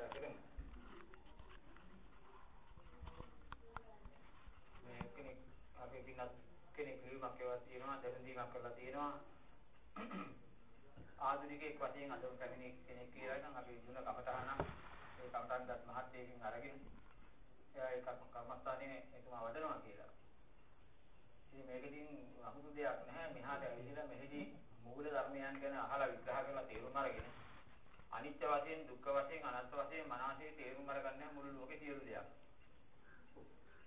සාකච්ඡා කරමු. මේ කෙනෙක් අපේ පින්නත් කෙනෙක් ලියුමක් ඒවා තියෙනවා දැනුම් දීමක් කරලා තියෙනවා. ආධුනිකයෙක් වශයෙන් අදම පැමිණි කෙනෙක් කියලා නම් අපි දුන කමතහන ඒ කමතහනත් මහත්යෙකින් අරගෙන එයා ඒක කර්මස්ථානයේ එතුමා වඩනවා කියලා. ඉතින් මේකෙදින් අමුතු දෙයක් නැහැ මෙහාට ඇවිදලා මෙහෙදි මූල ධර්මයන් ගැන අහලා විග්‍රහ කරලා තේරුම් අරගෙන අනිත්‍ය වශයෙන් දුක්ඛ වශයෙන් අනාත්ම වශයෙන් මනසේ තේරුම් අරගන්න මුළු ලෝකේ සියලු දෙයක්.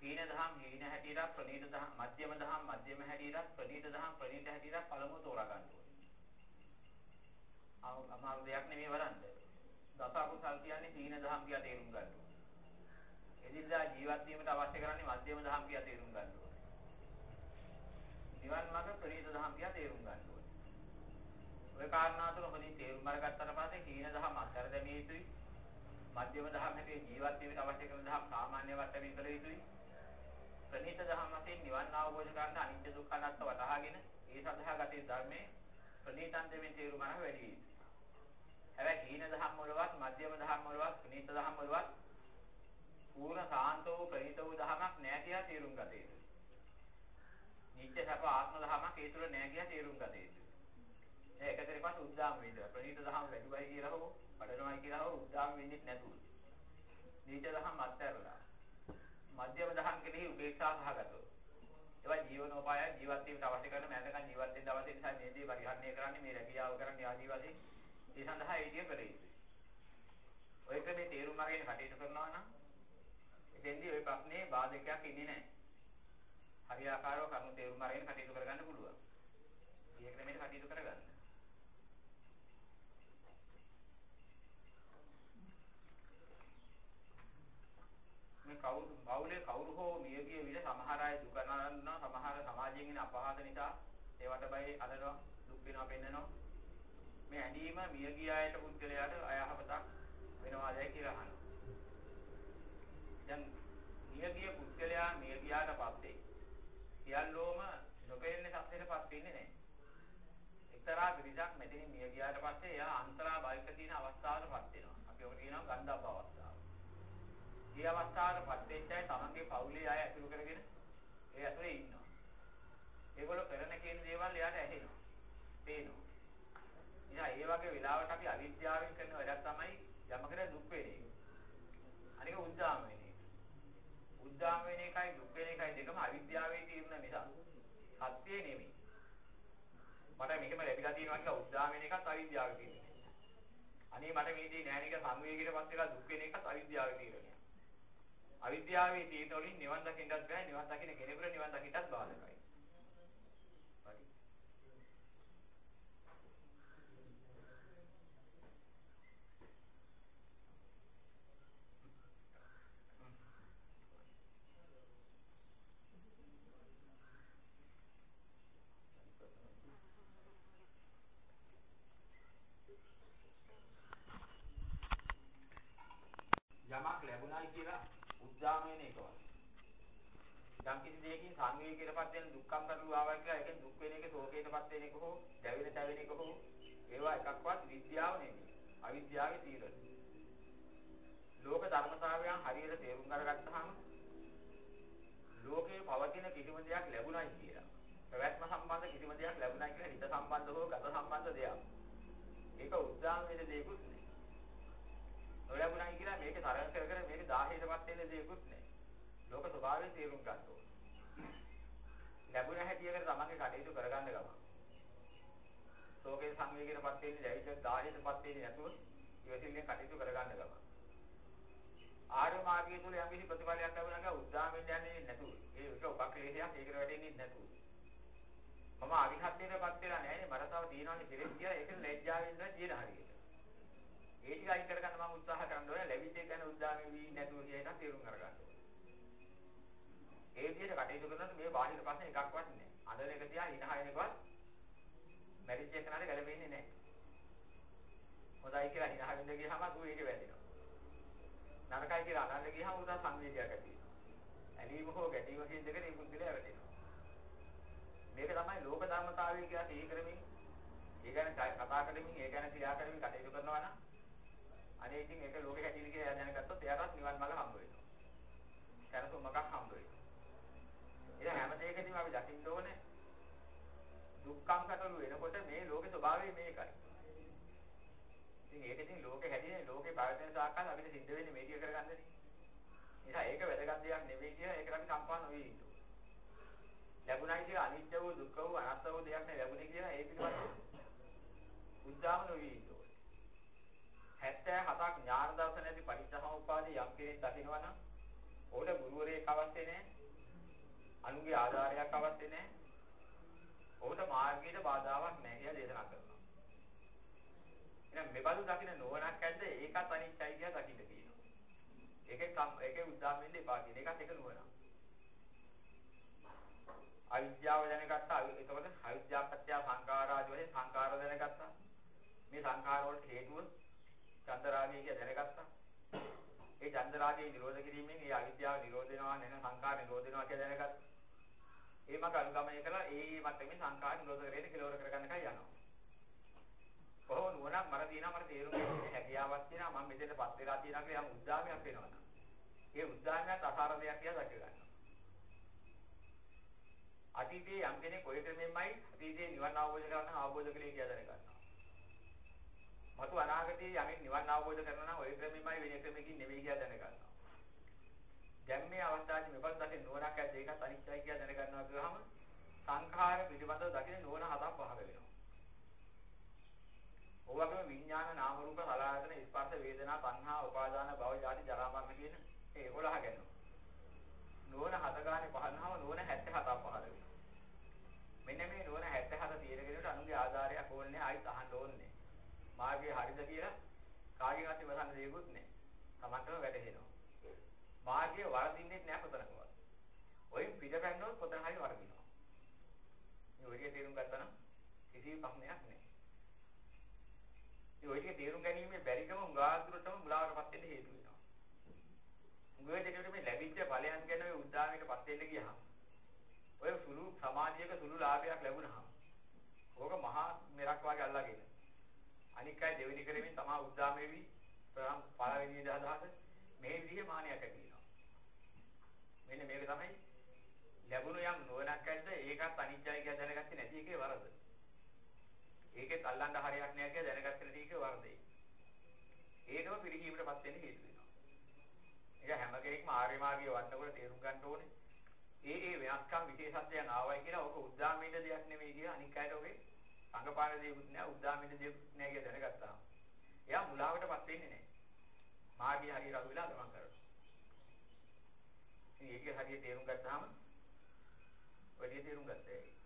හීන දහම් හීන හැටියට ප්‍රනීත දහම් මධ්‍යම දහම් මධ්‍යම හැටියට ප්‍රනීත දහම් ප්‍රනීත හැටියට පළමුව තෝරා ගන්න ඕනේ. අමාරු දෙයක් නෙමෙයි වරන්ද. දස අකුසල් කියන්නේ හීන දහම් කියලා තේරුම් ගන්න ඕනේ. එදිනදා ජීවත් වීමට අවශ්‍ය කරන්නේ මධ්‍යම දහම් කියලා තේරුම් ගන්න ඕනේ. නිවන් මාර්ග ප්‍රණීත දහම් කියලා තේරුම් ගන්න ඕනේ. ඔය කාරණා තුන හොඳින් තේරුම් අරගත්තට පස්සේ හීන දහම් අත්හැර දැමිය යුතුයි. මධ්‍යම දහම් හැටියට ජීවත් වීමට අවශ්‍ය කරන දහම් සාමාන්‍ය වටමින් කළ යුතුයි. ප්‍රණීත දහම් වශයෙන් නිවන් අවබෝධ කරගන්න අනිත්‍ය දුක්ඛ අනාත්ම වටහාගෙන ඒ සඳහා ගතේ ධර්මයේ ප්‍රණීතන්තයෙන් තේරුම් ගන්න වැඩි යුතුයි. හැබැයි හීන දහම් වලවත් මධ්‍යම දහම් වලවත් ප්‍රණීත දහම් වලවත් පූර්ණ සාන්ත වූ ප්‍රණීත වූ දහමක් නැහැ කියලා තේරුම් ගත යුතුයි. නිත්‍ය සැප ආත්ම දහමක් ඒ තුල නැහැ කියලා තේරුම් ගත යුතුයි. ඒ එකතර පස්සේ උද්දාම වෙන්න. ප්‍රණීත දහම වැඩිවයි කියලා හෝ වඩනවයි කියලා හෝ උද්දාම වෙන්නේ නැතුව. නිත්‍ය දහම අත්හැරලා මධ්‍යම දහම් කෙරෙහි උපේක්ෂා සහගතව. ඒවා ජීවනෝපාය ජීවත් වීමට අවශ්‍ය කරන මෑතකන් ජීවත් වෙන්න අවශ්‍ය නිසා මේ දේ පරිහරණය කරන්නේ මේ රැකියාව කරන්නේ ආදී වශයෙන් ඒ සඳහා ඒ විදිය කළ යුතුයි. ඔය ක්‍රමේ තේරුම් අරගෙන කටයුතු කරනවා නම් එතෙන්දී ওই ප්‍රශ්නේ බාධකයක් ඉන්නේ නැහැ. හරියාකාරව කරුණු තේරුම් අරගෙන කටයුතු කරගන්න පුළුවන්. මේ ක්‍රමයට කටයුතු කරගන්න. මේ කවුරු බෞලේ කවුරු හෝ මියගිය විට සමහර අය දුක නරනවා සමහර සමාජයෙන් එන අපහාස නිසා ඒවට බයි අදනවා දුක් වෙනවා පෙන්නනවා මේ ඇඳීම මියගිය අයට පුද්ගලයාට අයහපතක් වෙනවාදයි කියලා අහනවා දැන් මියගිය පුද්ගලයා මියගියාට පස්සේ සියල්ලෝම නොපෙන්නේ සත්‍යයටපත් වෙන්නේ නැහැ. එක්තරා විරිසක් මෙතනින් මිය ගියාට පස්සේ එයා අන්තරා බල්ක තියෙන අවස්ථාවටපත් වෙනවා. අපි ඔකට කියනවා ගන්ධබ්බ අවස්ථාව. මේ අවස්ථාවටපත් වෙච්ච අය තමන්ගේ පවුලේ අය ඇතුළු කරගෙන ඒ ඇතුලේ ඉන්නවා. ඒගොල්ලෝ කරන කියන දේවල් එයාට ඇහෙනවා. පේනවා. ඉතින් ඒ වගේ වෙලාවට අපි අවිද්‍යාවෙන් කරන වැඩක් තමයි යමකට දුක් වෙන එක. අනික උද්දාම වෙන එක. උද්දාම වෙන එකයි දුක් වෙන එකයි දෙකම අවිද්‍යාවේ තියෙන නිසා. සත්‍යය නෙමෙයි. මට මෙහෙම ලැබිලා තියෙනවා කියලා උද්දාම වෙන එකත් අවිද්‍යාවේ තියෙන. අනේ මට මේ දේ නෑ නේද සංවේගයටපත් වෙලා දුක් වෙන එකත් අවිද්‍යාවේ තියෙනවා. අවිද්‍යාවේ තියෙන වලින් නිවන් දකින්නත් බෑ නිවන් දකින්න කෙනෙකුට නිවන් දකින්නත් බාධකයි. හරි. යමක් ලැබුණයි කියලා උද්දාම වෙන එක වගේ. යම් කිසි දෙයකින් සංවේගයකටපත් වෙන දුක්ඛම් කරලු ආවා කියලා ඒකෙන් දුක් වෙන එක ශෝකයටපත් වෙන එක හෝ දැවෙන තැවෙන එක හෝ ඒවා එකක්වත් විද්‍යාව නෙමෙයි. අවිද්‍යාවේ තීරණය. ලෝක ධර්මතාවයන් හරියට තේරුම් අරගත්තාම ලෝකේ පවතින කිසිම දෙයක් ලැබුණයි කියලා. ප්‍රවැත්ම සම්බන්ධ කිසිම දෙයක් ලැබුණයි කියලා හිත සම්බන්ධ හෝ ගත සම්බන්ධ දෙයක්. ඒක උද්දාම වෙන දෙයක්ුත් නෙමෙයි. නොලැබුණයි කියලා මේක තරඟ කර කර මේක 1000ටපත් වෙන්න දෙයක්වත් නැහැ. ලෝක ස්වභාවය තේරුම් ගන්න ඕනේ. ලැබුණ හැටියකට තමන්ගේ කටයුතු කරගන්න ගම. ශෝකේ සංවේගයටපත් වෙන්නේ දැවිච්ච 1000ටපත් වෙන්නේ නැතුව ඉවසිල්ලෙන් කටයුතු කරගන්න ගම. ආර්ය මාර්ගය තුල යම් කිසි ප්‍රතිඵලයක් ලැබුණා නම් උද්දාමෙන් යන්නේ නැතුව. ඒක උපක්ලේශයක් ඒකට වැටෙන්නේ නැතුව. මම අවිහත්යටපත් වෙලා නැහැ නේ මට තව තියෙනවානේ කෙලෙස් කියලා ඒක ලැජ්ජාවෙන් ඉඳලා තියෙන හරියට. ඒ ටික අයින් කරගන්න මම උත්සාහ කරන්න ඕනේ ලැබිච්ච එක ගැන උද්දාමේ වී නැතුව කියන එක තේරුම් අරගන්න ඕනේ. ඒ විදිහට කටයුතු කරනකොට මේ බාහිර ප්‍රශ්න එකක්වත් නැහැ. අඳන එක තියා ඉනහයන එකවත් මැරිච්ච එක නේද ගැලපෙන්නේ නැහැ. හොඳයි කියලා ඉනහවෙන්න ගියහම ඌ ඒක වැදිනවා. නරකයි කියලා අනන්න ගියහම උදා සංවේගයක් ඇති වෙනවා. ඇලීම හෝ ගැටීම කියන දෙක මේ පුද්ගලයා වැටෙනවා. මේක තමයි ලෝක ධර්මතාවය කියලා තීර කරමින් ඒ ගැන කතා කරමින් ඒ ගැන ක්‍රියා කරමින් කටයුතු කරනවා නම් අනේ ඉතින් ඒක ලෝකේ හැටිද කියලා එයා දැනගත්තොත් එයාටත් නිවන් මඟ හම්බ වෙනවා. සැනසුමක් හම්බ වෙනවා. එහෙනම් හැම දෙයකදීම අපි දකින්න ඕනේ දුක්ඛම් කටළු වෙනකොට මේ ලෝකේ ස්වභාවය මේකයි. ඉතින් ඒක ඉතින් ලෝකේ හැදිනේ ලෝකේ පවතින සාකල් අපිට සිද්ධ වෙන්නේ මේ ටික කරගන්නනේ. නිසා ඒක වැදගත් දෙයක් නෙවෙයි කියලා ඒකට අපි සම්පන්න වෙවි ඉන්නවා. ලැබුණයි කියලා අනිත්‍ය වූ දුක්ඛ වූ අනාත්ම වූ දෙයක් නෙවෙයි ලැබුණේ කියලා ඒ පිළිබඳව උද්දාම නොවි ඉන්නවා. 77ක් ඥාන දර්ශන ඇති පටිච්චසමුප්පාදේ යම් කෙනෙක් දකිනවා නම් ඕකට ගුරුවරයෙක් අවශ්‍ය නැහැ. අනුගේ ආධාරයක් අවශ්‍ය නැහැ. ඕකට මාර්ගයට බාධාවක් නැහැ කියලා දේශනා කරනවා. එහෙනම් මෙබඳු දකින්න නුවණක් ඇද්ද ඒකත් අනිත්‍යයි කියලා දකින්න කියනවා. ඒකේ ඒකේ උද්දාම වෙන්න එපා කියන එකත් එක නුවණක්. අවිද්‍යාව දැනගත්තා. එතකොට අවිද්‍යාව පත්‍ය සංඛාරාදී වශයෙන් සංඛාර දැනගත්තා. මේ සංඛාර වලට හේතුව චන්දරාගය කියලා දැනගත්තා. ඒ චන්දරාගය නිරෝධ කිරීමෙන් ඒ අවිද්‍යාව නිරෝධ වෙනවා නැන සංඛාර නිරෝධ වෙනවා කියලා දැනගත්තා. ඒ මග අනුගමනය කළා ඒ මට්ටමේ සංඛාර නිරෝධ කරගෙන කෙලවර කරගන්න කයි යනවා. කොහොම නුවණක් මර දිනා මර තේරුම් ගන්න හැකියාවක් තියෙනවා මම මෙතනපත් වෙලා තියෙනවා කියලා යම් උද්දාමයක් වෙනවා. ඒ උද්දාමයක් අසාර දෙයක් කියලා දැක ගන්නවා. අතීතයේ යම් කෙනෙක් ඔය ක්‍රමෙන්මයි අතීතයේ නිවන් අවබෝධ කරගන්න අවබෝධ කළේ කියලා දැනගන්නවා. මතු අනාගතයේ යමෙක් නිවන් අවබෝධ කරනවා නම් ඔය ක්‍රමෙන්මයි වෙන ක්‍රමකින් නෙවෙයි කියලා දැනගන්නවා. දැන් මේ අවස්ථාවේ මෙබඳු දකින නුවණක් ඇද්ද ඒකත් අනිත්‍යයි කියලා දැනගන්නවා කියලාම සංඛාර පිළිබඳව දකින නුවණ හතක් පහළ වෙනවා. ඔවගම විඥාන නාම රූප සලආයතන ස්පර්ශ වේදනා තණ්හා උපාදාන භව ජාති ජරා මරණ කියන ඒ 11 ගැන. නුවණ හත ගානේ පහළනම නුවණ 77ක් පහළ වෙනවා. මෙන්න මේ නුවණ 77 තියෙන කෙනෙකුට අනුගේ ආධාරයක් ඕනේ ආයිත් අහන්න ඕනේ. මාර්ගය හරිද කියලා කාගෙන්වත් ඉවසන්න දෙයක්වත් නැහැ. Tamanටම වැටහෙනවා. මාර්ගය වරදින්නේ නැහැ කොතනකවත්. ඔයින් පිටපැන්නොත් කොතන හරි වරදිනවා. මේ ඔය ටික තේරුම් ගත්තා නම් කිසි ප්‍රශ්නයක් නැහැ. මේ ඔය ටික තේරුම් ගැනීමේ බැරිකම උගාදුරටම මුලාවටපත් වෙන්න හේතු වෙනවා. උගේ දෙකට මේ ලැබිච්ච ඵලයන් ගැන ඔය උද්දාමයකටපත් වෙන්න ගියහම ඔය සුළු සමාජයක සුළු ලාභයක් ලැබුණාම ඕක මහා මෙරක් වගේ අල්ලගෙන අනික් අය දෙවෙනි කරමින් තමා උද්දාම වෙවි පළවෙනි දහදහස මේ විදිහේ මානයක් ඇති වෙනවා. මෙන්න මේක තමයි ලැබුණු යම් නුවණක් ඇද්ද ඒකත් අනිත්‍යයි කියලා දැනගත්තේ නැති එකේ වරද? ඒකෙත් අල්ලන්න හරියක් නෑ කියලා දැනගත්තේ නැති එකේ වරදයි ඒකම පිරිහීමටපත් වෙන්න හේතු වෙනවා. ඒක හැම කෙනෙක්ම ආර්ය මාර්ගයේ වඩනකොට තේරුම් ගන්න ඕනේ. ඒ ඒ වෙනස්කම් විශේෂත්වයන් ආවයි කියලා ඔක උද්දාමීද දෙයක් නෙමෙයි කියලා අනික් අයට ඔගේ සංගපාන දෙයක්වත් නෑ උද්දාමීද දෙයක්වත් නෑ කියලා දැනගත්තාම එයා මුලාවටපත් වෙන්නේ නෑ. මාර්ගය හරියට අහු වෙලා ගමන් කරනවා ඉතින් ඒක හරියට තේරුම් ගත්තාම වැඩි තේරුම් ගත්තා ඒක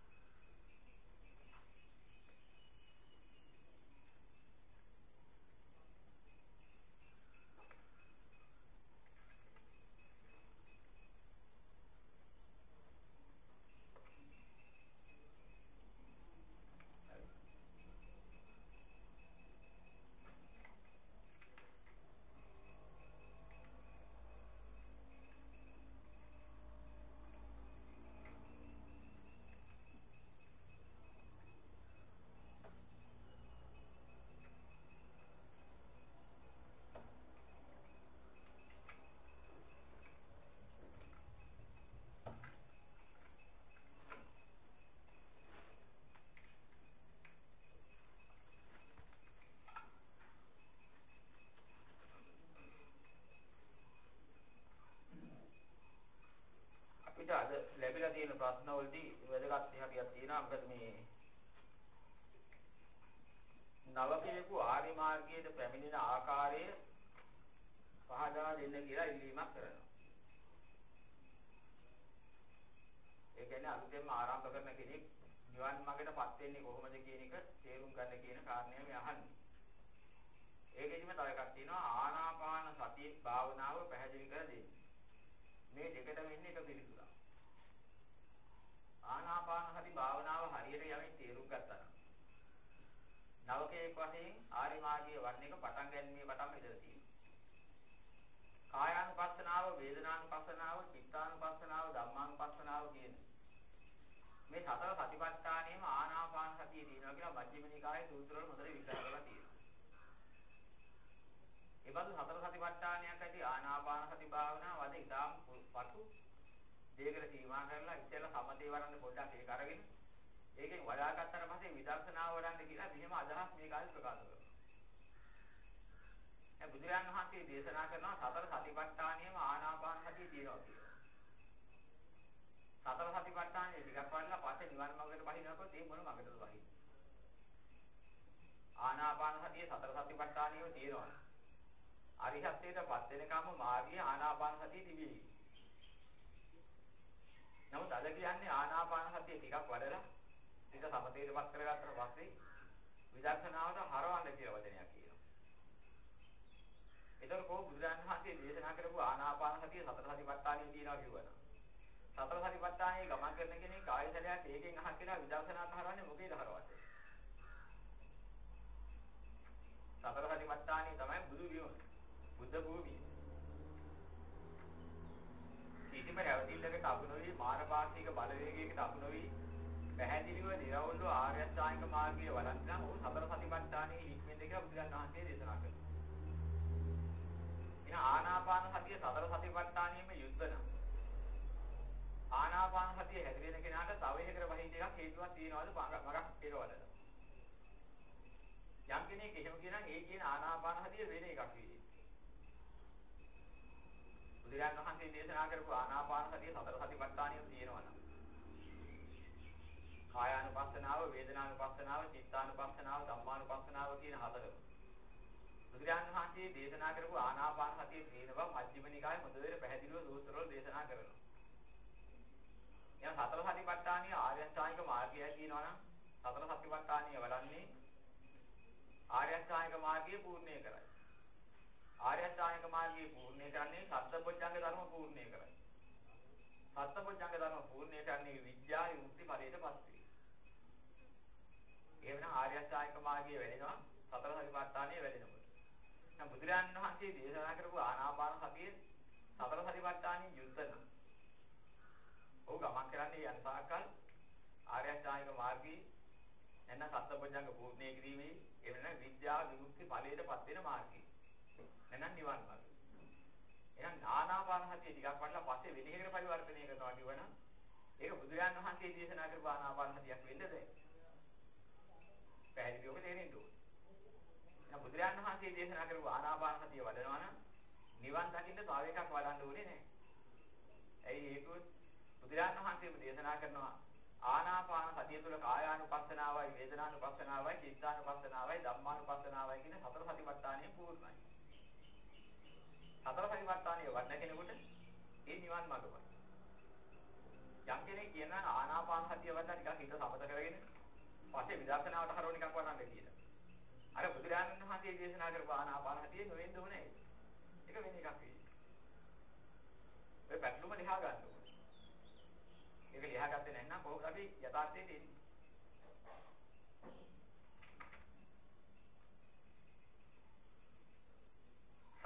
අපිට අද ලැබිලා තියෙන ප්‍රශ්න වලදී වැදගත් හරියක් තියෙනවා මොකද මේ නවකයේකු ආරි මාර්ගයේ පැමිණෙන ආකාරය පහදා දෙන්න කියලා ඉල්ලීමක් කරනවා. ඒ කියන්නේ අලුතෙන්ම ආරම්භ කරන කෙනෙක් නිවන් මාර්ගයටපත් වෙන්නේ කොහොමද කියන එක තේරුම් ගන්න කියන කාරණය මේ අහන්නේ. ඒකෙදිම තව එකක් තියෙනවා ආනාපාන සතිය භාවනාව පැහැදිලි කර දෙන්න. මේ දෙකටම ඉන්නේ එක පිළිතුරක්. ආනාපාන සති භාවනාව හරියට යමින් තේරුම් ගත්තා නම් නවකේක වශයෙන් ආරි මාර්ගයේ වඩන එක පටන් ගැනීමේ පටන් ඉඳලා තියෙනවා. කායානුපස්සනාව, වේදනානුපස්සනාව, චිත්තානුපස්සනාව, ධම්මානුපස්සනාව කියන මේ සතර සතිපට්ඨානෙම ආනාපාන සතිය තියෙනවා කියලා මජ්ක්‍ධිම නිකායේ සූත්‍ර වල හොඳට විග්‍රහ කරලා තියෙනවා. ඒ බඳු සතර සතිපට්ඨානයක් ඇති ආනාපාන සති භාවනාව අද ඉතාම පටු දෙයකට සීමා කරලා ඉස්සෙල්ලා සමතේ වරන්න පොඩ්ඩක් ඒක අරගෙන ඒකෙන් වඩා ගත්තට පස්සේ විදර්ශනාව වඩන්න කියලා මෙහෙම අදහස් මේ කාලේ ප්‍රකාශ කරනවා. දැන් බුදුරජාණන් වහන්සේ දේශනා කරනවා සතර සතිපට්ඨානියම ආනාපාන සතිය තියෙනවා කියලා. සතර සතිපට්ඨානිය ටිකක් වඩලා පස්සේ නිවන් මාර්ගයට පහිනකොට ඒ මොන මාර්ගයටද පහින්නේ? ආනාපාන සතිය සතර සතිපට්ඨානියම තියෙනවා. අරිහත්ත්වයටපත් වෙනකම්ම මාර්ගයේ ආනාපාන සතිය තිබෙයි. නමුත් අද කියන්නේ ආනාපාන සතිය ටිකක් වඩලා ටික සමතේටපත් කරගත්තට පස්සේ විදර්ශනාවට හරවන්න කියලා වචනයක් කියනවා. ඒතර කො බුදුරජාණන් වහන්සේ දේශනා කරපු ආනාපාන සතිය සතර සතිපට්ඨානිය තියෙනවා කියවනම්. සතර සතිපට්ඨානයේ ගමන් කරන කෙනෙක් ආයතනයක් ඒකෙන් අහක් කියලා විදර්ශනාවට හරවන්නේ මොකේද හරවන්නේ? සතර සතිපට්ඨානයේ තමයි බුදු විම. බුද්ධ භූමිය. කිසිම රැවටිල්ලකට අසු නොවි මානපාක්ෂික බලවේගයකට අසු නොවි පැහැදිලිව නිර්වෘල්ව ආර්ය අෂ්ටාංගික මාර්ගයේ වඩන්න නම් ਉਹ සතර සතිපට්ඨානයේ හික්මෙන්ද කියලා බුදුරජාණන් වහන්සේ දේශනා කළා. එහෙනම් ආනාපාන සතිය සතර සතිපට්ඨානියෙම යුද්ධ නම් ආනාපාන සතිය හැදිරෙන කෙනාට තව එකකට වහින්න එකක් හේතුවක් තියනවාද මගක් ඒකවලද? යම් කෙනෙක් එහෙම කියනනම් ඒ කියන ආනාපාන සතිය වෙන එකක් වෙන්නේ. බුදුරජාණන් වහන්සේ දේශනා කරපු ආනාපාන සතිය සතර සතිපට්ඨානියම තියෙනවා නම් කායානුපස්සනාව, වේදනානුපස්සනාව, චිත්තානුපස්සනාව, ධම්මානුපස්සනාව කියන හතරම. බුදුරජාණන් වහන්සේ දේශනා කරපු ආනාපාන සතිය තියෙන බව මජ්ක්‍ධිම නිකායේ හොඳට පැහැදිලිව සූත්‍රවල දේශනා කරනවා. එයා සතර සතිපට්ඨානිය ආර්ය අෂ්ටාංගික මාර්ගය කියනවා නම් සතර සතිපට්ඨානිය වඩන්නේ ආර්ය අෂ්ටාංගික මාර්ගය පූර්ණේ කරයි. ආර්ය අෂ්ටාංගික මාර්ගය පූර්ණේ කරන්නේ සත්පුජ්ජංග ධර්ම පූර්ණේ කරයි. සත්පුජ්ජංග ධර්ම පූර්ණේ කරන්නේ විද්‍යා යුක්ති ඵලයටපත් වේ. එහෙමනම් ආර්ය අෂ්ටාංගික මාර්ගය වැඩෙනවා සතර සතිපට්ඨානිය වැඩෙනකොට. දැන් බුදුරජාණන් වහන්සේ දේශනා කරපු ආනාපාන සතියේ සතර සතිපට්ඨානිය යුද්ධ නම්. ඔහු ගමන් කරන්නේ යන සාකල් ආර්ය අෂ්ටාංගික මාර්ගයේ නැත්නම් සත්පුජ්ජංග පූර්ණේ කිරීමේ එවන විද්‍යා විමුක්ති ඵලයටපත් වෙන මාර්ගය. නැත්නම් නිවන් මාර්ගය. එහෙනම් නානාපාන සතිය ටිකක් වඩලා පස්සේ වෙන එකකට පරිවර්තනය කරනවා කියවනම් ඒක බුදුරජාණන් වහන්සේ දේශනා කරපු ආනාපාන සතියක් වෙන්නද? පැහැදිලිව තේරෙන්න ඕනේ. එහෙනම් බුදුරජාණන් වහන්සේ දේශනා කරපු ආනාපාන සතිය වඩනවා නම් නිවන් දකින්න තව එකක් වඩන්න ඕනේ නැහැ. ඇයි හේතුව? බුදුරජාණන් වහන්සේම දේශනා කරනවා ආනාපාන සතිය තුළ කායානුපස්සනාවයි වේදනානුපස්සනාවයි චිත්තානුපස්සනාවයි ධම්මානුපස්සනාවයි කියන සතර සතිපට්ඨානය පූර්ණයි. සතර සතිපට්ඨානය වඩන කෙනෙකුට ඒ නිවන් මාර්ගමයි. යම් කෙනෙක් කියන ආනාපාන සතිය වඩලා ටිකක් හිත සමත කරගෙන පස්සේ විදර්ශනාවට හරවන එකක් වඩන්න කියලා. අර බුදුරජාණන් වහන්සේ දේශනා කරපු ආනාපාන සතිය නොවෙන්න ඕනේ. ඒක වෙන එකක් වෙයි. ඔය පැටලුම ලියා ගන්න ඕනේ. ඒක ලියා ගත්තේ නැත්නම් කොහොමද අපි යථාර්ථයට එන්නේ?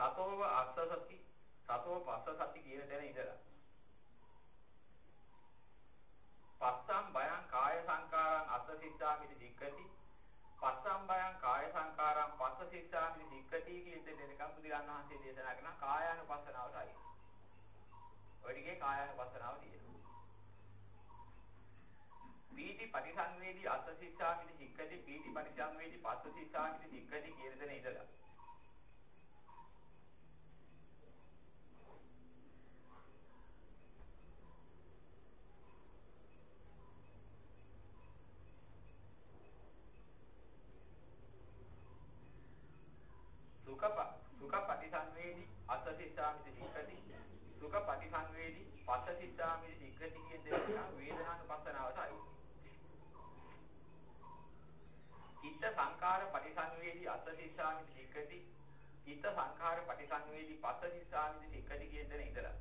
සතෝව අස්ස සති සතෝ පස්ස සති කියන තැන ඉඳලා පස්සම් බයං කාය සංකාරං අස්ස සිද්ධාමිති දික්කති පස්සම් බයං කාය සංකාරං පස්ස සිද්ධාමිති දික්කති කියන දෙන්නකම් බුදුරජාණන් වහන්සේ දේශනා කරන කායානුපස්සනාවටයි. ඔය ටිකේ කායානුපස්සනාව තියෙනවා. පීටි පරිසංවේදී අස්ස සිද්ධාමිති දික්කති පීටි පරිසංවේදී පස්ස සිද්ධාමිති දික්කති කියන දෙන ඉඳලා සුඛ සුඛ පටිසංවේදී අස්ස සිතාමිති සික්ඛති සුඛ පටිසංවේදී පස්ස සිතාමිති සික්ඛති කියන දෙක වේදනානුපස්සනාවටයි චිත්ත සංකාර පටිසංවේදී අස්ස සිතාමිති සික්ඛති චිත්ත සංකාර පටිසංවේදී පස්ස සිතාමිති සික්ඛති කියන දෙන ඉඳලා.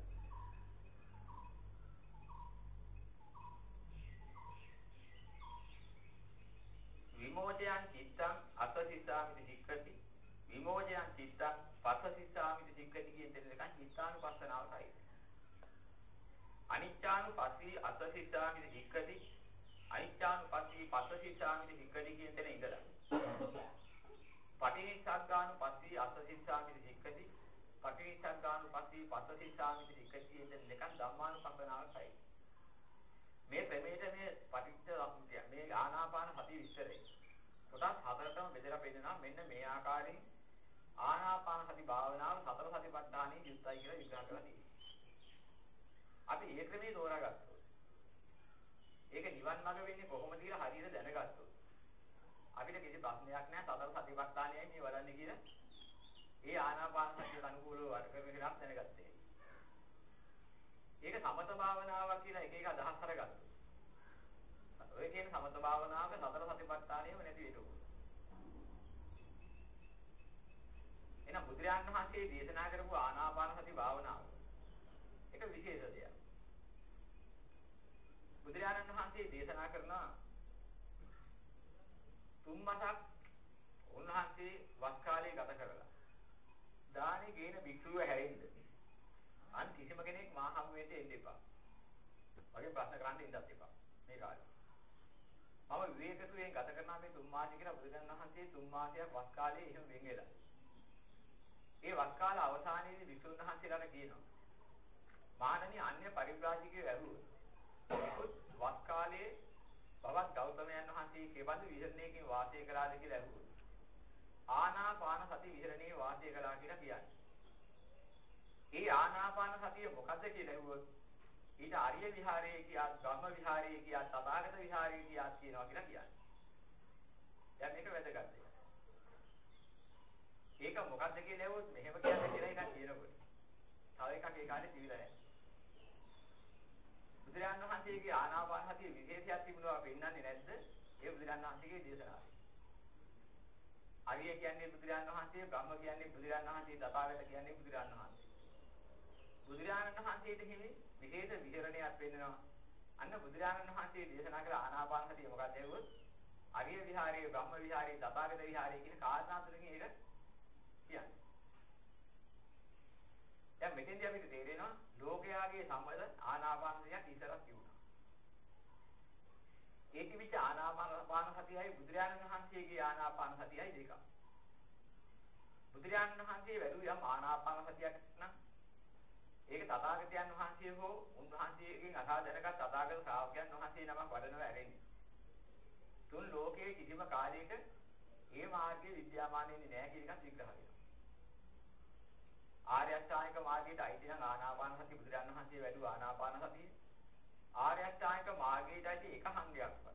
විමෝචයන් චිත්තං අස්ස සිතාමිති සික්ඛති විමෝචයන් චිත්තං පස්ස සිස්සාමිති සික්කති කියන දෙන්න නිකන් චිත්තානුපස්සනාවටයි. අනිච්චානුපස්සී අස්ස සිස්සාමිති සික්කති අනිච්චානුපස්සී පස්ස සිස්සාමිති සික්කති කියන දෙන්න ඉඳලා. පටිනිස්සග්ගානුපස්සී අස්ස සිස්සාමිති සික්කති පටිච්චසමුප්පාදානුපස්සී පස්සතිස්සාමිති විකතිය දෙන දෙකක් ධම්මානුපස්සනාවයි. මේ ක්‍රමයට මේ පටිච්ච මේ ආනාපාන සති විස්තරය කොටස් හතරටම බෙදලා පෙන්නනවා මෙන්න මේ ආකාරයෙන් ආනාපාන සති භාවනාව සතර සතිපට්ඨානෙ යුක්තයි කියලා විග්‍රහ කරලා තියෙනවා. අපි ඒ ක්‍රමයේ තෝරාගත්තා. ඒක නිවන් මාර්ග වෙන්නේ කොහොමද කියලා හරියට දැනගත්තොත් අපිට කිසි ප්‍රශ්නයක් නැහැ සතර සතිපට්ඨානයයි මේ වඩන්නේ කියලා. ඒ ආනාපාන සතියට අනුකූලව වර්ග කරගෙන දැනගත්තේ. ඒක සමත භාවනාවක් කියලා එක එක අදහස් කරගත්තා. ඔය කියන සමත භාවනාවක සතර සතිපට්ඨානයම නැති වෙට එහෙනම් බුදුරජාණන් වහන්සේ දේශනා කරපු ආනාපාන සති භාවනාව එක විශේෂ දෙයක්. බුදුරජාණන් වහන්සේ දේශනා කරන තුන් මාසක් උන්වහන්සේ වස් කාලේ ගත කරලා දානි ගේන භික්ෂුව හැරෙන්න අන් කිසිම කෙනෙක් මා හමු වෙන්න එන්න එපා. වගේ ප්‍රශ්න කරන්න ඉන්නත් එපා. මේ කාලේ. මම විවේකසුවෙන් ගත කරන මේ තුන් මාසෙ කියලා බුදුරජාණන් වහන්සේ තුන් මාසයක් වස් කාලේ එහෙම වෙන් වෙලා. ඒ වස් කාල අවසානයේදී භික්ෂුන් වහන්සේලාට කියනවා. මානනීය අන්‍ය පරිබ්‍රාජිකයෝ ඇහුවොත් නිකුත් වස් කාලයේ බවත් ගෞතමයන් වහන්සේ කෙබඳු විහරණයකින් වාසය කළාද කියලා අහුවොත් ආනාපාන සති විහරණයේ වාසය කළා කියලා කියන්නේ. ඒ ආනාපාන සතිය මොකද්ද කියලා අහුවොත් ඊට ආර්ය විහාරයේ කියා ධම්ම විහාරයේ කියා තථාගත විහාරයේ කියා කියනවා කියලා කියන්නේ. දැන් මේක වැදගත් දෙයක්. ඒක මොකද්ද කියලා ඇහුවොත් මෙහෙම කියන්නේ කියලා එකක් කියනකොට. තව එකක් ඒ කාලේ ජීවිතය. බුදුරජාණන් වහන්සේගේ ආනාපාන සතිය විශේෂයක් තිබුණා පෙන්වන්නේ නැද්ද? ඒ බුදුරජාණන් වහන්සේගේ දේශනාවේ. අරිය කියන්නේ බුදුරජාණන් වහන්සේ, බ්‍රහ්ම කියන්නේ බුදුරජාණන් වහන්සේ, තථාගත කියන්නේ බුදුරජාණන් වහන්සේ. බුදුරජාණන් වහන්සේට හිමි විශේෂ විහරණයක් පෙන්වනවා. අන්න බුදුරජාණන් වහන්සේ දේශනා කළ ආනාපාන සතිය මොකක්ද ඇහුවොත්? අරිය විහාරයේ, බ්‍රහ්ම විහාරයේ, තථාගත විහාරයේ කියන කාරණා තුනකින් ඒක කියන්නේ. දැන් මෙතෙන්දී අපිට තේරෙනවා ලෝකයාගේ සම්බන්ධ ආනාපානසතියක් ඉස්සරහ තිබුණා. ඒ තිබිච්ච ආනාපාන සතියයි බුදුරජාණන් වහන්සේගේ ආනාපාන සතියයි දෙකක්. බුදුරජාණන් වහන්සේ වැළු යම් ආනාපාන සතියක් නම් ඒක තථාගතයන් වහන්සේ හෝ උන්වහන්සේගෙන් අසා දැනගත් තථාගත ශ්‍රාවකයන් වහන්සේ නමක් වඩනවා ඇරෙන්නේ. තුන් ලෝකයේ කිසිම කාලයක ඒ මාර්ගයේ විද්‍යාමාන වෙන්නේ නැහැ කියන එකත් විග්‍රහ වෙනවා. ආර්ය අෂ්ටාංගික මාර්ගයට අයිති නම් ආනාපාන සති බුදුරජාණන් වහන්සේ වැඩි ආනාපාන සතිය. ආර්ය අෂ්ටාංගික මාර්ගයට අයිති එක හංගයක්වත්.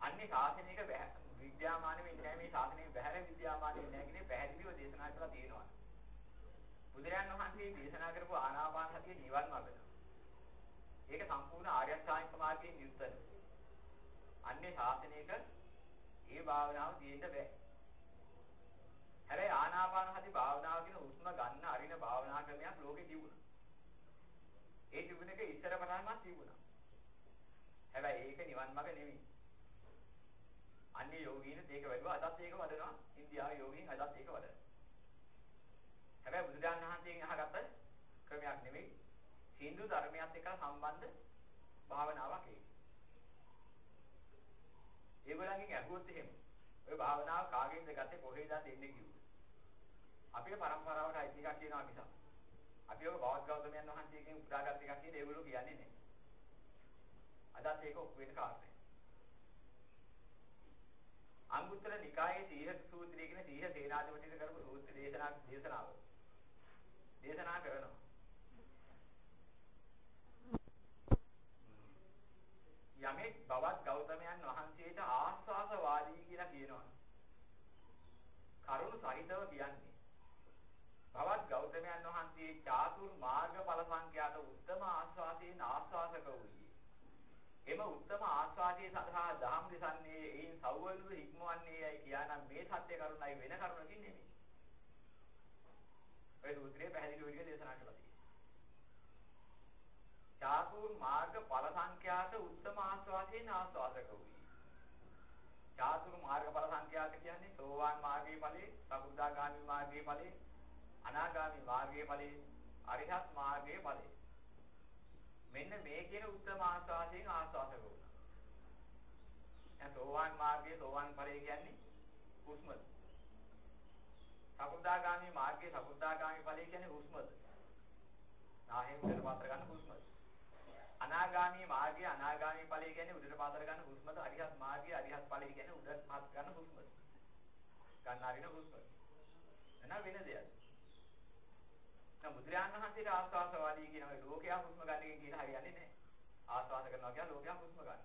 අන්නේ ශාසනික විද්‍යාමාන වෙන්නේ නැහැ මේ ශාසනයේ බහැර විද්‍යාමාන වෙන්නේ නැහැ කියන්නේ පැහැදිලිව දේශනා කරලා තියෙනවා. බුදුරජාණන් වහන්සේ දේශනා කරපු ආනාපාන සතිය නිවන් මාර්ගය. ඒක සම්පූර්ණ ආර්ය අෂ්ටාංගික මාර්ගයෙන් යුක්තයි. අන්නේ ශාසනයක ඒ භාවනාව තියෙන්න බෑ. හැබැයි ආනාපාන සති භාවනාව කියන උස්ම ගන්න අරින භාවනා ක්‍රමයක් ලෝකේ තිබුණා. ඒ තිබුණ එක ඉස්සර පටන්ම තිබුණා. හැබැයි ඒක නිවන් මාර්ග නෙවෙයි. අන්‍ය යෝගීන් ඒක වැඩුවා අදත් ඒක වඩනවා. ඉන්දියාවේ යෝගීන් අදත් ඒක වඩනවා. හැබැයි බුදුදාන වහන්සේගෙන් අහගත්ත ක්‍රමයක් නෙවෙයි. Hindu ධර්මයත් එක්ක සම්බන්ධ භාවනාවක් ඒක. ඒගොල්ලන්ගෙන් අහුවොත් එහෙම ඔය භාවනාව කාගෙන්ද ගත්තේ කොහෙද දෙන්නේ කිව්වොත්. අපේ પરම්පරාවට අයිති එකක් කියනවා මිසක්. අපි ඔය බෞද්ධ ගෞතමයන් වහන්සේගෙන් උදාගත් එකක් කියන ඒගොල්ලෝ කියන්නේ නැහැ. අදත් ඒක ඔප්පු වෙන කාරණේ. අංගුත්තර නිකායේ සීහ සූත්‍රය කියන සීහ සේනාධිපතිට කරපු සූත්‍ර දේශනා දේශනාව. දේශනා කරනවා. යමෙක් බවත් ගෞතමයන් වහන්සේට ආස්වාසවාදී කියලා කියනවා. කරුණ සහිතව කියන්නේ බවත් ගෞතමයන් වහන්සේ චාතුර් මාර්ගඵල සංඛ්‍යාත උත්තම ආස්වාදයෙන් ආස්වාදක වූයේ. එම උත්තම ආස්වාදයේ සඳහා දහම් දෙසන්නේ එයින් සවවලු හික්මවන්නේ යයි කියානම් මේ සත්‍ය කරුණයි වෙන කරුණකින් නෙමෙයි. ඔය සූත්‍රයේ පැහැදිලිව විදිහට දේශනා කළා තියෙනවා. චාතුර් මාර්ගඵල සංඛ්‍යාත උත්තම ආස්වාදයෙන් ආස්වාදක වූයේ. චාතුර් මාර්ගඵල සංඛ්‍යාත කියන්නේ සෝවාන් මාර්ගයේ ඵලයේ, සකුදාගාමි මාර්ගයේ ඵලයේ අනාගාමි මාර්ගයේ ඵලයේ අරිහත් මාර්ගයේ ඵලයේ මෙන්න මේ කියන උත්තම ආස්වාදයෙන් ආස්වාදක වුණා. දැන් සෝවාන් මාර්ගයේ සෝවාන් ඵලය කියන්නේ කුස්මද. සකු르දාගාමි මාර්ගයේ සකු르දාගාමි ඵලය කියන්නේ හුස්මද? නාහයෙන් උඩට පාතර ගන්න හුස්මද? අනාගාමී මාර්ගයේ අනාගාමී ඵලය කියන්නේ උඩට පාතර ගන්න හුස්මද? අරිහත් මාර්ගයේ අරිහත් ඵලය කියන්නේ උඩට පාත් ගන්න හුස්මද? ගන්න අරින හුස්මද? එන වෙන දෙයක්. දැන් බුදුරජාණන් වහන්සේට ආස්වාසවාදී කියන ඔය ලෝකයා හුස්ම ගන්න එක කියලා හරියන්නේ නැහැ. ආස්වාද කරනවා කියන්නේ ලෝකයා හුස්ම ගන්නවා.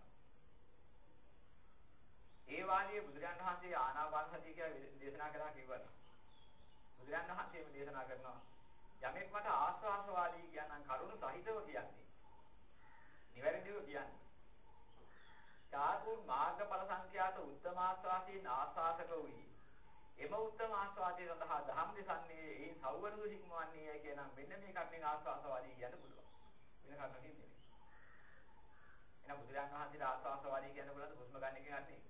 ඒ වාගේ බුදුරජාණන් වහන්සේ ආනාපාන සතිය කියලා දේශනා කළා කිව්වනේ. බුදුරජාණන් වහන්සේම දේශනා කරනවා යමෙක් මට ආස්වාසවාදී කියනනම් කරුණ සහිතව කියන්නේ. නිවැරදිව කියන්නේ. චාතු මාර්ගඵල සංඛ්‍යාත උත්තම ආස්වාසීන් ආස්වාසක වූයි. එම උත්තම ආස්වාදයේ සඳහා දහම් දෙසන්නේ ඒ සවවනු හික්මවන්නේ කියන මෙන්න මේ කර්ණෙන් ආස්වාසවාදී කියන්න පුළුවන්. වෙන කර්ණකින් නෙමෙයි. එහෙනම් බුදුරජාණන් වහන්සේට ආස්වාසවාදී කියන්න පුළුවන් හුස්ම ගන්න එක ගන්න.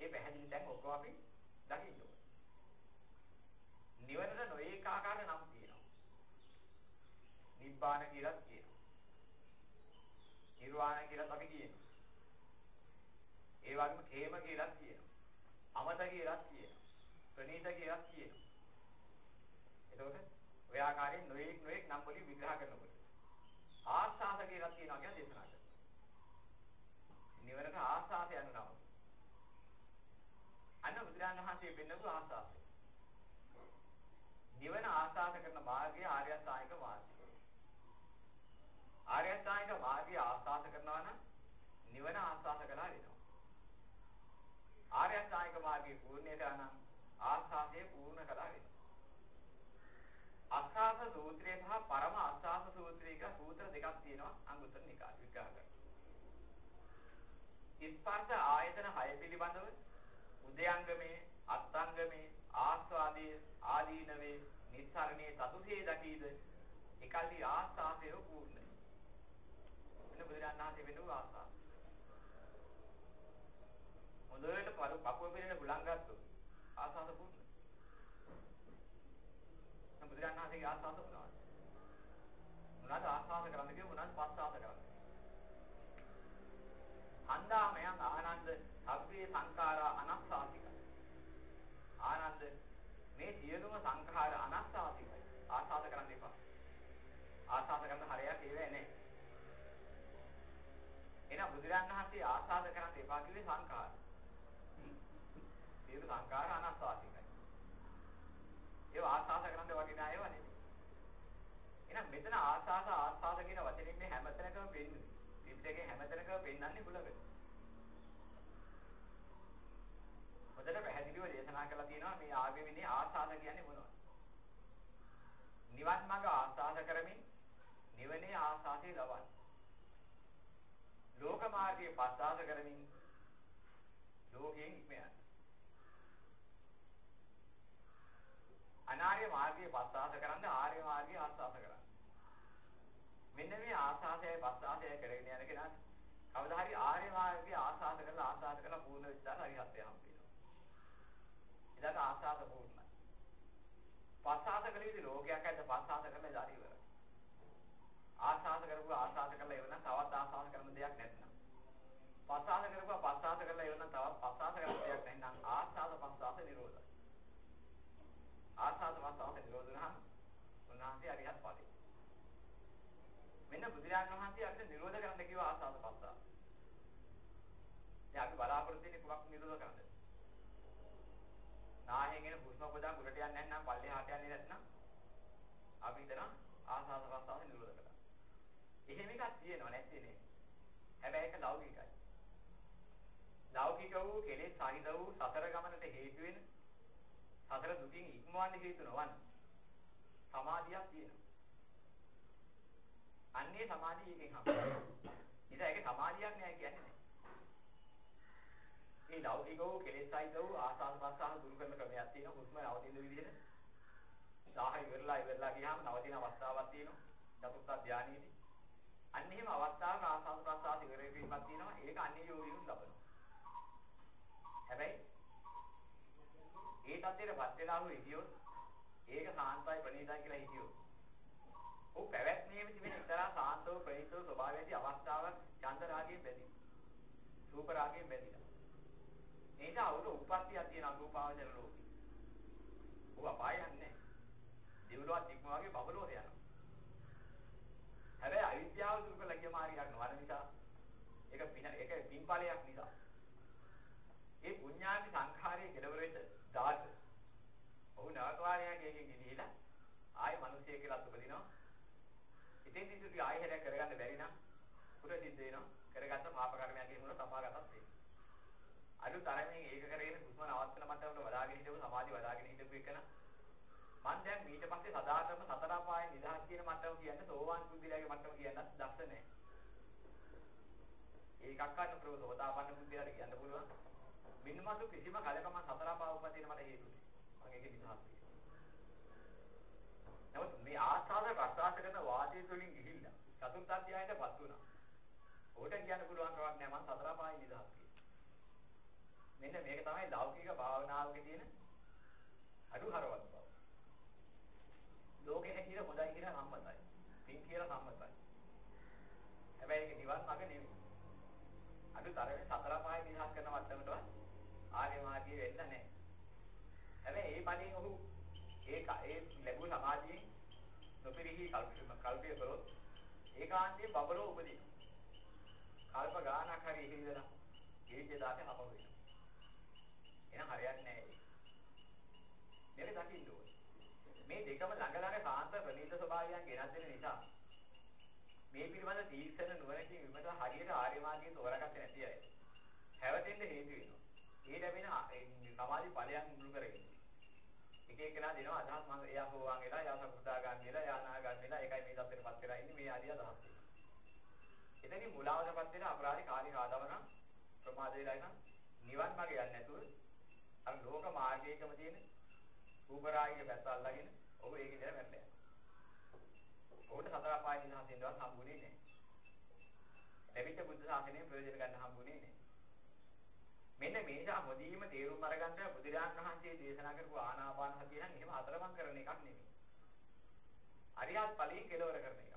ඒ පැහැදිලි දැන් ඔක්කොම අපි දකින්න ඕනේ. නිවනට නොඒක ආකාර නම් තියෙනවා. නිබ්බාන කියලා කියනවා. නිර්වාණ කියලා අපි කියනවා. ඒ වගේම හේම කියලා කියනවා. අමත කියලා කියනවා. ප්‍රණීත කියලා කියනවා. එතකොට ඔය ආකාරයෙන් නොඑක් නොඑක් නම් වලින් විග්‍රහ කරනකොට ආස්වාද කියලා කියනවා කියන දේශනා කරනවා. නිවනට ආස්වාද යන නම. අන්න බුදුරජාණන් වහන්සේ පෙන්නපු ආස්වාදය. නිවන ආස්වාද කරන මාර්ගය ආර්ය අෂ්ටාංගික මාර්ගය. ආර්ය අෂ්ටාංගික මාර්ගය ආස්වාද කරනවා නම් නිවන ආස්වාද කළා වෙනවා. ආර්ය අෂ්ටාංගික මාර්ගයේ පූර්ණය කරා නම් ආස්වාදයේ පූර්ණ කළා වෙනවා. අස්සාස සූත්‍රය සහ පරම අස්සාස සූත්‍රය කියලා සූත්‍ර දෙකක් තියෙනවා අංගුත්තර නිකාය විග්‍රහ කරනවා. ස්පර්ශ ආයතන 6 පිළිබඳව උදයංගමේ අත්ංගමේ ආස්වාදයේ ආදීනවේ නිස්සරණේ සතුසේ දකීද එකල්ලි ආස්වාදය පූර්ණයි. එන්න බුදුරණාහි වෙනු ආස්වාද. හොඳට පපුව පිරෙන බුලන් ගත්තොත් ආස්වාද පූර්ණ බුදුරජාණන් වහන්සේගේ ආස්වාද මොනවද? මොනවද ආස්වාද කරන්න කිව්ව මොනවද පස්සාද කරන්න? හන්දාමයන් ආනන්ද සබ්බේ සංඛාරා අනස්සාතිකයි. ආනන්ද මේ සියලුම සංඛාර අනස්සාතිකයි. ආස්වාද කරන්න එපා. ආස්වාද කරන්න හරයක් ඒවේ නැහැ. එහෙනම් බුදුරජාණන් වහන්සේ ආස්වාද කරන්න එපා කිව්වේ සංඛාර. සියලු සංඛාර අනස්සාතිකයි. ඒව ආස්වාද කරන්න වටිනා ඒවා නෙමෙයි. එහෙනම් මෙතන ආස්වාද ආස්වාද කියන වචනේ මේ හැමතැනකම පෙන්නේ. ත්‍රිපිටකේ හැමතැනකම පෙන්වන්නේ කුලකට. හොඳට පැහැදිලිව දේශනා කරලා තියෙනවා මේ ආගමිනේ ආස්වාද කියන්නේ මොනවද? නිවන් මාර්ග ආස්වාද කරමින් නිවනේ ආස්වාදේ ලබන්න. ලෝක මාර්ගයේ පස්සාද කරමින් ලෝකයෙන් ඉක්ම යන්න. අනාර්ය මාර්ගයේ පස්සාස කරන්න ආර්ය මාර්ගයේ ආස්වාස කරන්න. මෙන්න මේ ආස්වාසයයි පස්සාසයයි කරගෙන යන කෙනා කවදා හරි ආර්ය මාර්ගයේ ආස්වාස කරලා ආස්වාස කරලා පූර්ණ වෙච්චාම හරියත්ය හම්බ වෙනවා. එදාට ආස්වාස පූර්ණයි. පස්සාස කළ විදිහ ලෝකයක් ඇද්ද පස්සාස කරලා ඉඳලා ඉවරයි. ආස්වාස කරපුවා ආස්වාස කරලා ඉවර නම් තවත් ආස්වාස කරන දෙයක් නැත්නම්. පස්සාස කරපුවා පස්සාස කරලා ඉවර නම් තවත් පස්සාස කරන දෙයක් නැත්නම් ආස්වාද පස්සාස නිරෝධයි. ආසාද වස්තාවක නිරෝධ වුණාම උන්වහන්සේ අරිහත් ඵලෙ. මෙන්න බුදුරජාණන් වහන්සේ අපිට නිරෝධ කරන්න කිව්ව ආසාද පස්සා. දැන් අපි බලාපොරොත්තු වෙන්නේ කුමක් නිරෝධ කරන්නද? නාහෙන් එන හුස්ම පොදා කුරට යන්නේ නැත්නම් පල්ලෙහාට යන්නේ නැත්නම් අපි හිතන ආසාද පස්සාව නිරෝධ කළා. එහෙම එකක් තියෙනව නැත්තේ නේ. හැබැයි ඒක ලෞකිකයි. ලෞකික වූ කෙලෙස් සහිත වූ සතර ගමනට හේතු වෙන සතර දුකින් ඉක්මවන්න හේතු නොවන සමාධියක් තියෙනවා. අන්නේ සමාධිය එකෙන් හම්බෙනවා. ඉතින් ඒක සමාධියක් නෑ කියන්නේ නෑ. මේ ලෞකික වූ කෙලෙස් සහිත වූ ආසාස ප්‍රසආස දුරු කරන ක්‍රමයක් තියෙනවා. හුස්ම නවතින විදිහට. 10 ඉවරලා ඉවරලා ගියාම නවතින අවස්ථාවක් තියෙනවා. චතුර්ථ ධානයේදී. අන්න එහෙම අවස්ථාවක ආසාස ප්‍රසආස ඉවර වීමක් තියෙනවා. ඒක අන්නේ යෝගිනුත් ලබනවා. හැබැයි ඒ தත්ත්වයටපත් වෙලා හෝ හිටියොත් ඒක සාන්තයි ප්‍රණීතයි කියලා හිටියොත් ඔහු පැවැත්මේම තිබෙන එක්තරා සාන්තව ප්‍රණීතව ස්වභාවයේදී අවස්ථාවක් චන්ද රාගයෙන් බැඳිලා. රූප රාගයෙන් බැඳිලා. ඒක අවුල උප්පත්තියක් තියෙන රූපාවචර ලෝකේ. ඔබ අපායන්නේ. දෙවිලොත් ඉක්ම වගේ බබලෝට යනවා. හැබැයි අවිද්‍යාව දුරු කරලා ගිය මාර්ගයක් නොවන නිසා ඒක පින ඒක පින්පලයක් නිසා. ඒ පුණ්‍යානි සංඛාරයේ කෙලවර වෙද්දී දාට ඔහු නැවත වාරයක් එකකින් ගිහිලා ආයෙ මිනිසිය කියලා උපදිනවා. ඉතින් ඉතින් ආයෙ හැරයක් කරගන්න බැරි නම් පුර සිද්ධ වෙනවා. කරගත්ත පාප කර්මයක් එහෙම තපාගතත් වෙනවා. අලු තරමින් ඒක කරගෙන හුස්ම නවත්තන මට්ටමට වදාගෙන හිටපු සමාධි වදාගෙන හිටපු එකන මම දැන් ඊට පස්සේ සදාතම සතර පායේ නිදහස් කියන මට්ටම කියන්නේ සෝවාන් බුද්ධිලාගේ මට්ටම කියන්නත් දක්ෂ නැහැ. ඒකක් ගන්න ප්‍රෝ සෝතාපන්න බුද්ධිලාට කියන්න පුළුවන්. මින්මතු කිසිම කලකම සතර පාව උපදින මට හේතු නැහැ. මම ඒක නිදහස් නමුත් මේ ආස්වාද ප්‍රසආස කරන වාදයේ තුලින් ගිහිල්ලා චතුර්ථ අධ්‍යායයටපත් වුණා. ඕකට කියන්න පුළුවන් කමක් නැහැ මම සතර පායේ නිදහස් මෙන්න මේක තමයි ලෞකික භාවනාවකේ තියෙන අඩුහරවත් බව. ලෝකේ හැටියට හොඳයි කියලා සම්මතයි. පින් කියලා සම්මතයි. හැබැයි ඒක නිවන් මාර්ග නෙවෙයි. අඩු තරමේ සතර පහේ විනාශ කරන මට්ටමට ආර්ය මාර්ගය වෙන්න නැහැ. හැබැයි ඒ පණින් ඔහු ඒ ඒ ලැබු සමාධියෙන් නොපිරිහි කල්ප කල්පය කරොත් ඒකාන්තයේ බබලෝ උපදින. කල්ප ගානක් හරි ඉහිදලා ඒකේ දාට අප වෙනවා. එහෙනම් හරියන්නේ නැහැ මේක දකින්න ඕනේ. මේ දෙකම ළඟ ළඟ සාන්ත ප්‍රණීත ස්වභාවයන් ගෙනත් දෙන නිසා මේ පිළිබඳ තීක්ෂණ නුවණකින් විමස හරියට ආර්ය මාර්ගයේ තෝරාගත්තේ නැති අය. හැවටෙන්න හේතු වෙනවා. ඒ ලැබෙන සමාධි ඵලයන් මුල් කරගෙන. එක එකනා දෙනවා අදහස් මම එයා හොවාන් වෙලා එයා සම්පූර්ණ ගන්න වෙලා එයා නා ගන්න වෙලා ඒකයි මේ තත්ත්වෙටපත් වෙලා ඉන්නේ මේ ආදී අදහස්. එතනින් මුලාවටපත් වෙන අපරාධී කාර්ය ආදවන ප්‍රමාද වෙලා ඉන්න නිවන් මාර්ගය යන්නේ නැතුව අර ලෝක මාර්ගයකම තියෙන රූපරාගික පැත්ත අල්ලගෙන ඔබ ඒක ඉඳලා මැරලා යනවා. ඔබට සතර පාය නිදහස් වෙනවත් හම්බුනේ නැහැ. ලැබිච්ච බුද්ධ ශාසනයෙන් ප්‍රයෝජන ගන්න හම්බුනේ නැහැ. මෙන්න මේ නිසා මොදීම තේරුම් අරගන්න බුදුරජාණන් වහන්සේ දේශනා කරපු ආනාපාන සතිය නම් එහෙම අතරමං කරන එකක් නෙමෙයි. අරියත් ඵලයේ කෙලවර කරන එකක්.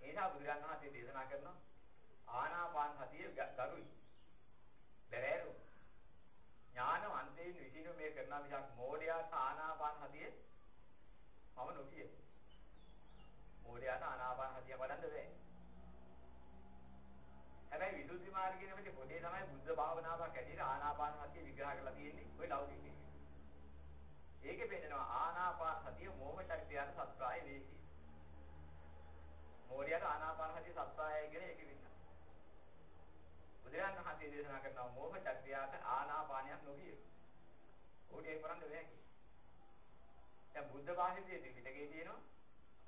ඒ නිසා බුදුරජාණන් වහන්සේ දේශනා කරනවා ආනාපාන සතිය ගරුයි. බැරෑරුම් ඥානවන්තයින් විසිනු මේ කරන මිසක් මෝඩයාට ආනාපාන හතිය මම නොකිය. මෝඩයාට ආනාපාන හතිය වඩන්න බෑ. හැබැයි විසුද්ධි මාර්ගයේ නෙමෙයි පොතේ තමයි බුද්ධ භාවනාවක් ඇටියට ආනාපාන හතිය විග්‍රහ කරලා තියෙන්නේ ඔය ලෞකිකයේ. ඒකේ පෙන්නනවා ආනාපාන හතිය මෝහ චක්‍රයන් සත්‍යය වේකි. මෝඩයාට ආනාපාන හතිය සත්‍යයයි කියන එක වින්න. බුදුරජාණන් වහන්සේ දේශනා කරනවා මෝහ චක්‍රියාට ආනාපානයක් නොකිය. උඩ ඒක කරන්න බෑ කි. දැන් බුද්ධ භාෂිතයේ පිටකේ තියෙනවා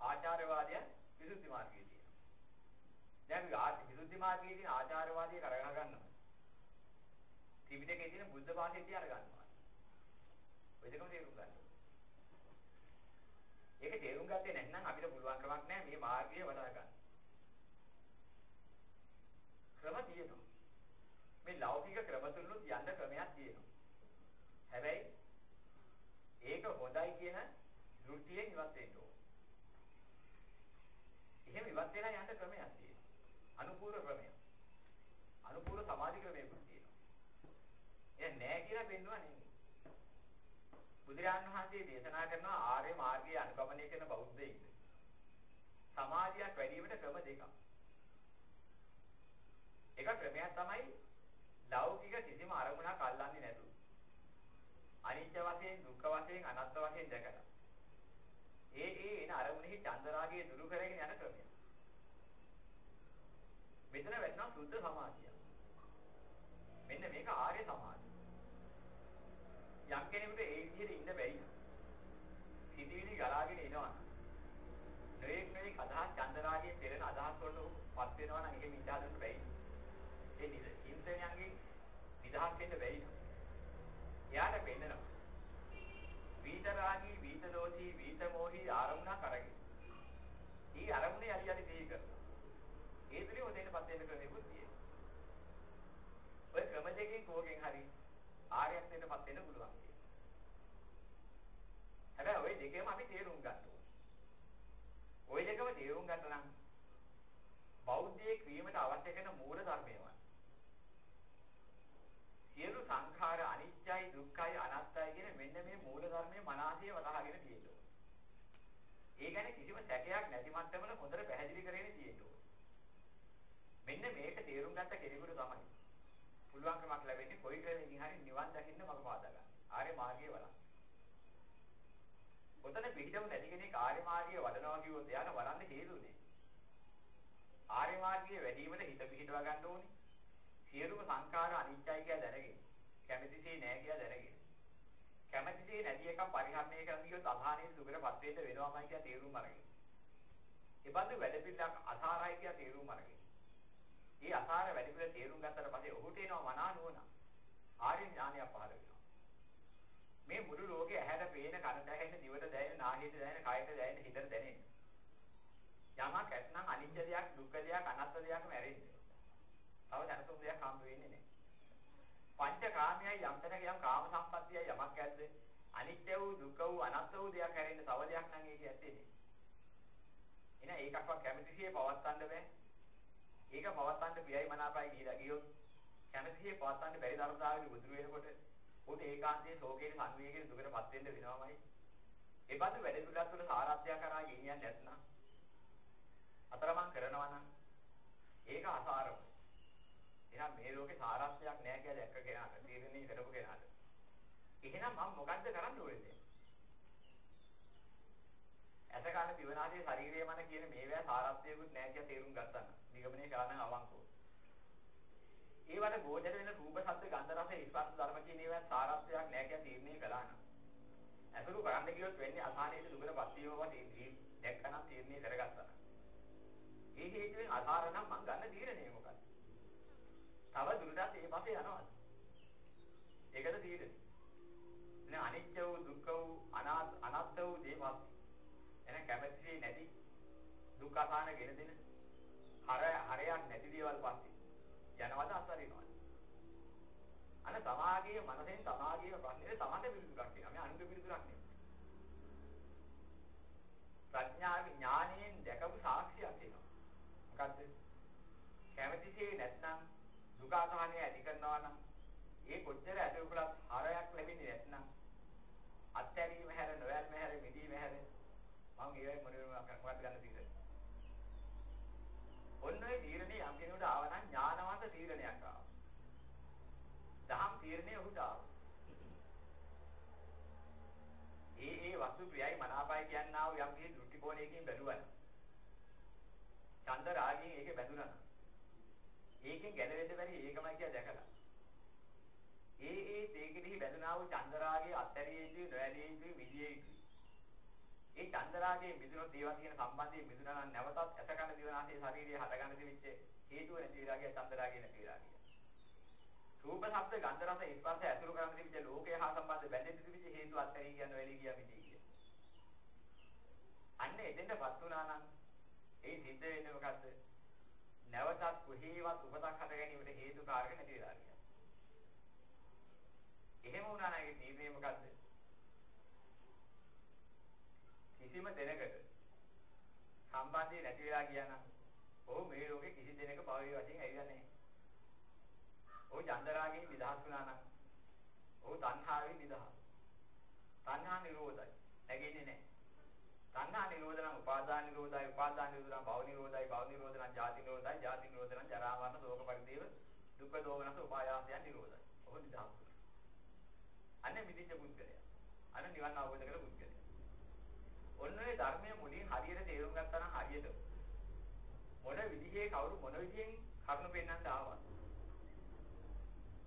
ආචාර්යවාදය විසුද්ධි මාර්ගයේ තියෙනවා. දැන් ආර්ය විසුද්ධි මාර්ගයේ තියෙන ආචාර්යවාදය කරගෙන ගන්නවා. ත්‍රිපිටකයේ තියෙන බුද්ධ භාෂිතය තියර ගන්නවා. ඔය දෙකම තේරුම් ගන්න. ඒක තේරුම් ගත්තේ නැත්නම් අපිට පුළුවන් කමක් නැහැ මේ මාර්ගය වඩා ගන්න. ක්‍රම තියෙනවා. මේ ලෞකික ක්‍රම තුනලුත් යන්න ක්‍රමයක් තියෙනවා. හැබැයි ඒක හොඳයි කියන දෘෂ්ටියෙන් ඉවත් වෙන්න ඕන. එහෙම ඉවත් වෙලා යන්න ක්‍රමයක් තියෙනවා. අනුපූර්ව ක්‍රමයක්. අනුපූර්ව සමාධි ක්‍රමයක් තියෙනවා. එය නෑ කියලා පෙන්වුවා නෙමෙයි. බුදුරජාණන් වහන්සේ දේශනා කරනවා ආර්ය මාර්ගයේ අනුගමනය කරන බෞද්ධයින්ට සමාධියක් වැඩි වීමට ක්‍රම දෙකක්. එක ක්‍රමයක් තමයි ලෞකික කිසිම අරමුණක් අල්ලන්නේ නැතුව. අනිත්‍ය වශයෙන්, දුක්ඛ වශයෙන්, අනාත්ම වශයෙන් දැකලා. ඒ ඒ එන අරමුණෙහි චන්දරාගය දුරු කරගෙන යන ක්‍රමය. මෙතන වෙනවා සුද්ධ සමාධිය. මෙන්න මේක ආර්ය සමාධිය. යම් කෙනෙකුට ඒ විදිහට ඉන්න බැරි නම් සිටිවිලි ගලාගෙන එනවා. නොඑක් නොඑක් අදහස් චන්දරාගයේ පෙරෙන අදහස් වලට පත් වෙනවා නම් ඒක මිදා ගන්න බැහැ. ඒ හිංසනයන්ගේ නිදහස් වෙන්න බැරි නම් එයාට වෙන්නනවා. වීතරාගී, වීතදෝෂී, වීතමෝහී ආරමුණක් අරගෙන. ඊ අරමුණේ යලි යලි දෙහි කරනවා. ඒ තුලින් ඔතේටපත් වෙන්න ක්‍රමෙකුත් තියෙනවා. ඔය ක්‍රම දෙකෙන් කෝකෙන් හරි ආර්යත්වයටපත් වෙන්න පුළුවන්. හැබැයි ওই දෙකම අපි තේරුම් ගන්න ඕනේ. ওই දෙකම තේරුම් ගන්න නම් බෞද්ධයෙක් වීමට අවශ්‍ය කරන මූල ධර්මයමයි. සියලු සංඛාර අනිත්‍යයි දුක්ඛයි අනාත්තයි කියන මෙන්න මේ මූල ධර්මයේ මනසේ වටහාගෙන තියෙනවා. ඒ ගැන කිසිම සැකයක් නැති මට්ටමල හොඳට පැහැදිලි කරගෙන තියෙනවා. මෙන්න මේක තේරුම් ගත්ත කෙනෙකුට තමයි පුළුවන්කමක් ලැබෙන්නේ කොයි ක්‍රමයකින් හරි නිවන් දකින්න මඟ පාදා ගන්න. ආර්ය මාර්ගයේ වඩන්න. ඔතන පිළිදම නැති කෙනෙක් ආර්ය මාර්ගයේ වඩනවා කිව්වොත් එයාට වඩන්න හේතුනේ. ආර්ය මාර්ගයේ වැඩිවීමට හිත පිහිටවා ගන්න ඕනේ. සියලුම සංඛාර අනිත්‍යයි කියලා දැනගෙන කැමැතිසේ නෑ කියලා දැනගෙන කැමැතිසේ නැති එක පරිහරණය කරන්න ගියොත් අධානයේ සුගරපත් වෙන්න වෙනවමයි කියලා තේරුම් අරගෙන. ඒ බඳු වැඩ පිළිලක් අසාරයි කියලා තේරුම් අරගෙන. මේ අසාර වැඩ පිළිල තේරුම් ගත්තට පස්සේ ඔහුට එනවා මනා නුවණ. ආර්ය ඥානයක් පහළ වෙනවා. මේ මුළු ලෝකේ ඇහැට පේන කනට ඇහෙන දිවට දැනෙන නාහයට දැනෙන කයට දැනෙන හිතට දැනෙන යමක් ඇත්නම් අනිත්‍ය දෙයක් දුක්ඛ දෙයක් අනාත්ම දෙයක්ම ඇරෙන්නේ. තව දැනතුම් දෙයක් හම්බ වෙන්නේ නැහැ. පංචකාමයයි යම් තැනක යම් කාම සම්පත්තියයි යමක් ඇද්ද අනිත්‍ය වූ දුක්ඛ වූ අනාත්ම වූ දෙයක් ඇරෙන්න තව දෙයක් නම් ඒක ඇත්තේ නේ. එන ඒකක්වත් කැමැතිසියේ පවත්තන්න බෑ. ඒක පවත්තන්න ප්‍රියයි මනාපයි කියලා ගියොත් කැමැතිසියේ පවත්තන්න බැරි දරදාවෙදි බුදුර වෙනකොට උට ඒකාන්තයේ ශෝකයේ සංවේගයේ දුකටපත් වෙන්න වෙනවමයි. ඒ බඳු වැඩ පිළිවෙලක් තුළ සාරාත්‍යය කරා ගෙනියන්නේ නැත්නම් අතරමං කරනවා නම් ඒක අසාරම. එහෙනම් මේ ලෝකේ සාරාත්‍යයක් නැහැ කියලා දැක්ක කෙනාට තීරණේ කරපු කෙනාට. එහෙනම් මම මොකද්ද කරන්න ඕනේ? ඇසකාල දිවනාදී ශරීරයේ මන කියන මේවැ සාරාත්‍යයකුත් නැහැ කියලා තේරුම් ගත්තා නම් නිගමනය කරන්න අවංකව. ඒවට ගෝචර වෙන රූප ශබ්ද ගන්ධ රස ස්පර්ශ ධර්ම කියන ඒවා සාරාත්‍යයක් නැහැ කියලා තීරණය කළා නම් අසුරු කරන්න ගියොත් වෙන්නේ අසහනයේ දුකටපත් වීමවත් දැක්කනම් තීරණය කරගත්තා. ඒ හේතුවෙන් අසාර නම් මං ගන්න තීරණය මොකක්ද? තව දුරටත් ඒ පස්සේ යනවා. ඒකද තීරණය. නේ අනිත්‍ය වූ දුක්ඛ වූ අනාත්ම වූ දේවල් එන කැමැති නැති දුක් අසහන ගෙන දෙන හර හරයක් නැති දේවල් පස්සේ යනවද අත්හරිනවද? අන සමාගයේ මනසෙන් සමාගයේ ප්‍රශ්නේ තමන්ට පිළිතුරක් දෙනවා. මේ අනුක පිළිතුරක් නෙමෙයි. ප්‍රඥා විඥාණයෙන් දැකපු සාක්ෂියක් එනවා. මොකද්ද? කැමැතිසේ නැත්නම් දුක අසහනය ඇති කරනවා නම් ඒ කොච්චර ඇතුළත් හරයක් ලැබෙන්නේ නැත්නම් අත්හැරීම හැර නොයල්ම හැර මිදීම හැර මම ඒවයි මොනවද මොකක්ද ගන්න තීරණය. ඔන්න ඔය තීරණේ යම් කෙනෙකුට ආව නම් ඥානවන්ත තීරණයක් ආවා. දහම් තීරණේ ඔහුට ආවා. ඒ ඒ වස්තු ප්‍රියයි මනාපයි කියනා වූ යම් කිසි දෘෂ්ටි කෝණයකින් බැලුවා. චන්ද රාගයෙන් ඒකේ බැඳුනා. ඒකෙන් ගැලවෙන්න බැරි ඒකමයි කියලා දැකලා. ඒ ඒ තේකෙහි බැඳුනා වූ චන්ද රාගයේ අත්තරියේ යුතුයි නොඇලියේ යුතුයි මිදියේ යුතුයි. ඒ චන්ද රාගයේ මිදුනොත් ඒවා කියන සම්බන්ධයේ මිදුනා නම් නැවතත් ඇසකන දිවනාසේ ශරීරයේ හටගන්න තිබිච්ච හේතුව නැති විරාගය චන්ද රාගය නැති විරාගය. රූප ශබ්ද ගන්ධ රස ස්පර්ශ ඇසුරු කරන තිබිච්ච ලෝකය හා සම්බන්ධ බැඳෙන්න තිබිච්ච හේතු අත්තරිය කියන වෙලී ගියා මිදී කිය. අන්න එතෙන්ටපත් වුණා නම් ඒ සිද්ධ වෙන්නේ මොකද්ද? නැවතත් කොහේවත් උපතක් හද ගැනීමට හේතු කාරක නැති වෙලා ගියා. එහෙම වුණා නම් ඒ තීරණය මොකද්ද? කිසිම දෙයකට සම්බන්ධය නැති වෙලා ගියා නම් ඔහු මේ ලෝකේ කිසි දෙයක භවී වශයෙන් ඇවිල්ලා නැහැ. ඔහු චන්දරාගයෙන් නිදහස් වුණා නම් ඔහු තණ්හාවෙන් නිදහස්. තණ්හා නිරෝධයි. නැගෙන්නේ නැහැ. තණ්හා නිරෝධ නම් උපාදාන නිරෝධයි, උපාදාන නිරෝධ නම් භව නිරෝධයි, භව නිරෝධ නම් ජාති නිරෝධයි, ජාති නිරෝධ නම් ජරා මරණ ශෝක පරිදේව දුක්ඛ දෝමනස උපායාසයන් නිරෝධයි. ඔහු නිදහස් වුණා. අනේ මිදිච්ච පුද්ගලයා. අනේ නිවන් අවබෝධ කර පුද්ගලයා. ඔන්න ඔය ධර්මයේ මුලින් හරියට තේරුම් ගත්තා නම් හරියට මොන විදිහේ කවුරු මොන විදිහෙන් කරුණු පෙන්වන්නට ආවා.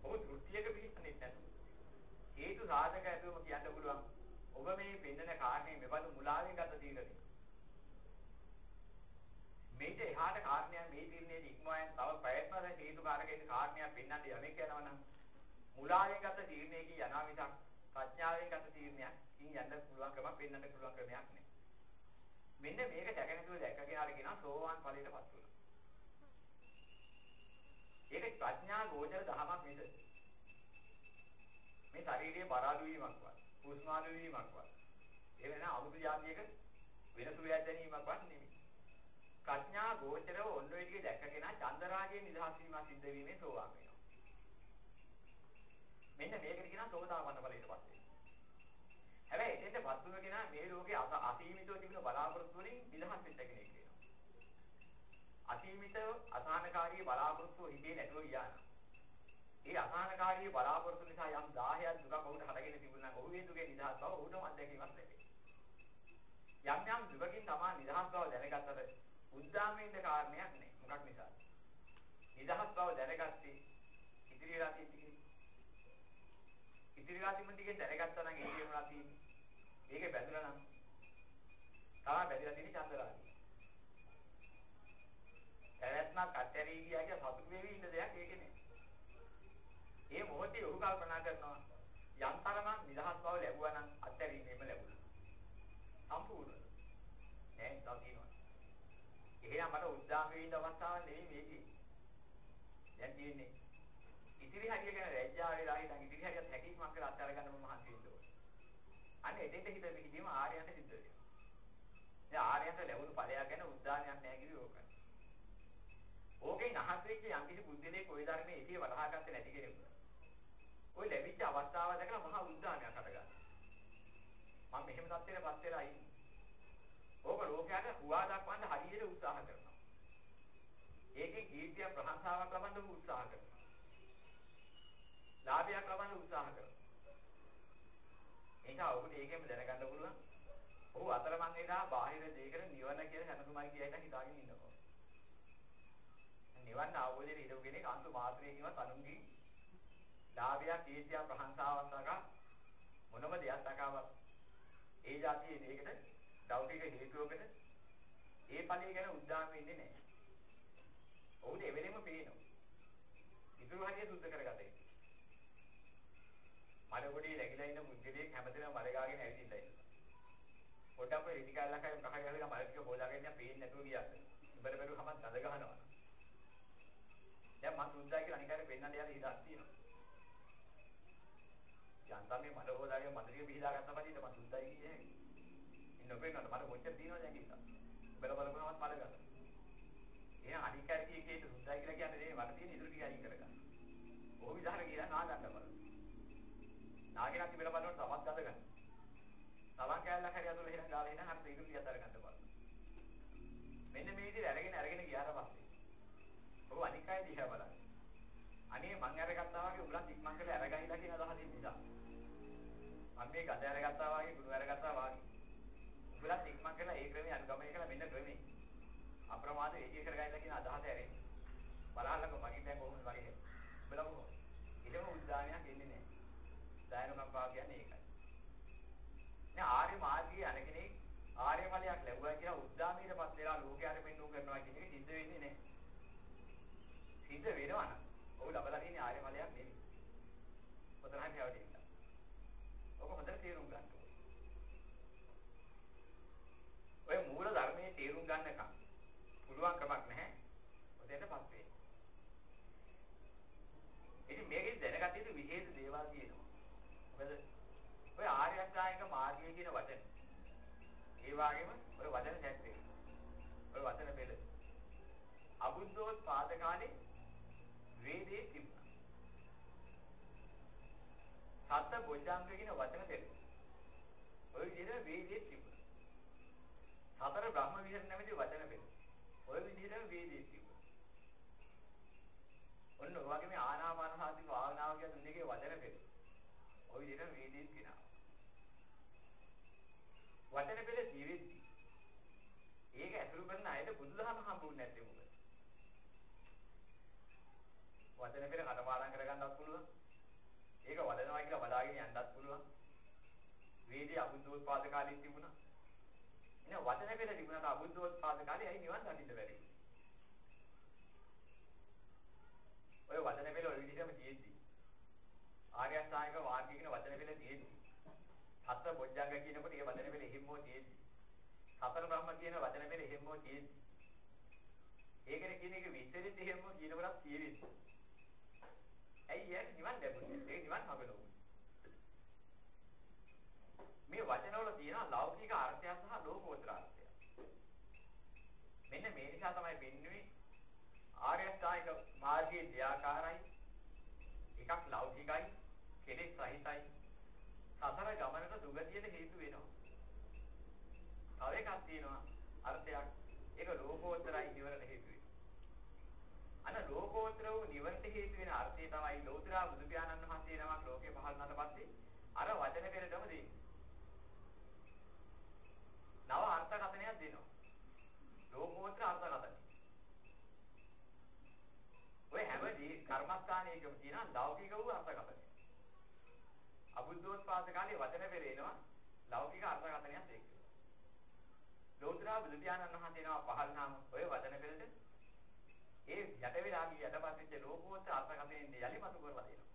ඔහු දෘෂ්ටියක පිළිස්සන්නේ නැතු. හේතු සාධක ඇතුවම කියන්න පුළුවන්. ඔබ මේ පෙන්වන කාරණේ මෙබඳු මුලාවෙන් ගත තීරණය. මේක එහාට කාරණයක් මේ තීරණයේ ඉක්මවයන් තව ප්‍රයත්නවල හේතු කාරකයේ කාරණයක් පෙන්වන්න යමෙක් යනවනම් මුලාවෙන් ගත තීරණයකින් යනවා මිසක් ප්‍රඥාවෙන් ගත තීරණයක් කින් යන්න පුළුවන් ක්‍රමයක් පෙන්වන්න පුළුවන් ක්‍රමයක් නෑ. මෙන්න මේක දැකනතුව දැක්කගෙන අර කියනවා සෝවාන් ඵලයටපත් වුණා. ඒක ප්‍රඥා ගෝචර දහමක් මිස මේ ශාරීරියේ බරාදු වීමක්වත් කුස්මාදු වීමක්වත් ඒ වෙන අමුතු જાතියක වෙනසු ව්‍යාජ දැනීමක්වත් නෙමෙයි. ප්‍රඥා ගෝචරව ඔන්න ඔය ටික දැක්කගෙන චන්දරාගයේ නිදහස් වීම සිද්ධ වීමේ සෝවාන් වෙනවා. මෙන්න මේකට කියනවා සෝදාපන්න ඵලයට පස්සේ. හැබැයි එතෙන්ට පත්තුන කෙනා මේ ලෝකේ අසීමිතව තිබෙන බලාපොරොත්තු වලින් නිදහස් වෙච්ච කෙනෙක් වෙනවා. අසීමිතව අසහනකාරී බලාපොරොත්තු හිතේ නැතුව ගියා නම් ඒ අසහනකාරී බලාපොරොත්තු නිසා යම් 10ක් දුකක් ඔහුට හටගෙන තිබුණා නම් ඔහු ඒ දුකේ නිදහස් බව ඔහුටම අත්දැකීමක් ලැබේ. යම් යම් දුකකින් තමා නිදහස් බව දැනගත්තට උද්දාමෙන්ද කාරණයක් නෑ. මොකක් නිසාද? නිදහස් බව දැනගත්තේ ඉදිරි වෙලා තියෙන්නේ. ඉදිරි වෙලා තිබුණ ටිකෙන් දැනගත්තා නම් ඒ කියනවා තියෙන්නේ. ඒකේ බැඳුණා නම් තමයි බැඳලා තියෙන්නේ චන්දරාගය. පැවැත්මක් අත්හැරී ගියාගේ සතුට වෙවි ඉන්න දෙයක් ඒකේ නෑ. ඒ මොහොතේ ඔහු කල්පනා කරනවා යම් තරමක් නිදහස් බව ලැබුවා නම් අත්හැරීමේම ලැබුණා. සම්පූර්ණ. නෑ තව තියෙනවා. එහෙනම් මට උද්දාමයේ ඉන්න අවස්ථාවක් නෙවෙයි මේකේ. දැන් තියෙන්නේ ඉතිරි හරිය ගැන රැජ්ජා වෙලා හිටන් ඉතිරි හරියත් හැකියාවක් කරලා අත්හැර ගන්න මම මහන්සි වෙන්න ඕනේ. අන්න එතෙන්ට හිත මෙහිදීම ආර්යයන්ට සිද්ධ වෙනවා. දැන් ආර්යයන්ට ලැබුණු ඵලයක් ගැන උද්දානයක් නැහැ කිව්වේ ඕකයි. ඕකෙන් අහස් වෙච්ච යම් කිසි බුද්ධිලේ කොයි ධර්මයේ ඉතිය වටහා ගත්තේ නැති කෙනෙකුට. ওই ලැබිච්ච අවස්ථාව දැකලා මහා උද්දානයක් හටගන්නවා. මම මෙහෙම තත්ත්වයකටපත් වෙලා ඉන්නේ. ඕක ලෝකයට හුවා දක්වන්න හරියට උත්සාහ කරනවා. ඒකේ කීර්තිය ප්‍රශංසාවක් ලබන්න උත්සාහ කරනවා. ලාභයක් ලබන්න උත්සාහ කරනවා. ඒක ඔබට ඒකෙම දැනගන්න පුළුවන්. ඔහු අතරමං වෙලා බාහිර දෙයකට නිවන කියලා හැමතුමයි කියයිලා හිතාගෙන ඉන්නවා. නිවන් අවබෝධයේ ඉඳපු කෙනෙක් අන්ත මාත්‍රයකින්වත් අනුන්ගේ ලාභයක් කීර්තියක් ප්‍රශංසාවක් තකා මොනම දෙයක් තකාවක් ඒ જાතියේ දෙයකට දෞතික හේතුවකට ඒ ඵලයේ ගැන උද්දාම වෙන්නේ නැහැ. ඔහුට එවෙලෙම පේනවා. ඉතුරු හරිය සුද්ධ කරගත යුතුයි. මඩගොඩේ läගිලා ඉන්න මුද්දලේ හැමදේම මඩ ගාගෙන ඇවිදින්න ඉන්නවා. පොඩ්ඩක් ඔය රිටි කාලයක් අය කහ ගහලා මඩ ටික හොදාගෙන ඉන්න පේන්නේ නැතුව ගියාත්. ඉබර බැලුවම නද ගහනවා. දැන් මං සුද්දා කියලා අනිකාරේ පෙන්නන්න යන ඉඩක් තියෙනවා. යන්තම් මේ මඩ හොදාගෙන මඩ ටික පිහදා ගත්ත පස්සේ මං සුද්දා කියන්නේ. ඉන්න පෙන්නන්න මට කොච්චර තියෙනවද දැන් ඉතින්. බල බලපුවමත් මඩ ගන්න. එහෙනම් අනිකාරේ කීකේ සුද්දා කියලා කියන්නේ නේ මට තියෙන ඉතුරු ටික අයින් කරගන්න. ඔහු විධාන කියලා නා ගන්න බලන්න. නාගෙන අපි බල බලනකොට තමත් ගඳ ගන්න. තමන් කැලලක් හරි අතල එහෙනම් ගාලා එහෙනම් අර ඉතුරු ටික අතර ගන්න බලන්න. මෙන්න මේ විදිහට අරගෙන අරගෙන ගියාට පස්සේ ඔබ අනික් අය දිහා බලන්න. අනේ මං අරගත්තා වගේ උඹලා ඉක්මන් කරලා අරගයිලා කියන අදහසින් නිසා. මම මේ ගඳ අරගත්තා වගේ ගුණ අරගත්තා වගේ. උඹලා ඉක්මන් කරලා ඒ ක්‍රමයේ අනුගමනය කළා මෙන්න ක්‍රමේ. අප්‍රමාද ඒකී කරගයිලා කියන අදහස ඇරෙන්නේ. බලහල්ලකෝ මගේ දැන් කොහොමද වගේ. උඹලා මොකද? ඊටම උද්දානයක් එන්නේ නැහැ. දායනකම්පා කියන්නේ ඒකයි. දැන් ආර්ය මාර්ගයේ අන කෙනෙක් ආර්ය ඵලයක් ලැබුවා කියලා උද්දාමීටපත් වෙලා ලෝකයට පෙන්වු කරනවා කියන එක සිද්ධ වෙන්නේ නැහැ. සිද්ධ වෙනවා නම් ඔහු ලබලා තියෙන ආර්ය ඵලයක් නෙවෙයි. පොතනහම යවටින්න. ඔක හොඳට තේරුම් ගන්න ඕනේ. ඔය මූල ධර්මයේ තේරුම් ගන්නකම් පුළුවන් කමක් නැහැ. ඔතෙන්ටපත් වෙන්න. ඉතින් මේකෙන් දැනගත යුතු විශේෂ දේවල් තියෙනවා. මොකද ඔය ආර්ය අෂ්ටාංගික මාර්ගය කියන වචන. ඒ වගේම ඔය වචන සැට් එක. ඔය වචන පෙළ. අබුද්ධෝත්පාද කාලේ වේදේ තිබුණා. සත්ත බොජ්ජංග කියන වචන දෙක. ඔය විදිහට වේදේ තිබුණා. සතර බ්‍රහ්ම විහරණ නැමැති වචන දෙක. ඔය විදිහට වේදේ තිබුණා. ඔන්න ඔය වගේ මේ ආනාපාන සති භාවනාව කියන දෙකේ වචන දෙක. ඔය විදිහට වේදේ කියනවා. වචන පෙළ ජීවිතී. ඒක ඇසුරු කරන අයට බුදුදහම හම්බුනේ නැත්තේ මොකද? වචන පෙළ කටපාඩම් කරගන්නත් පුළුවන්. ඒක වදනවා කියලා බලාගෙන යන්නත් පුළුවන්. වේදී අබුද්ධෝත්පාද කාලේ තිබුණා. එන වචන පෙළ තිබුණාට අබුද්ධෝත්පාද කාලේ ඇයි නිවන් දකින්න බැරි? ඔය වචන පෙළ ඔය විදිහටම තියෙද්දි ආර්ය අෂ්ටාංගික මාර්ගය කියන වචන පෙළ තියෙද්දි සතර බොජ්ජංග කියනකොට ඒ වචන පෙළ එහෙම්මෝ තියෙද්දි සතර බ්‍රහ්ම කියන වචන පෙළ එහෙම්මෝ තියෙද්දි ඒකනේ කියන එක විස්තරිත එහෙම්මෝ කියනකොටත් තියෙන්නේ. ඇයි යන්නේ නිවන් ලැබුණේ? ඒ නිවන් හබලෝ මේ වචනවල තියෙන ලෞකික අර්ථය සහ ලෝකෝත්තර අර්ථය මෙන්න මේ නිසා තමයි වෙන්නේ ආර්ය අෂ්ටාංගික මාර්ගයේ දෙආකාරයි එකක් ලෞකිකයි කෙලෙස් සහිතයි. සතර ගමනට දුගතියට හේතු වෙනවා. තව එකක් තියෙනවා අර්ථයක්. ඒක ලෝකෝත්තරයි නිවරට හේතු වෙනවා. අන්න ලෝකෝත්තර වූ නිවරට හේතු වෙන අර්ථය තමයි ලෝතර බුදු පියාණන් වහන්සේ නමක් ලෝකේ පහළ වුණාට පස්සේ අර වචන පෙරටම දෙන්නේ. නව අර්ථකථනයක් දෙනවා. ලෝකෝත්තර අර්ථකථනය. ඔය හැමදී කර්මස්ථානයකම තියෙන ලෞකික වූ අර්ථකථනය. අබුද්ධෝත්පාද කාලේ වචන පෙරේනවා ලෞකික අර්ථකථනයක් ඒක. ලෝතර බුදු පියාණන් වහන්සේ නම පහළනාම ඔය වචන පෙරට ඒ යට වෙලා ගිය යටපත් වෙච්ච ලෝකෝත්තර අර්ථකථනයෙන් යලි මතු කරලා දෙනවා.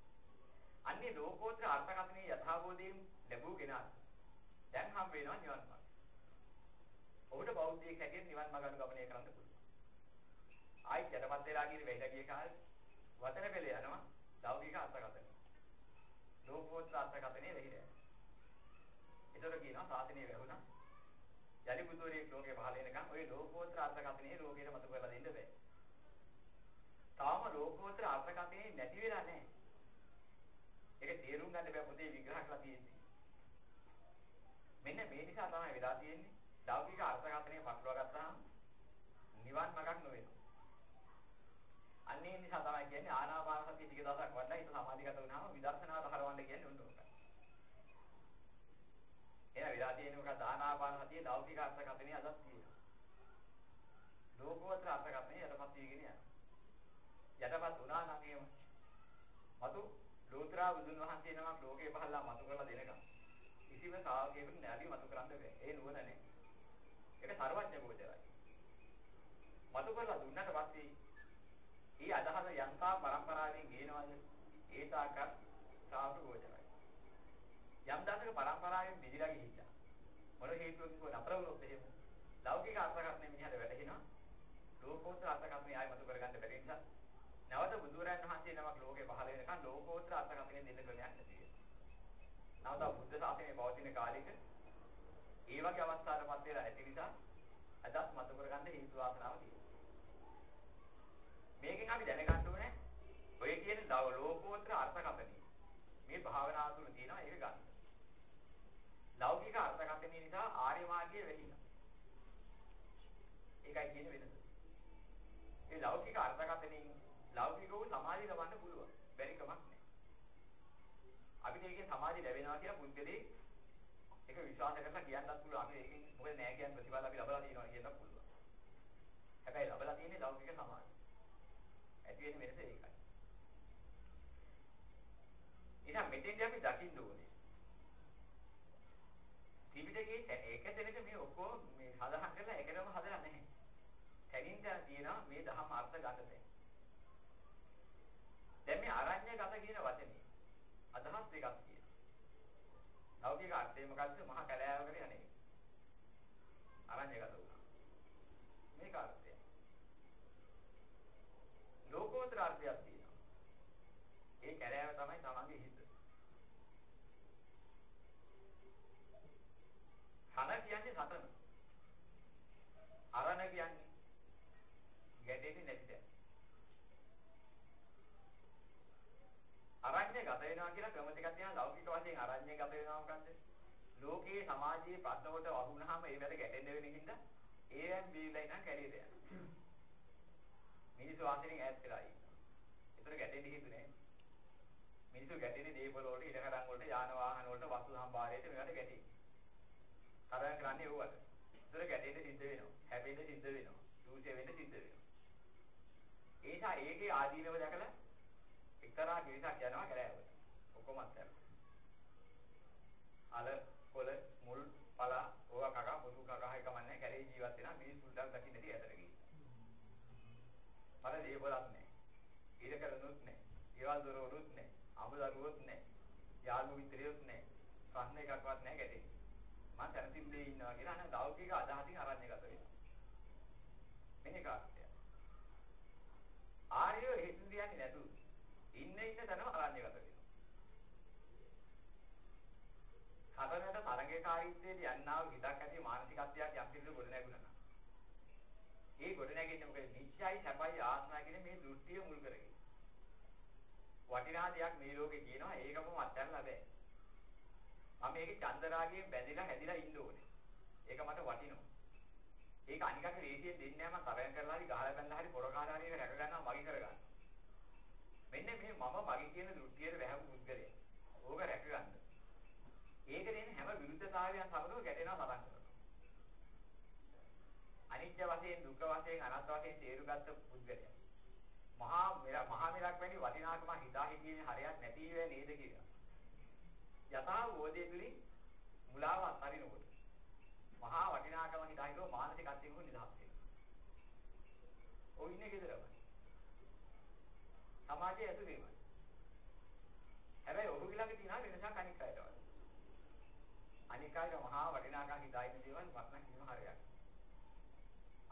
අන්නේ ලෝකෝත්තර අර්ථකථනයේ යථාබෝධයෙන් ලැබූ කෙනා දැන් හම් වෙනවා නිවන් මාර්ගය. ඔහුට බෞද්ධයෙක් හැටියට නිවන් මාර්ග අනුගමනය කරන්න පුළුවන්. ආයිත් යටපත් වෙලා ගිහින් වෙහෙලා ගිය කාලේ වචන පෙළ යනවා ලෞකික අර්ථකථනය. ලෝකෝත්තර අර්ථකථනයේ වෙහිලා යනවා. ඒතර කියනවා සාසනීය වැහුණා. යලි බුදුරෙක් ලෝකේ පහළ වෙනකන් ওই ලෝකෝත්තර අර්ථකථනයේ ලෝකෙට මතු කරලා දෙන්න බෑ. තාම ලෝකෝත්තර අර්ථකථනයේ නැති වෙලා නැහැ. ඒක තේරුම් ගන්න බෑ පොතේ විග්‍රහ කරලා තියෙන්නේ. මෙන්න මේ නිසා තමයි වෙලා තියෙන්නේ. ලෞකික අර්ථකථනය පටලවා ගත්තාම නිවන් මාර්ගක් නොවෙනවා. අන්නේ නිසා තමයි කියන්නේ ආනාපාන සතිය ටික දවසක් වඩලා හිත සමාධිගත වුණාම විදර්ශනාවට හරවන්න කියන්නේ උන් උන්ට. එහෙනම් විලා තියෙන මොකද ආනාපාන සතිය ලෞකික අර්ථකථනයේ අදත් තියෙනවා. ලෝකෝත්තර අර්ථකථනයේ යටපත් වීගෙන යනවා. යටපත් වුණා නම් එහෙම මතු ලෝත්‍රා බුදුන් වහන්සේ නමක් ලෝකේ පහළලා මතු කරලා දෙනකම් කිසිම ශ්‍රාවකයෙකුට නැවි මතු කරන්න බෑ. ඒ නුවණ නැහැ. ඒක සර්වඥ ගෝචරයි. මතු කරලා දුන්නට පස්සේ ඒ අදහස යම්තා පරම්පරාවෙන් ගේනවද ඒ තාකත් සාසු ගෝචරයි. යම් දාසක පරම්පරාවෙන් බිඳලා ගිහිල්ලා මොන හේතුවකින් හෝ නතර වුණොත් එහෙම ලෞකික අර්ථකථනය මිනිහට වැටහෙනවා. ලෝකෝත්තර අර්ථකථනය ආයෙ මතු කරගන්න බැරි නිසා නැවත බුදුරයන් වහන්සේ නමක් ලෝකේ පහළ වෙනකන් ලෝකෝත්තර අර්ථකථනය දෙන්න ක්‍රමයක් නැතිව. නැවත බුද්ධ ශාසනය පවතින කාලෙක ඒ වගේ අවස්ථාවකට පත් වෙලා ඇති නිසා අදත් මතු කරගන්න හේතු වාසනාව තියෙනවා. මේකෙන් අපි දැනගන්න ඕනේ ඔය කියන ලෝකෝත්තර අර්ථකථනය මේ භාවනාව තුළ තියෙනවා ඒක ගන්න. ලෞකික අර්ථකථනය නිසා ආර්ය මාර්ගයේ වෙහිලා. ඒකයි කියන වෙනස. ඒ ලෞකික අර්ථකථනයෙන් ලෞකික වූ සමාධිය ලබන්න පුළුවන්. බැරි කමක් නැහැ. අපිට ඒකෙන් සමාධිය ලැබෙනවා කියලා පුද්ගලෙක් ඒක විශ්වාස කරලා කියන්නත් පුළුවන්. අපි ඒකෙන් මොකද නෑ කියන ප්‍රතිඵල අපි ලබලා තියෙනවා කියන්නත් පුළුවන්. හැබැයි ලබලා තියෙන්නේ ලෞකික සමාධිය. ඇති වෙන වෙනස ඒකයි. එහෙනම් මෙතෙන්දී අපි දකින්න ඕනේ. ත්‍රිපිටකයේ එක තැනක මේ ඔක්කොම මේ සඳහන් කරලා එකටම හදලා නැහැ. තැනින් තැන තියෙනවා මේ දහම් අර්ථ ගන්න තැන. දැන් මේ අරඤ්‍යගත කියන වචනේ අදහස් දෙකක් තියෙනවා. ලෞකික අර්ථය මොකද්ද? මහා කැලෑවකට යන්නේ. අරඤ්‍යගත වුණා. මේක අර්ථය. ලෝකෝත්තර අර්ථයක් තියෙනවා. ඒ කැලෑව තමයි තමන්ගේ හිත. කන කියන්නේ සතන. අරණ කියන්නේ ගැටෙන්නේ නැති තැන. අරඤ්‍ය ගත වෙනවා කියලා ක්‍රම ටිකක් තියෙනවා ලෞකික වශයෙන් අරඤ්‍ය ගත වෙනවා මොකද්ද? ලෝකයේ සමාජයේ ප්‍රශ්න වලට වහුනහම ඒ වැඩ ගැටෙන්න වෙන හින්දා ඒයන් බීලා ඉන්න කැලේට යනවා. මිනිස්සු වාසියෙන් ඈත් වෙලා ඉන්නවා. ඒතර ගැටෙන්න හිතුනේ. මිනිස්සු ගැටෙන්නේ දේපල වලට, ඉඩකඩම් වලට, යාන වාහන වලට, වස්තු සම්භාරයට මේවට ගැටෙන්නේ. තරහ කරන්නේ ඕවට. ඒතර ගැටෙන්න සිද්ධ වෙනවා. හැපෙන්න සිද්ධ වෙනවා. දූෂ්‍ය වෙන්න සිද්ධ වෙනවා. ඒ නිසා ඒකේ ආදීනව දැකලා එක්තරා කිරිසක් යනවා කැලෑවට. ඔක්කොමත් යනවා. අල කොළ මුල් පලා ඕවා කකා පොදු කකා එක මන්නේ කැලේ ජීවත් වෙනා මිනිස්සුන්ට දකින්න නැති ඇතර ගිහින්. පර දේවලක් නැහැ. ඊට කරනුත් නැහැ. ඒවල් දොරවලුත් නැහැ. අමුදරුවොත් නැහැ. යාළු මිත්‍රයොත් නැහැ. ප්‍රශ්න එකක්වත් නැහැ ගැටේ. මම සැනසෙන්නේ ඉන්නවා කියලා අන ලෞකික අදහසින් අරන්නේ ගත වෙනවා. මෙන්න කාර්යය. ආර්යෝ හේතු දියන්නේ නැතුව ඉන්න ඉන්න තැනම අරන්නේ ගත වෙනවා. හතරට තරංගකාරීත්වයේ යන්නා වූ හිතක් ඇති මානසිකත්වයක් යම් කිසි ගොඩ නැගුණා නම්. ඒ ගොඩ නැගෙන්නේ මොකද? නිශ්චයයි සැපයි ආත්මයි කියන මේ දෘෂ්ටිය මුල් කරගෙන. වටිනා දෙයක් මේ ලෝකේ තියෙනවා ඒකම අත්හැරලා බෑ. මම මේකේ චන්දරාගයෙන් බැඳිලා හැදිලා ඉන්න ඕනේ. ඒක මට වටිනවා. ඒක අනිකට ලේසියෙන් දෙන්නේ නැහැ මම තරයන් කරලා හරි ගහලා බැලලා හරි පොර කාලා හරි ඒක රැක ගන්නවා මගේ කර ගන්න. මෙන්න මේ මම මගේ කියන දෘෂ්ටියට වැහපු පුද්ගලයා. ඕක රැක ගන්න. ඒක දෙන හැම විරුද්ධතාවයන් සමගම ගැටෙනවා සමන් කරනවා. අනිත්‍ය වශයෙන් දුක්ඛ වශයෙන් අනාත්ම වශයෙන් තේරුගත්ත පුද්ගලයා. මහා මහා මෙලක් වැනි වටිනාකම හිතා හිතීමේ හරයක් නැති වේ නේද කියලා. යථා වෝදේ තුලින් මුලාව අත්හරිනකොට මහා වටිනාකම හිතා හිතුව මානසික අත්දැකීම් නිදහස් වෙනවා. ඔය ඉන්නේ ගෙදරමයි. සමාජයේ ඇතුළේමයි. හැබැයි ඔහු ළඟ තියෙන වෙනසක් අනික් අයට වගේ. අනික් අයට මහා වටිනාකම් හිතා ඉන්න දේවල් මට නම් කිසිම හරයක්.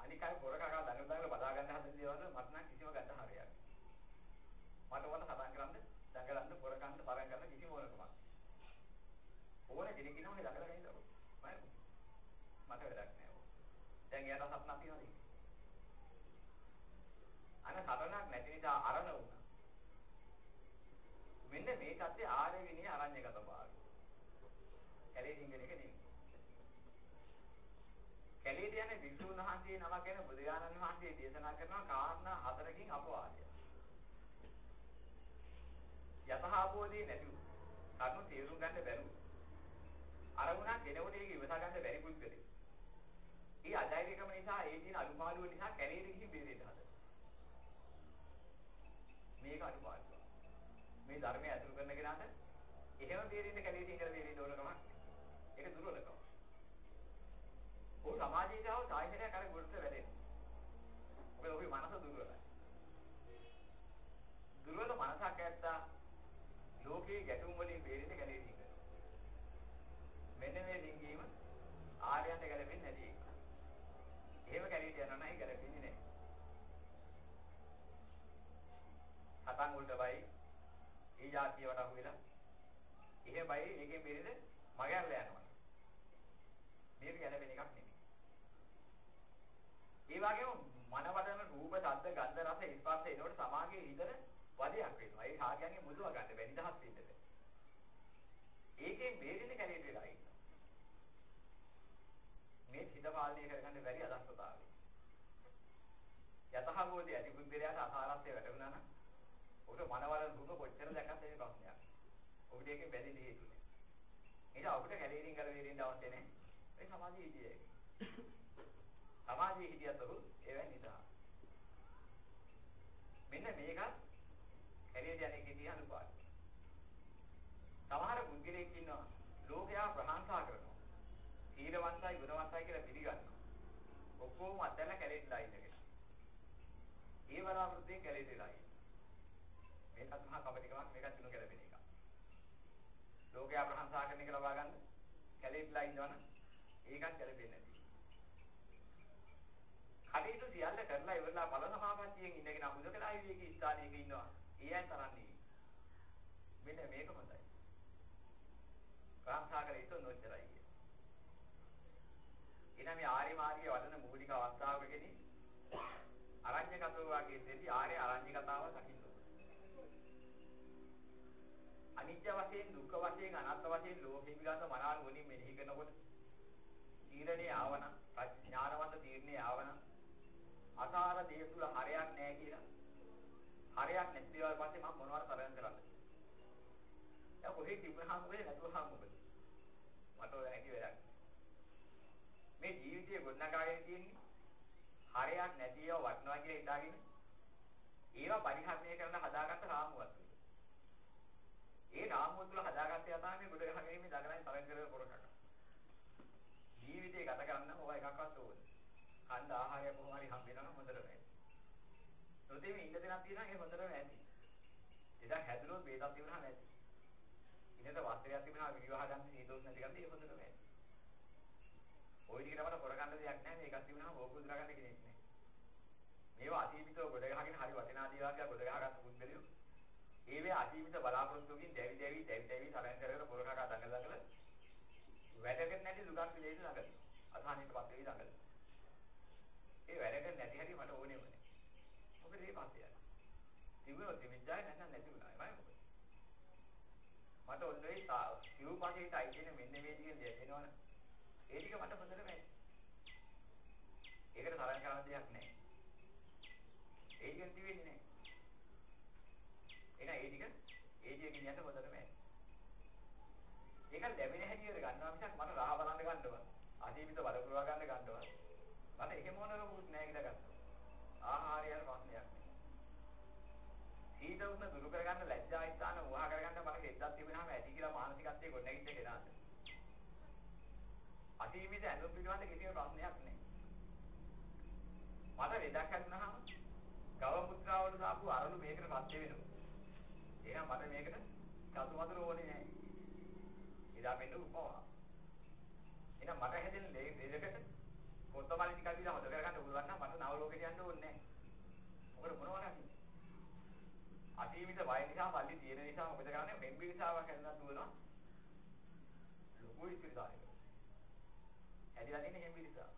අනික් අය පොර කකා දඟල දඟල බදා ගන්න හදන දේවල් මට නම් කිසිම ගන්න හරයක්. මට ඕන සතන් කරන්න, දඟලන්න, පොර කන්න, තරම් කරන්න කිසිම ඕනකමක්. ඕන කෙනෙක් ඉන්නවනේ දඟල ගන්න ඕන. මම මට වැඩක් නෑ ඕක. දැන් එයාට සත්‍නා තියනවද? අන සරණක් නැති නිසා අරණ වුණා. මෙන්න මේ தත්ත්වය ආර්ය විනය අරඤ්‍යගත භාවය. කැලේ දින්ගෙන එක නෙමෙයි. කැලේට යන විසුණු වහන්සේ නමක් ගැන බුදුරජාණන් වහන්සේ දේශනා කරනවා කාරණා හතරකින් අපවාදය. යතහාබෝධී නැතිව කරුණු තේරුම් ගන්න බැරුව අරමුණක් දෙනකොට ඒක ඉවසා ගන්න බැරි පුද්ගලෙක්. ඒ අධෛර්යකම නිසා ඒ තියෙන අනුපාඩුව නිසා කැලේට ගිහින් බෙදෙන්න හදනවා. මේක අනුපාඩුව. මේ ධර්මය අතුරු කරන කෙනාට එහෙම බේරෙන්න කැලේට ඉඳලා බේරෙන්න ඕන කමක් ඒක දුර්වලකම. ඔහු සමාජයට ආව සාහිත්‍යයක් අර ගොඩට වැඩෙනවා. මොකද ඔහුගේ මනස දුර්වලයි. දුර්වල මනසක් ඇත්තා ලෝකේ ගැටුම් වලින් බේරෙන්න කැලේට ඉඳලා. මෙන්න මේ ලිංගීම ආර්යයන්ට ගැලපෙන්නේ නැති එක. එහෙම කැලේට යනවා නම් ඒ ගැලපෙන්නේ නැහැ. සතන් වලට බයි ඒ જાතියට අහු වෙලා එහෙම බයි ඒකෙන් බෙරෙද මගහැරලා යනවා. මේක ගැලපෙන එකක් නෙමෙයි. ඒ වගේම මනවදන රූප, ශබ්ද, ගන්ධ, රස, ස්පර්ශ එනකොට සමාගයේ ඉඳන වදයක් වෙනවා. ඒ කාගයන්ගේ මුදුව ගන්න බැරි දහස් වෙන්නද. ඒකෙන් බේරෙන්න කැලේට වෙලා ඉන්නවා. මේ හිත පාලනය කරගන්න බැරි අදස්සතාවය. යතහබෝධි ඇති බුද්ධිරයාට අසාරත්වය වැටුණා නම් ඔබට මනවල දුක කොච්චර දැක්කත් ඒක ප්‍රශ්නයක්. ඔබට ඒකෙන් බැඳෙන්න හේතු නැහැ. ඒක ඔබට කැලේරින් ගල වේරින් අවශ්‍ය නැහැ. ඒ සමාධිය හිටියේ. සමාධිය හිටියත් ඔහු ඒවෙන් නිසා. මෙන්න මේක කැලේ යන්නේ කියන අනුපාතය. සමහර පුද්ගලයෙක් ඉන්නවා ලෝකයා ප්‍රශංසා කරනවා. සීලවන්තයි ගුණවන්තයි කියලා පිළිගන්නවා. ඔක්කොම අතන කැලේටලා ඉඳගෙන. ඒ වරාවෘත්තේ කැලේටලා ඉන්න. මේකත් මහා කපටිකමක් මේකත් තුන ගැලපෙන එකක්. ලෝකයා ප්‍රශංසා කරන එක ලබා ගන්න කැලේටලා ඉන්නවනම් ඒකත් ගැලපෙන්නේ නැති. කටයුතු සියල්ල කරලා ඉවරලා බල සමාපත්තියෙන් ඉඳගෙන අමුදකලා විවේකී ස්ථානයක ඉන්නවා. ඒ අය තරන්නේ. මෙන්න මේක හොඳයි. ප්‍රාන්සාකර ඊට නොච්චරයි. එනම් මේ ආර්ය මාර්ගයේ වඩන මූලික අවස්ථාවකදී අරඤ්‍යගතව වගේ දෙදී ආර්ය අරඤ්‍යගතාව දකින්න අනිත්‍ය වශයෙන් දුක්ඛ වශයෙන් අනාත්ම වශයෙන් ලෝකෙ පිළිබඳ මනාල වලින් මෙනෙහි කරනකොට තීරණේ ආවන ඥානවන්ත තීරණේ ආවන අසාර දෙය තුල හරයක් නැහැ කියලා. හරයක් නැති දේවල් පස්සේ මම මොනවද තරම් කරන්නේ දැන් කොහෙද තිබුණාම මොකද නැතුවම මොකද? මට ඔය නැති වැඩක් මේ ජීවිතයේ ගොඩනගාගෙන තියෙන්නේ හරයක් නැතිව වටනවා කියලා හිතාගෙන ඒවා පරිහරණය කරන්න හදාගත්ත රාමුවක්. ඒ රාමුව තුළ හදාගත්ත යථා මේ ගොඩ ගහගෙන මේ දගලයි තරංග කරන පොරකට ජීවිතේ ගත කරන්න ඕවා එකක්වත් ඕනේ. කන්ද ආහාරය කොහොම හරි හම්බ වෙනවා නම් හොඳට වෙයි නොතේම ඉන්න දෙනක් තියෙනවා ඒ හොඳටම ඇති එදා හැදුනොත් වේදක් තිබුණා නැති ඉන්නද වස්ත්‍රයක් තිබුණා විවාහ ගන්න හේතුවක් නැති කන්ද ඒ හොඳටම ඇති ওই ටිකට අපට කරගන්න දෙයක් නැහැ මේකක් තිබුණාම ඕක උදුරා ගන්න කෙනෙක් නැහැ. මේවා අතීතව ගොඩ ගහගෙන හරි වටිනා දේවල් ගොඩ ගහගත්ත පුද්ගලයෝ ඒවේ අතීත බලාපොරොත්තුකින් දැවි දැවි දැවි දැවි තරංග කරගෙන පොරකකා දඟල දඟල වැඩකට නැති දුකක් පිළිදෙන්න ළඟ. අසහනෙටපත් වෙවි දඟල. ඒ වැඩකට නැති හැටි මට ඕනෙම නැහැ. මොකද මේ පස්සේ යනවා. තිබුණොත් තිබිච්චායි නැත්නම් නැති වුණායි මම මොකද? මට ඔන්න ඔය සිව්පසේට අයිතින මෙන්න මේ ටික දැනෙනවනේ. ඒ ටික මට හොඳටම ඇති. ඒකට තරම් කරන්න දෙයක් නැහැ. ඒ ටික තිබෙන්නේ නැහැ. එහෙනම් ඒ ටික ඒ ටික කියන්න හොඳටම ඇති. ඒක ලැබෙන හැටියට ගන්නවා මිසක් මට රහ බලන්න ගන්නව. අදීපිත බල පුරවා ගන්න ගන්නව. මට එහෙම මොනවාකුත් නැහැ කියලා ගත්තා. ආහාරය යන ප්‍රශ්නයක් නෑ. සීත උෂ්ණ දුරු කරගන්න ලැජ්ජා ස්ථාන වහා කරගන්න මට හෙද්දක් තිබෙනාම ඇති කියලා මානසිකත්වයේ ගොඩනැගිච්ච කෙනාට. අසීමිත ඇඳුම් පිළිබඳ කිසිම ප්‍රශ්නයක් නෑ. මට ලෙඩක් හැදුනහම ගව මුත්‍රාවල දාපු අරලු මේකට පත් වෙනවා. එහෙනම් මට මේකට කතු වතුර ඕනේ නෑ. එදා මෙන්න උපමා. එහෙනම් මට හැදෙන ලෙඩකට කොත්තමල්ලි ටිකක් දීලා හොද කරගන්න පුළුවන් නම් මට නව ලෝකෙට යන්න ඕනේ නෑ. මොකද මොනවද අසීමිත වය නිසා මල්ලි තියෙන නිසා මොකද කරන්නේ? මෙම්බි නිසාවක් හැදලා දුවනවා. ලොකු ඉස්පිරිතාලයක. හැදිලා තියෙන මෙම්බි නිසා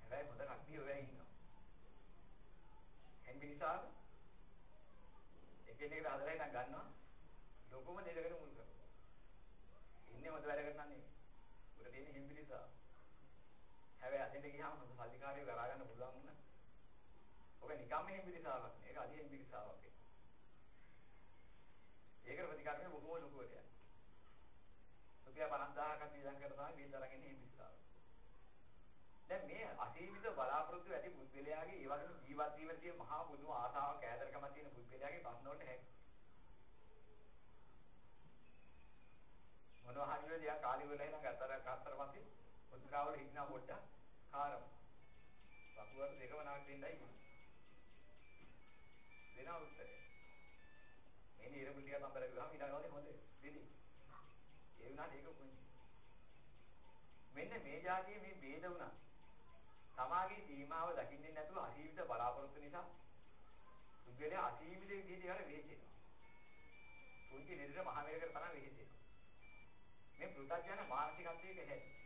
හැබැයි හොඳ කට්ටිය ඔය ඉන්නවා. මෙම්බි නිසා එකිනෙකට හදලා ඉඳන් ගන්නවා. ලොකුම දෙයකට මුල් කරනවා. ඉන්නේ මොකද වැඩ කරන්නේ උඩ තියෙන මෙම්බි නිසා හැබැයි අතෙන්ට ගියාම හොඳ සල්ලිකාරයෝ කරා ගන්න පුළුවන් වුණා ඔබ නිකම්ම හිම්බිරිසාවක් නේ. ඒක අධි හිම්බිරිසාවක් ඒක. ඒකට ප්‍රතිකාරකේ බොහෝ ලොකුවට යනවා. රුපියල් 50000ක් වියදම් කරනවා මේ තරම් එන්නේ හිම්බිරිසාව. දැන් මේ අසීමිත බලාපොරොත්තු ඇති පුද්ගලයාගේ ඒ වගේම ජීවත් වීමේ තියෙන මහා පුදුම ආසාවක් ඈදරකමක් තියෙන පුද්ගලයාගේ ප්‍රශ්න වලට හැක්. මොනවා හරි වෙලා කාලි වෙලා ඉඳන් ගත්තර ගත්තර පස්සේ මුද්‍රාවල හිටිනා පොඩ්ඩක් කාරම. වකුගඩු දෙකම නවතින්නයි ඉන්නේ. දෙනවා උත්තරය. මේ නිරමුල් ටික අම්බර ගහම ඊළඟට හොඳ දෙදි. ඒ වුණාට ඒක පුංචි. මෙන්න මේ જાතිය මේ ભેද වුණා. තමාගේ සීමාව දකින්නේ නැතුව අසීමිත බලාපොරොත්තු නිසා සුද්ධියේ අසීමිත විදිහට ඒවට වෙහෙසෙනවා. පුංචි නිරද මහ මේකට තරම් වෙහෙසෙනවා. මේ පෘථග්ජන මානසිකත්වයක හැටි.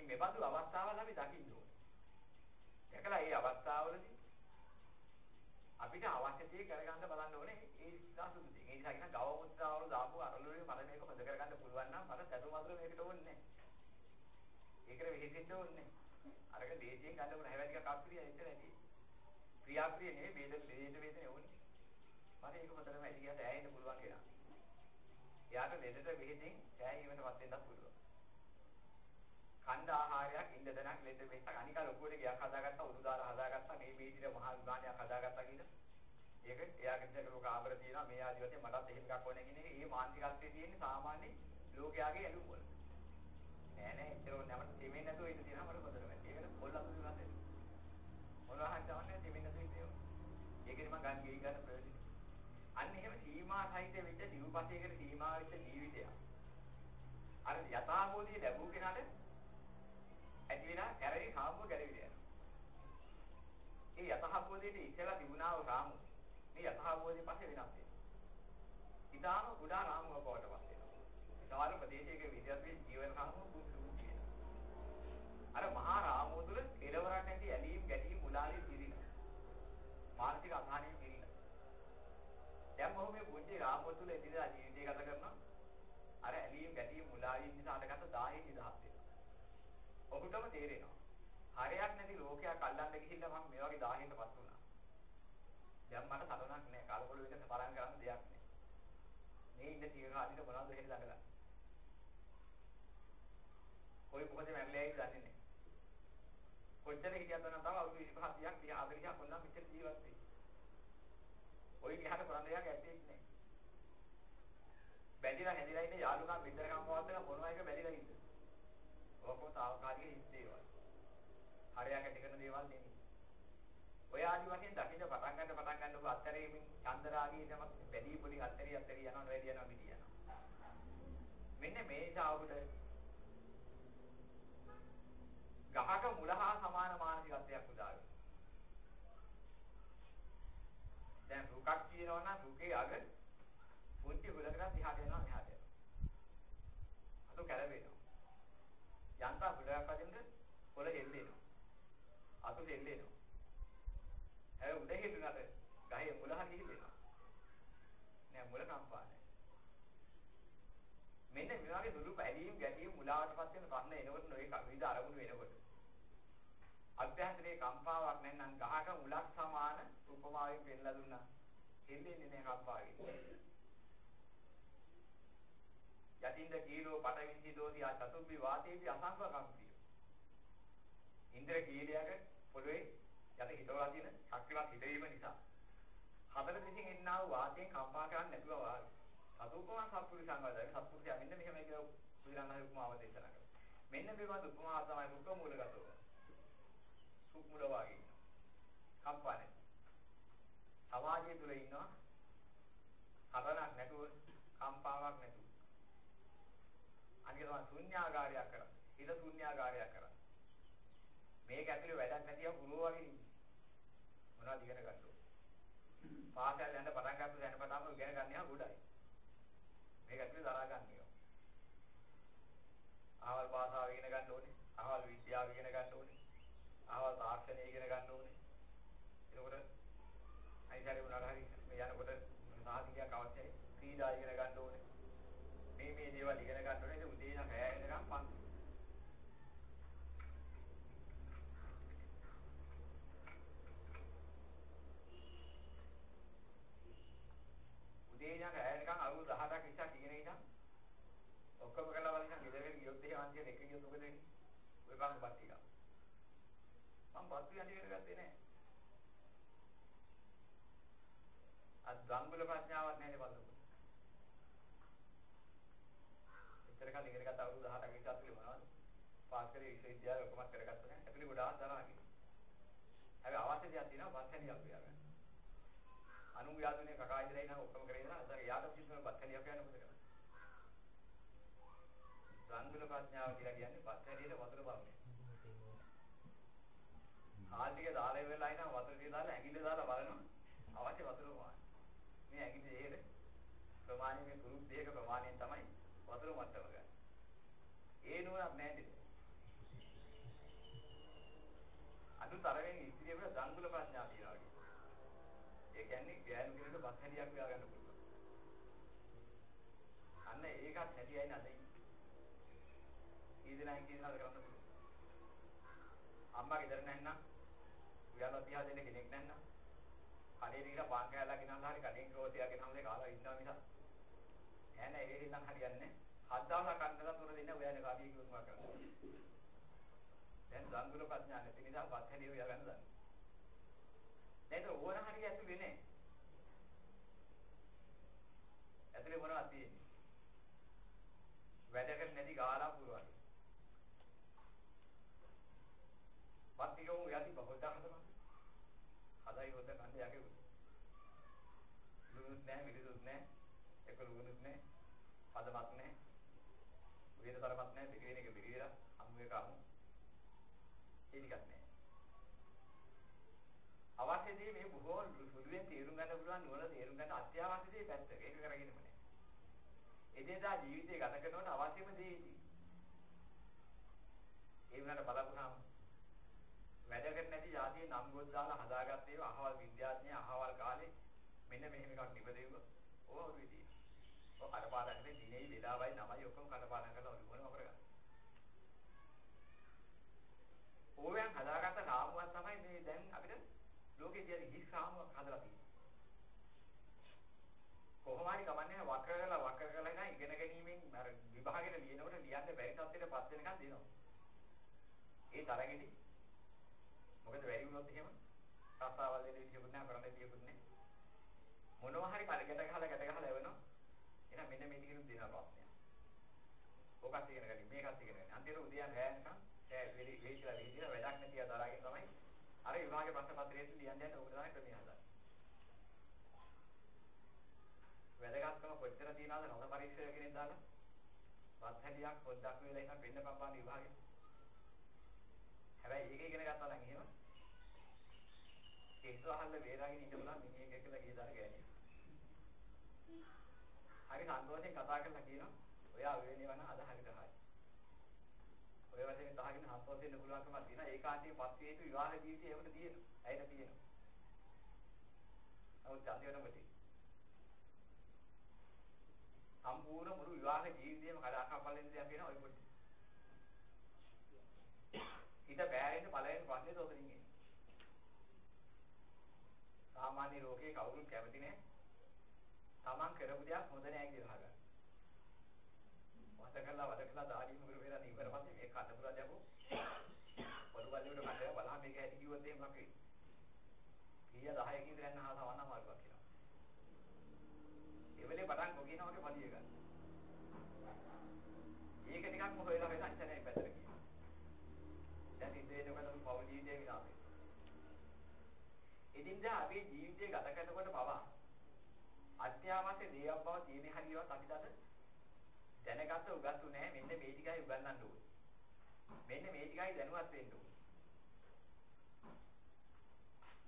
මේ මෙබඳු අවස්ථාවල් අපි දකින්න ඕනේ. දැකලා මේ අවස්ථාවවලදී අපිට අවශ්‍ය දේ කරගන්න බලන්න ඕනේ ඒ සාසුදු දේ. ඒ නිසා කියන ගව මුත්‍රාවල දාපු අරලුවේ මට මේක හොද කරගන්න පුළුවන් නම් මට සතු මధుර මේකට ඕනේ නැහැ. ඒකට වෙහෙසෙන්න ඕනේ නැහැ. අරක දේශයෙන් ගන්න ඕන හැබැයි ටිකක් අප්‍රිය එච්චර ඇති. ප්‍රියාප්‍රිය නෙවෙයි වේද වේද වේදනේ ඕනේ. මට ඒක හොදටම ඇති කියලා ඈහෙන්න පුළුවන් කියලා. එයාට ලෙඩට වෙහෙසින් ඈහීමටපත් වෙන්නත් පුළුවන්. කණ්ඩ ආහාරයක් ඉන්න දණක් ලෙඩ වෙස්සක් අනික ලොකුවට ගියක් හදාගත්තා උඩු දාලා හදාගත්තා. මේ මේ විදිහට මහා විමානයක් හදාගත්තා කියන ඒක එයාගේ විදිහට ලෝක ආබර තියෙනවා. මේ ආදි වශයෙන් මටත් එහෙම එකක් ඕනේ කියන එක. ඒ මානසිකත්වයේ තියෙන සාමාන්‍ය ලෝකයාගේ ඇලුම් වල. නෑ නෑ. ඒතරෝ නැමට තෙමෙන්නේ නැතුව ඉන්න තියෙනවා. මට හොඳට මැටි ඒකට පොල් අතුරු ගන්න මොනවා හරි තවන්නේ තෙමෙන්නේ නැතුව ඉතින් ඒකනේ මම ගන්න ගෙයි ගන්න ප්‍රයෝජන. අන්න එහෙම සීමා සහිත වෙච්ච දිවපතේකට සීමා වෙච්ච ජීවිතයක්. අර යථාභූතිය ලැබුව කෙනාට ඇති වෙනා කැරේ කාමුව ගැලවිලා යනවා. ඒ යථාභෝධයේ ඉස්සෙල්ලා තිබුණා වූ රාමු මේ යථාභෝධයේ පස්සේ වෙනස් වෙනවා. ඊටාම ගුඩා රාමුව බවට පත් වෙනවා. විශාල ප්‍රදේශයක විද්‍යාත්මක ජීවන රාමුව පුදුමු කියනවා. අර මහා රාමුව තුළ කෙලවරක් නැති ඇලීම් ගැටීම් මුලාලි පිරිලා. මානසික අසහනයෙන් පිරිලා. දැන් මොහොම මේ පුංචි රාමුව තුළ එදිනදා ජීවිතය ගත කරනවා. අර ඇලීම් ගැටීම් මුලාලි නිසා අටගත 10 නිදහස් වෙනවා. ඔහුටම තේරෙනවා. හරයක් නැති ලෝකයක් අල්ලන්න ගිහිල්ලා මම මේ වගේ 1000කටපත් වුණා. දැන් මට සලනක් නැහැ. කාලකොළ වෙනස තරම් කරන්න දෙයක් නැහැ. මේ ඉන්න ටික කාලිට මොනවද එහෙම ළඟලා. කොයි මොකද මැරෙන්නේ දන්නේ නැහැ. කොච්චර හිටියද නම් තව අවුරුදු 25 30ක් 40ක් මොනවා මෙච්චර ජීවත් වෙයි. ඔය ගහට කරන්න දෙයක් ඇත්තේ නැහැ. බැඳිලා හැදිලා ඉන්න යාළුකම් විතරකම් පවත්තන මොනවා එක බැඳිලා ඉන්න. ඔක්කොම తాවකාලික හිස් දේවල්. හරයක් ඇති කරන දේවල් නෙමෙයි. ඔය ආදි වශයෙන් දකින්න පටන් ගන්න පටන් ගන්නකො අත්තරේමින් චන්දරාගී තමත් වැඩි පොඩි අත්තරී අත්තරී යනවා වැඩි යනවා මිදි යනවා. මෙන්න මේ ශාවුට ගහක මුල හා සමාන මානසිකත්වයක් උදා වෙනවා. දැන් රුකක් කියනවා නම් රුකේ අග පුංචි හුලකට දිහාට යනවා මෙහාට යනවා. අතු කැළවෙනවා. යන්තා බුලයක් වදින්ද පොළ හෙල්ලෙනවා. අත සත්පුරුෂ එල්ලෙනවා. හැබැයි උඩ හිටුනට ගහේ මුල හරි හිලෙනවා. නෑ මුල කම්පා නෑ. මෙන්න මේ වගේ දුරු පැලීම් ගැටීම් මුලාවටපත් වෙන ප්‍රශ්න එනකොට නොඒක විවිධ අරමුණු වෙනකොට අභ්‍යන්තරයේ කම්පාවක් නැත්නම් ගහක මුලක් සමාන උපමාවෙන් පෙන්නලා දුන්නා. හෙල්ලෙන්නේ නෑ කම්පාවෙන්නේ. යටින්ද කීලෝ පටවින් සිදෝති ආ චතුම්බි වාතේපි අසංග කම්පිය. ඉන්ද්‍ර කීලයක පොළවේ යට හිතවලා තියෙන ශක්තිවත් හිතවීම නිසා හතර දිශෙන් එන්නා වූ වාතයෙන් කම්පා කරන්නේ නැතුව වාගේ. සතුපමන් සත්පුරුෂයන් වදාගෙන සත්පුරුෂයා මෙන්න මෙහෙම කියලා බුදුරණාහි උපමාව දේශනා කරා. මෙන්න මේ වගේ උපමාව තමයි රුක මූලගතව. සුක් මුල වාගේ. කම්පා නැහැ. සමාජය තුල ඉන්නවා හතරක් නැතුව කම්පාවක් නැතුව. අනික තමයි ශුන්‍යාගාරයක් කරා. හිත ශුන්‍යාගාරයක් කරා. මේක ඇතුලේ වැඩක් නැතිව ගුරුව වගේ ඉන්නේ. මොනවද ඉගෙන ගන්න ඕන? පාසල් යන පටන් ගන්න දැන පටන්ම ඉගෙන ගන්න යා ගොඩයි. මේක ඇතුලේ දරා ගන්න ඕන. ආවල් භාෂාව ඉගෙන ගන්න ඕනේ. ආවල් විද්‍යාව ඉගෙන ගන්න ඕනේ. ආවල් තාක්ෂණය ඉගෙන ගන්න ඕනේ. එතකොට අයිසාරේ උනාට හරි මේ යනකොට සාහිත්‍යයක් අවශ්‍යයි. ක්‍රීඩා ඉගෙන ගන්න ඕනේ. මේ මේ දේවල් ඉගෙන ගන්න ඕනේ. ඒක උදේ ඉඳන් හැය වෙනකම් පන්ති. උදේ ඉඳන් හැය වෙනකම් අවුරුදු 18ක් 20ක් ඉගෙන ඉඳන් ඔක්කොම කරලා බලන්න ගෙදරට ගියොත් එහෙම අන්තිමට එක ගියොත් මොකද වෙන්නේ? ඔය බං බත් ටික. මම බත් ටික ඉගෙන ගත්තේ නැහැ. අත් ගංගුල ප්‍රඥාවක් නැහැ බලන්න. එච්චර කාලේ ඉගෙන ගත්ත අවුරුදු 18ක විතර ඇතුලේ මොනවද? පාස් කරේ විශ්වවිද්‍යාලය ඔක්කොම කරගත්තා නැහැ. ඇතුලේ ගොඩාක් දරාගෙන. හැබැයි අවශ්‍ය දෙයක් තියෙනවා බත් හැලියක් හොයාගන්න. අනු යාදුනේ කකා ඉඳලා ඉන්න ඔක්කොම කරේ ඉඳලා අතර යාට කිසිම බත් හැලියක් හොයන්න මොකද කරන්නේ? සංගුල ප්‍රඥාව කියලා කියන්නේ බත් හැලියට වතුර බලන්නේ. ආල් ටික දාලා ඉවරලා ඉන්න වතුර ටික දාලා ඇඟිල්ල දාලා බලනවා අවශ්‍ය වතුර ප්‍රමාණය. මේ ඇඟිලි දෙහෙර ප්‍රමාණය මේ කුරුක් දෙයක ප්‍රමාණයෙන් තමයි වතුර මට්ටම ගන්න. ඒ නුවණක් නැහැ නේද? අනුතරයෙන් ඉස්ත්‍රියක දංගුල ප්‍රඥාව තියනවා කියන්නේ. ඒ කියන්නේ ගෑනු කෙනෙකුට බත් හැලියක් හොයා ගන්න පුළුවන්. අන්න ඒකත් හැටියයි නැදයි. කීදෙනා කීදෙනාද කරන්න පුළුවන්. අම්මා ගෙදර නැන්නම් උයාලා තියා දෙන්න කෙනෙක් නැන්නම් කඩේ දීලා පාන් කෑල්ලක් ගෙනල්ලා හරි කඩෙන් රෝසියක් ගෙනල්ලා කාලා ඉන්නවා මිසක් නෑ නෑ ඒ හින්දා හරියන්නේ හත් දවසක් කන්නලා තුන දෙන්න ඔයානේ කාඩිය කිව්වම කරන්නේ. දැන් සංගුල ප්‍රඥා නැති නිසා පත් හැලිය ඔයා ගන්න දන්නේ. නේද? ඕන හරිය ඇතුලේ නෑ. ඇතුලේ මොනවද තියෙන්නේ? වැඩකට නැති ගාලා පුරවන්නේ. පත්තිකෝ යටි බහොදා හදනවා. හදයි හොද කන්නේ යකේ. ලුණුත් නැහැ මිරිසුත් නැහැ. එක ලුණුත් නැහැ. හදමත් නැහැ. වේදතරමත් නැහැ. දෙක වෙන එක පිළිවිලා අමු එක අමු. ඒ ටිකක් නැහැ. අවශ්‍ය දේ මේ බොහෝ සුළුවෙන් තේරුම් ගන්න පුළුවන් නුවණ තේරුම් ගන්න අත්‍යවශ්‍ය දේ පැත්තක. ඒක කරගෙනම නැහැ. එදිනදා ජීවිතය ගත කරනකොට අවශ්‍යම දේ ඉති. ඒ වුණාට බලපුවාම වැඩකට නැති જાතිය නම් ගොස් දාලා හදාගත්ත ඒවා අහවල් විද්‍යාඥය අහවල් කාලේ මෙන්න මෙහෙම එකක් නිපදෙව්ව ඕවා විදිය. ඔය කඩපාඩම් කරේ දිනේ වේලාවයි නමයි ඔක්කොම කඩපාඩම් කරලා ඔලු මොනව කරගන්න. ඕවෙන් හදාගත්ත රාමුවක් තමයි මේ දැන් අපිට ලෝකේ තියෙන හිස් රාමුවක් හදලා තියෙන්නේ. කොහොම හරි කමන්නේ වක්‍ර කරලා වක්‍ර කරලා ඉතින් ඉගෙන ගැනීමෙන් අර විභාගෙට ලියනකොට ලියන්න බැරි තත්ත්වයට පත් වෙනකන් දෙනවා. ඒ තරගෙදි මොකද වැඩි වුණොත් එහෙම රස්සාවල් දෙන්න විදියකුත් නැහැ කරන්න විදියකුත් නැහැ මොනවා හරි කල ගැට ගහලා ගැට ගහලා එවනවා එහෙනම් මෙන්න මේ ටිකෙන් දෙනවා ප්‍රශ්නයක්. ඕකත් ඉගෙන ගන්න මේකත් ඉගෙන ගන්න අන්තිමට උදයන් රැයන්කම් ඒ වෙලි වෙලිලා විදියට වැඩක් නැතිව දරාගෙන තමයි අර විභාගේ ප්‍රශ්න පත්‍රයේ ලියන්න යන්නේ ඕක තමයි ක්‍රමය හදන්නේ වැදගත්කම කොච්චර තියනවද රස පරීක්ෂක කෙනෙක් දාලා? වත් හැලියක් පොඩ්ඩක් වෙලා ඉන්න වෙන්න පම්පාන විභාගේ. හැබැයි ඒක ඉගෙන ගත්තා නම් එහෙම කෙස්ස අහන්න වේරාගෙන ඉන්න බුණා මිනිහෙක් එක්කලා ගිය දාර ගෑණි. හරි සන්තෝෂයෙන් කතා කරලා කියනවා ඔයා වෙන්නේ වන අද හරියට හරි. ඔය වශයෙන් තහගෙන හත්පත් වෙන්න පුළුවන්කමක් තියෙනවා. ඒකාන්තයෙන් පස් හේතු විවාහ ජීවිතය ඒකට තියෙනවා. ඇයිද තියෙනවා. නමුත් අන්තිමටම සම්පූර්ණ මුළු විවාහ ජීවිතේම කඩාකප්පල් වෙන දෙයක් වෙනවා ඔය පොඩි. හිත බෑරෙන්න පළවෙනි ප්‍රශ්නේ තෝතරින් එන්නේ. සාමාන්‍ය ලෝකේ කවුරුත් කැමති නෑ. Taman කරපු දෙයක් හොඳ නෑ කියලා අහගන්න. වත කරලා වද කරලා දාඩියම කර වෙලා ඉවර පස්සේ මේ කන්න පුරා දැපෝ. පොඩු බල්ලෙකුට කඩේ බලහන් මේක ඇති කිව්වොත් එහෙම මොකක්ද? කීය 10කින් ඉඳන් අහලා සවන්න අමාරුවක් කියලා. ඒ වෙලේ පටන් කොකිනා වගේ පඩිය ගන්න. ඒක ටිකක් හොයලා වෙන අච්චරේ පැත්තට ගියා. දැන් ඉතින් එනකොට පෞල් ජීවිතේ විනාශ වෙනවා. ඉදින්දා අපි ජීවිතය ගත කරනකොට පවා අත්‍යවශ්‍ය දේවල් බව තියෙන හරියවත් අපිට අද දැනගත්ත උගත්තු නැහැ මෙන්න මේ ටිකයි උගන්වන්න ඕනේ. මෙන්න මේ ටිකයි දැනුවත් වෙන්න ඕනේ.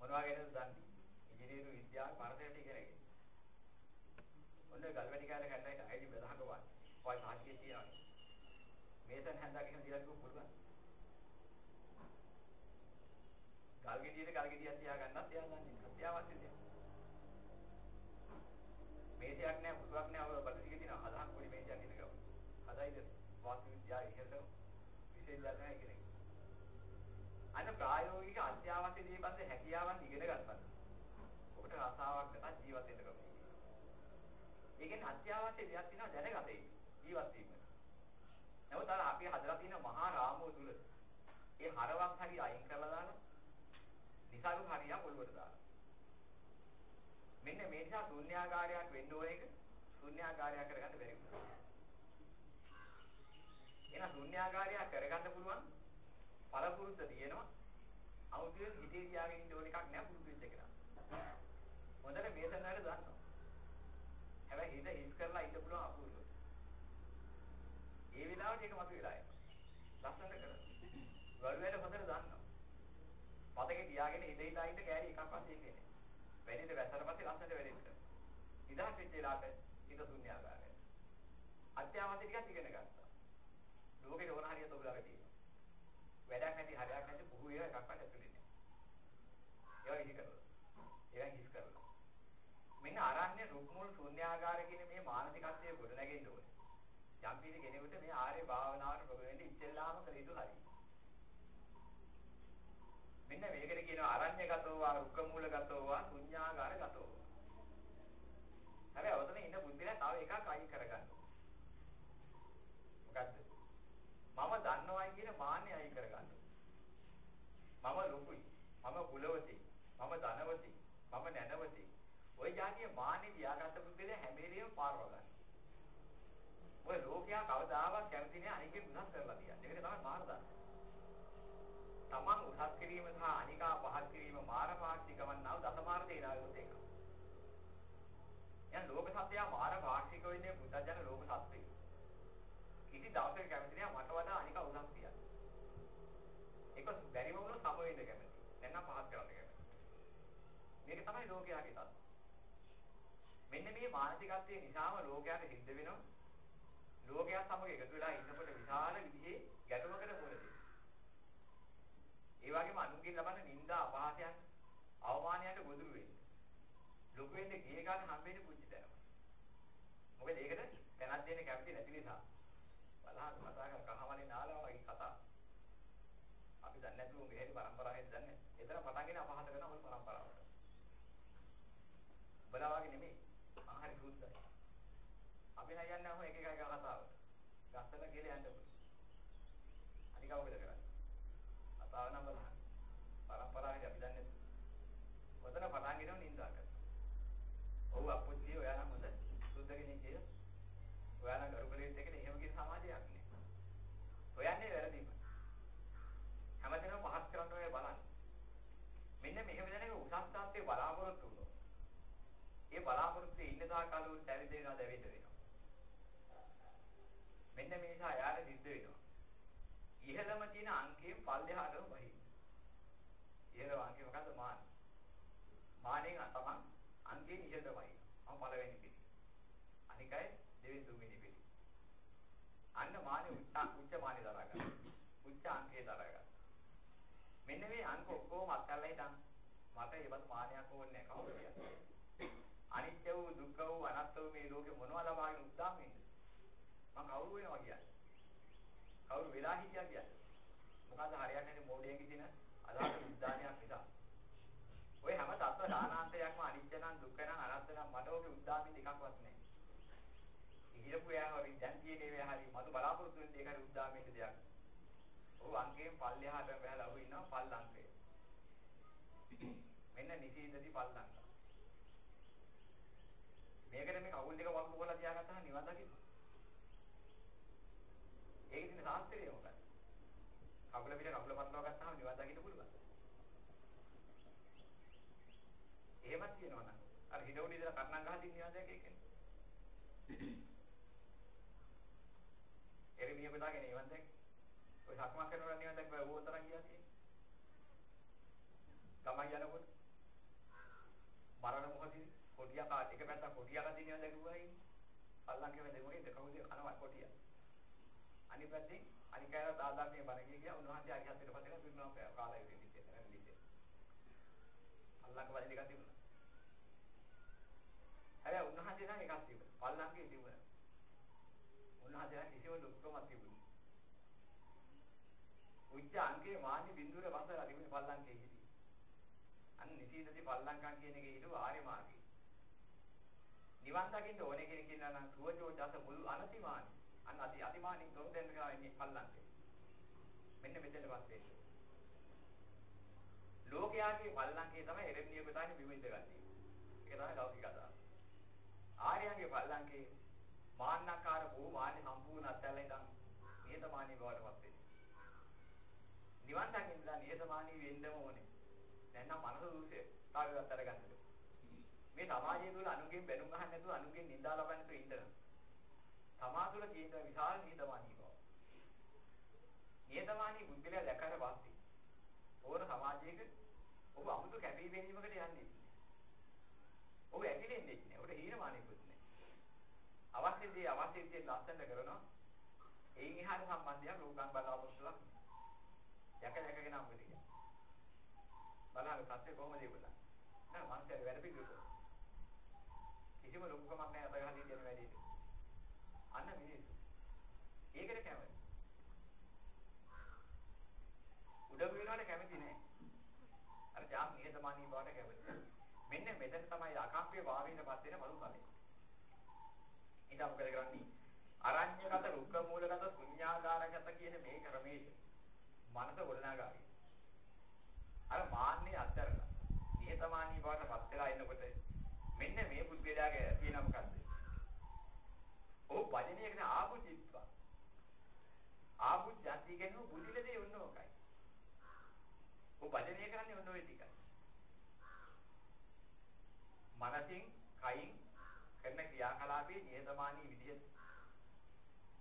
මොනවා ගැනද දන්නේ? ඉංජිනේරු විද්‍යාව පරතරයට ඉගෙනගෙන. ඔන්න ගල්වැටි කාලේ කන්නයි අයිඩි බෙදහක වත්. කොයි සාහිත්‍යය තියනවා. මේසන් හැන්දා කියන දිලා කිව්ව පුළුවන්. ගල් ගෙඩියට ගල් ගෙඩියක් තියාගන්නත් එයා දන්නේ අත්‍යවශ්‍ය දෙයක්. මේසයක් නෑ පුතුවක් නෑ ඔය බඩටික තියෙන හදහන් පොඩි මේසයක් ඉඳ ගමු. හදයිද වාස්තු විද්‍යාව ඉහෙලම විශේෂ දන්නේ කෙනෙක්. අන්න ප්‍රායෝගික අත්‍යවශ්‍ය දේ බඳ හැකියාවන් ඉගෙන ගන්නවා. ඔබට රසාවක් නැත්නම් ජීවත් වෙන්න කවුද? ඒකෙන් අත්‍යවශ්‍ය දෙයක් තියෙනවා දැනගතේ ජීවත් වීම. නමුත් අර අපි හදලා තියෙන මහා රාමුව තුල ඒ හරවක් හරි අයින් කරලා දාලා නිසරු හරියක් ඔළුවට දාලා. මෙන්න මේ නිසා ශුන්‍යාකාරයක් වෙන්න ඕන එක ශුන්‍යාකාරයක් කරගන්න බැරි වුණා. එහෙනම් ශුන්‍යාකාරයක් කරගන්න පුළුවන් පළපුරුද්ද තියෙනවා. අවුදියෙන් හිතේ තියාගෙන ඉන්න ඕන එකක් නෑ පුරුදු වෙච්ච කෙනා. හොඳට මේසන් වල දාන්නවා. හැබැයි හිත හිස් කරලා ඉන්න පුළුවන් අපූර්වයි. ඒ වෙලාවට ඒක මතුවලා එනවා. ලස්සනට කරනවා. වලුවැල හොඳට දාන්නවා. පතකේ තියාගෙන හිත හිතා ඉන්න කෑලි එකක් වශයෙන් ඉන්නේ. වැඩිද වැසර පස්සේ ලස්සනට වැඩෙන්න. ඉදහස් වෙච්ච වෙලාවට හිත ශුන්‍යාකාරයි. අත්‍යවශ්‍ය ටිකක් ඉගෙන ගත්තා. ලෝකේ ඕන හරියට ඔබ ළඟ තියෙනවා. වැඩක් නැති හරයක් නැති පුහු ඒවා එකක්වත් ඇතුලේ නැහැ. ඒවා ඉහි කරලා. ඒවා හිස් කරලා. මෙන්න ආරණ්‍ය රුක්මුල් ශුන්‍යාකාර කියන මේ මානසිකත්වයේ ගොඩ නැගෙන්න ඕනේ. යම් කිසි කෙනෙකුට මේ ආර්ය භාවනාවට ප්‍රගුණ වෙන්න ඉස්සෙල්ලාම කළ යුතු හරියි. මෙන්න මේකට කියනවා අරඤ්‍යගතෝවා රුක්කමූලගතෝවා ශුඤ්ඤාගාරගතෝවා හැබැයි අවතන ඉන්න බුද්ධිලා තව එකක් අයින් කරගන්න මොකද්ද? මම දන්නවයි කියන මාන්නේ අයින් කරගන්න මම ලොකුයි මම කුලවතී මම ධනවතී මම නැනවතී ඔය જાතිය මාන්නේ තියාගත්ත බුද්ධිලා හැම වෙලේම පාරව ගන්න. ඔය ලෝකයා කවදාවත් කැමති නෑ අනිකේ ගුණස් කරලා තියන්නේ. ඒකට තමයි මාර්ගය. තමන් උසස් කිරීම සහ අනිකා පහත් කිරීම මාරපාක්ෂි ගමන්නව දසමාර තේනාවොත් එක. යන් ලෝක සත්‍යය මාර පාක්ෂික වෙන්නේ බුද්ධජන ලෝක සත්‍යය. කිසි දවසක කැමති නෑ මට වඩා අනිකා උසස් තියන්න. ඒක බැරිම වුණොත් සම වෙන්න කැමති. නැත්නම් පහත් කරන්න කැමති. මේක තමයි ලෝකයාගේ තත්ත්වය. මෙන්න මේ මානසිකත්වයේ නිසාම ලෝකයට සිද්ධ වෙනවා. ලෝකයා සමග එකතු වෙලා ඉන්නකොට විශාල විදිහේ ගැටුමකට මුහුණ දෙනවා. ඒ වගේම අනුන්ගෙන් ලබන නිନ୍ଦා අපහාසයන් අවමානයන්ට ගොදුරු වෙන්න. ලොකු වෙන්න ගිය ගාන හම්බෙන්නේ පුංචි දරුවා. මොකද ඒකට දැනක් දෙන්න කැමති නැති නිසා. බලහන් කතා කර කහවලේ නාලා වගේ කතා. අපි දන්නේ නැතුව මේ හැටි પરම්පරාවෙන් දන්නේ. ඒතර පටන්ගෙන අපහාස කරන ඔය પરම්පරාවට. බලාවගේ නෙමෙයි. ආහාර සූත්‍රය. අපි නෑ යන්නේ අහෝ එක එක කතාවට. ගස්සල කියලා යන්න පුළුවන්. අනිකව බෙද කරන්නේ. කතාව නම් බලන්න. પરම්පරාවේ අපි දන්නේ ඔතන පටන් ගෙනව නින්දා කරනවා. ඔව් අප්පුච්චි ඔයා නම් හොඳ සුද්ධ කෙනෙක් කියලා. ඔයා නම් ගරුකලෙත් එක්කනේ එහෙම කියන සමාජයක් නේ. හොයන්නේ වැරදිම. හැමදේම පහත් කරන්න ඔය බලන්න. මෙන්න මෙහෙම දැනගෙන උසස් තාත්තේ බලාපොරොත්තු වුණා. ඒ බලාපොරොත්තු ඉන්න තාකල් උන් දැවිදෙනවා දැවිද වෙනවා. මෙන්න මේ නිසා යාර සිද්ධ වෙනවා. ඉහළම තියෙන අංකයෙන් පල්ලෙහාටම බහි. ඉහළම අංකය මොකද්ද මාන. මානෙන් තමන් අංකයෙන් ඉහළට බහි. මම පළවෙනි පිටි. අනිකයි දෙවෙනි තුන්වෙනි පිටි. අන්න මානෙ උච්ච උච්ච මානෙ දරා ගන්න. උච්ච අංකේ දරගත්තා. මෙන්න මේ අංක ඔක්කොම අත්හැරලා හිටන් මට ඒවත් මානයක් ඕනේ නැහැ කවුරු කියන්නේ. අනිත්‍ය වූ දුක්ඛ වූ අනාත්ම වූ මේ ලෝකේ මොනවද ලබාගෙන උද්දාම වෙන්නේ. මං කවුරු වෙනවා කියන්නේ. කවුරු වෙලා හිටියා කියන්නේ. මොකද හරියට නැති මොඩියන්ගේ තියෙන අදහස විද්‍යානයක් නිසා. ඔය හැම තත්ත්ව දානාන්තයක්ම අනිත්‍ය නම් දුක්ඛ නම් අනාත්ම නම් මට ඔගේ උද්දාමින් එකක්වත් නැහැ. ඉහිරපු යා හරි දැන් තියෙන ඒවා හරි මතු බලාපොරොත්තු වෙන දෙයක් හරි උද්දාමින් දෙයක්. ඔහු අංකයෙන් පල්ලෙහාට බහලා ඔහු ඉන්නවා පල් අංකේ. මෙන්න නිසීදති පල් අංක. මේකට මේ කවුල් දෙක වක්කු කරලා තියාගත්තාම නිවන් දකින්න. ඒක ඉතින් සාස්ත්‍රීය මොකක්ද? කකුල පිට කකුල පත්ලව ගත්තාම නිවන් දකින්න පුළුවන්. එහෙමත් කියනවා නම් අර හිඩෝඩි ඉඳලා කර්ණම් ගහදී නිවන් දැක කියන්නේ. එරිමිය බදාගෙන නිවන් දැක. ඔය සක්මන් කරනවා නිවන් දැක බෑ ඕන තරම් ගියා තියෙන්නේ. ගමන් යනකොට මරණ මොහොතේ කොටියා කාට එක පැත්තක් කොටියා කදින නිවන් දැකුවා ඉන්නේ. අල්ලන්ගේ වැඩේ මොකේද කවුද අනවයි කොටියා. අනිත් පැත්තේ අනික අය දාදාගේ බණ කිය උන්වහන්සේ අරිහත් ඊට පස්සේ පිරුණා කාලය වෙන්නේ ඉතින් නැරෙන්නේ. අල්ලන්ගේ වැඩේ එකක් තිබුණා. හැබැයි උන්වහන්සේ නම් එකක් තිබුණා. පල්ලන්ගේ තිබුණා. උන්වහන්සේ නම් කිසිම දුක්කමක් තිබුණේ. උච්ච අංකේ මානි බිඳුර වසර තිබුණේ පල්ලන්ගේ හිදී. අන්න නිසීදති පල්ලංකම් කියන එකේ හිතුව ආර්ය මාර්ගය. නිවන් දකින්න ඕනේ කෙනෙක් කියනවා නම් සුවචෝ ජස මුළු අනතිමානි. අන්න අති අතිමානින් තොර දෙන්න කරා ඉන්නේ පල්ලන්කේ. මෙන්න මෙතන පස්සේ. ලෝකයාගේ පල්ලංකේ තමයි එරෙන්නිය කොටානේ බිම ඉඳගන්නේ. ඒක තමයි ලෞකික අදහස. ආර්යයන්ගේ පල්ලංකේ මාන්නකාර වූ මාන්නේ සම්පූර්ණ අත්හැරලා ඉඳන් නියතමානී බවටපත් වෙන්නේ. නිවන් දකින්න නියතමානී වෙන්නම ඕනේ. නැත්නම් මනස දුසේ තාවියවත් අරගන්නද. මේ සමාජය තුළ අනුගෙන් බැනුම් අහන්න නැතුව අනුගෙන් නිඳා ලබන්න නැතුව ඉන්න. තමා තුළ තියෙන විශාල නියතමානී බව. නියතමානී බුද්ධිලා දැකලා වාස්ති. ඕන සමාජයක ඔබ අමුතු කැපී පෙනීමකට යන්නේ. ඔබ ඇතිලෙන්නේ නැහැ. ඔබට හීනමානෙකුත් නැහැ. අවශ්‍ය දේ අවශ්‍ය දේ ලස්සන කරනවා. එයින් එහාට සම්බන්ධයක් ලෝකම් බලාපොරොත්තුලක් යක යකගෙන අපිට කියන. බලන්න සත්‍ය කොහොමද ඒගොල්ලන්? නෑ මනුස්සයර වැඩ පිළිවෙල. කිසිම ලොකුකමක් නැහැ අත ගහලා තියෙන වැඩේට. අන්න මිනිස්සු. ඒකට කැමති. උඩ වෙනවට කැමති නෑ. අර ජාම් නිහතමානී බවට කැමති. මෙන්න මෙතන තමයි අකම්පිය භාවයෙන්පත් වෙන බලු බලය. ඊට මොකද කරන්නේ? අරඤ්‍යගත රුක්ක මූලගත ශුන්‍යාගාරගත කියන මේ ක්‍රමයේ මනස ගොඩනගාවි. අර මාන්නේ අත්හැරලා නිහතමානී බවට පත් වෙලා ඉන්නකොට මෙන්න මේ බුද්ධයාගේ තියෙන මොකද්ද? ඔව් වචනය කියන ආපුජිත්ව. ආපුජ්ජන්ති කියන්නේ බුද්ධිලදී උන්න ඕකයි. ඔව් වචනය කරන්නේ උන්න ඔය ටිකයි. මනසින් කයින් කරන ක්‍රියාකලාපයේ නියතමානී විදිහට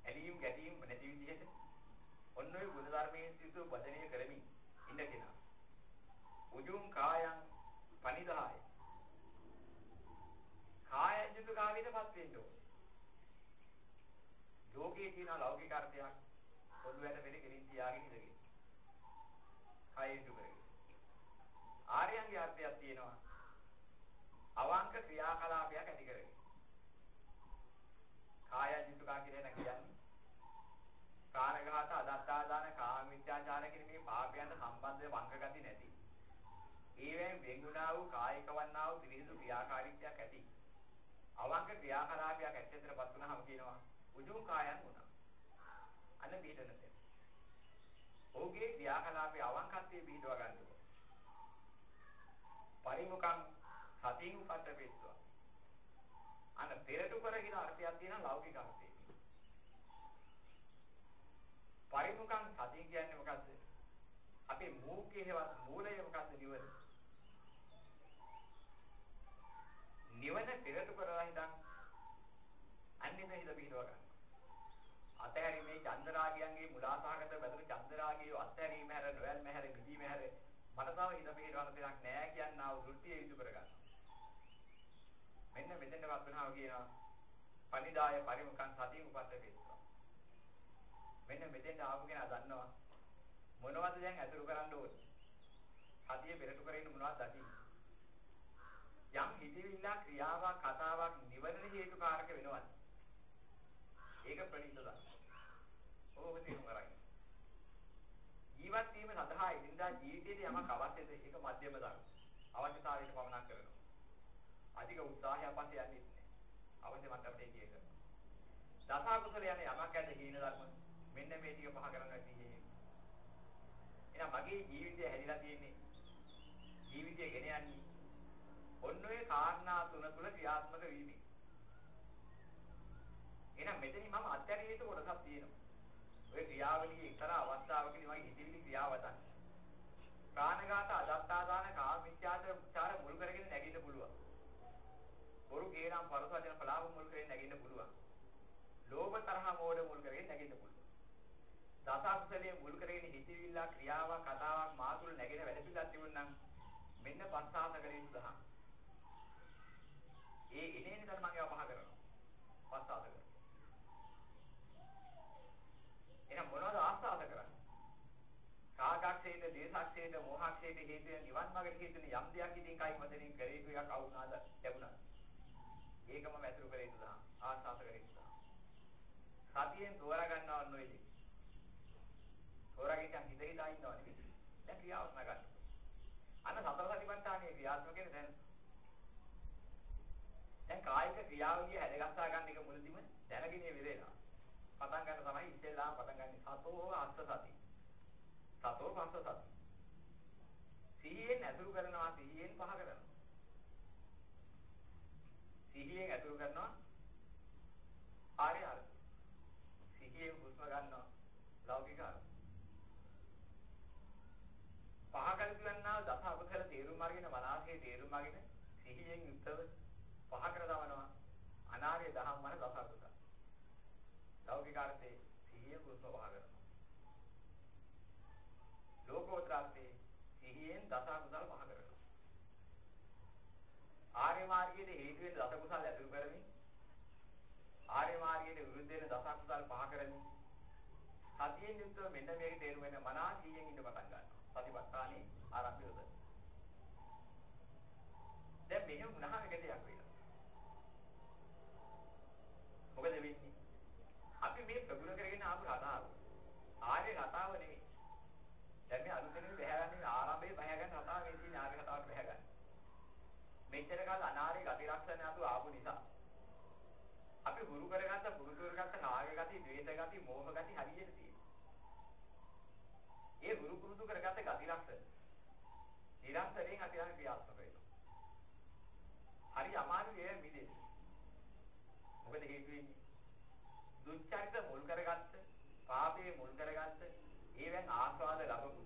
ඇලීම් ගැටීම් නැති විදිහට ඔන්න ඔය ගුණ ධර්මයෙන් සිසු වදනය කරමින් ඉන්න කෙනා උජුං කායං පනිදාය කායං යුතු කාවිතපත් වෙන්න ඕන යෝගයේ තියෙන ලෞකික අර්ථයක් පොදුවට වෙන කෙනින් තියාගෙන ඉඳගෙන කායයෙන් යුතු කරගෙන ආර්යයන්ගේ අර්ථයක් තියෙනවා අවංක ක්‍රියාකලාපයක් ඇති කරගෙන. කාය ජිතුකා කියන එක කියන්නේ කාණඝාත අදත්තාදාන කාමීත්‍යාචාර කියන මේ පාපයන්ට සම්බන්ධ වංග ගති නැති. ඒවෙන් වෙන්ුණා වූ කායික වන්නා වූ ත්‍රිවිධ ක්‍රියාකාරීත්වයක් ඇති. අවංක ක්‍රියාකලාපයක් ඇත්තටපත් වුණාම කියනවා උජුං කායන් වුණා. අන්න පිටනත. ඔහුගේ ක්‍රියාකලාපයේ අවංකත්වයේ පිටව ගන්නවා. පරිමුඛං සතින් උපට්ඨපෙත්වා. අන්න පෙරටු කරගෙන අර්ථයක් තියෙන ලෞකික අර්ථයකින්. පරිමුඛං සතිය කියන්නේ මොකද්ද? අපේ මූකේවත් මූලය මොකද්ද නිවන? නිවන පෙරටු කරලා හිටන් අන්නෙම හිත පිටව ගන්න. අතහැරීමේ චන්දරාගයන්ගේ මුලාසහගත බඳුන චන්දරාගයේ අත්හැරීම හැර නොයල්ම හැර නිදීම හැර මට තව හිත පිටවන්න දෙයක් නැහැ කියනවා දෘෂ්ටිය යුතු කරගන්න. මෙන්න මෙතෙන්ට වස්තුනාව කියනවා පනිදාය පරිමුඛං සතිය උපද්ද වේවා. මෙන්න මෙතෙන්ට ආපු කෙනා දන්නවා මොනවද දැන් අතුරු කරන්න ඕනේ? සතිය පෙරට කරගෙන මොනවද දකින්නේ? යම් හිතවිල්ල ක්‍රියාවක් කතාවක් නිවන හේතුකාරක වෙනවද? ඒක ප්‍රණීතද? ඕක තේරුම් ගන්න. ජීවත් වීම සඳහා ඉදින්දා ජීවිතයේ යමක් අවශ්‍යද? ඒක මධ්‍යම ධර්ම. අවශ්‍යතාවයට පමණක් කරනවා. අධික උත්සාහයක් පස්සේ යන්නේ නැහැ. අවශ්‍ය මට්ටමට එන්නේ ඒක. දස කුසල යන යමක් ඇද හීන ධර්ම. මෙන්න මේ ටික පහ කරන්න ඇති එහෙනම් මගේ ජීවිතය හැදිලා තියෙන්නේ ජීවිතය ගෙන යන්නේ ඔන්න ඔය කාරණා තුන තුල ක්‍රියාත්මක වීමයි. එහෙනම් මෙතනින් මම අත්හැරිය යුතු කොටසක් තියෙනවා. ඔය ක්‍රියාවලියේ එක්තරා අවස්ථාවකදී මගේ හිතවිලි ක්‍රියාවතක්. ප්‍රාණඝාත අදත්තාදාන කාමීච්ඡාචාර මුල් කරගෙන නැගින්න පුළුවන්. බොරු කේනම් පරස වචන පලාව මුල් කරගෙන නැගින්න පුළුවන්. ලෝභ තරහ මෝඩ මුල් කරගෙන නැගින්න පුළුවන්. දසකුසලයේ මුල් කරගෙන හිතවිල්ල ක්‍රියාවක් කතාවක් මාතුල නැගෙන වැඩ පිළිවෙලක් තිබුණනම් මෙන්න පස්සාසකලේ සුදහම්. ඒ එනේන තර මම ඒවා පහ කරනවා. පස්සාස කරනවා. එහෙනම් මොනවද ආස්වාද කරන්නේ? කාගක්ෂේත, දේසක්ෂේත, මොහක්ෂේත හේතු වෙන නිවන් මාර්ගට හේතු වෙන යම් දෙයක් ඉතින් කයි මතනින් කරේ යුතු එකක් අවුනාද ලැබුණා. ඒකම වැතුරු කරේ ඉඳලා ආස්වාද කරේ ඉඳලා. සතියෙන් තෝරා ගන්නවා නොවේද? තෝරාගෙන හිත හිතා ඉන්නවා නෙවෙයි. දැන් ක්‍රියාවක් නගන්න. අන්න සතර සතිපට්ඨානයේ ක්‍රියාත්මක වෙන දැන් දැන් කායික ක්‍රියාවලිය හැදගස්සා ගන්න එක මුලදීම දැනගෙන ඉවරේනවා. පටන් ගන්න තමයි ඉස්සෙල්ලාම පටන් ගන්න සතෝ අස්ස සති. සතෝ පස්ස සති. සිහියෙන් ඇතුළු කරනවා සිහියෙන් පහ කරනවා. සිහියෙන් ඇතුළු කරනවා ආර්ය අර්ථ. සිහියෙන් හුස්ම ගන්නවා ලෞකික අර්ථ. පහකල් කියනවා දස අකුසල තේරුම් අරගෙන මනසේ තේරුම් අරගෙන සිහියෙන් යුක්තව පහ කර දවනවා අනාර්ය දහම් මන දස අකුසල. ලෞකික අර්ථයේ සිහිය කුස්ම පහ කරනවා. ලෝකෝත්තර අර්ථයේ සිහියෙන් දස කුසල පහ කරනවා. ආර්ය මාර්ගයේ හේතු වෙන දස කුසල ඇතුළු කරමින් ආර්ය මාර්ගයේ විරුද්ධ වෙන දස කුසල පහ කරමින් සතියෙන් යුක්තව මෙන්න මේක තේරුම් වෙන මනා සිහියෙන් ඉන්න පටන් ගන්නවා. සතිපට්ඨානේ ආරම්භය උද. දැන් මෙහෙම වුණාම එක දෙයක් වෙනවා. මොකද වෙන්නේ? අපි මේ ප්‍රගුණ කරගෙන ආපු කතාව. ආර්ය කතාව නෙවෙයි. දැන් මේ අලුතෙන් බහැගන්නේ ආරම්භයේ බහැගන්න කතාව මේ තියෙන ආර්ය කතාවට බහැගන්න. මෙච්චර කාල අනාර්ය ගති ලක්ෂණ අතු ආපු නිසා අපි ගුරු කරගත්ත පුරුදු කරගත්ත නාග ගති, ද්වේෂ ගති, මෝහ ගති හරියට තියෙනවා. ඒ ගුරු පුරුදු කරගත්ත ගති ලක්ෂණ නිරන්තරයෙන් අපි යන ක්‍රියාත්මක වෙනවා. හරි අමාරුයි ඒ මිදෙන්න. මොකද හේතු වෙන්නේ? දුච්චරිත මුල් කරගත්ත, පාපයේ මුල් කරගත්ත, ඒවෙන් ආස්වාද ලැබපු.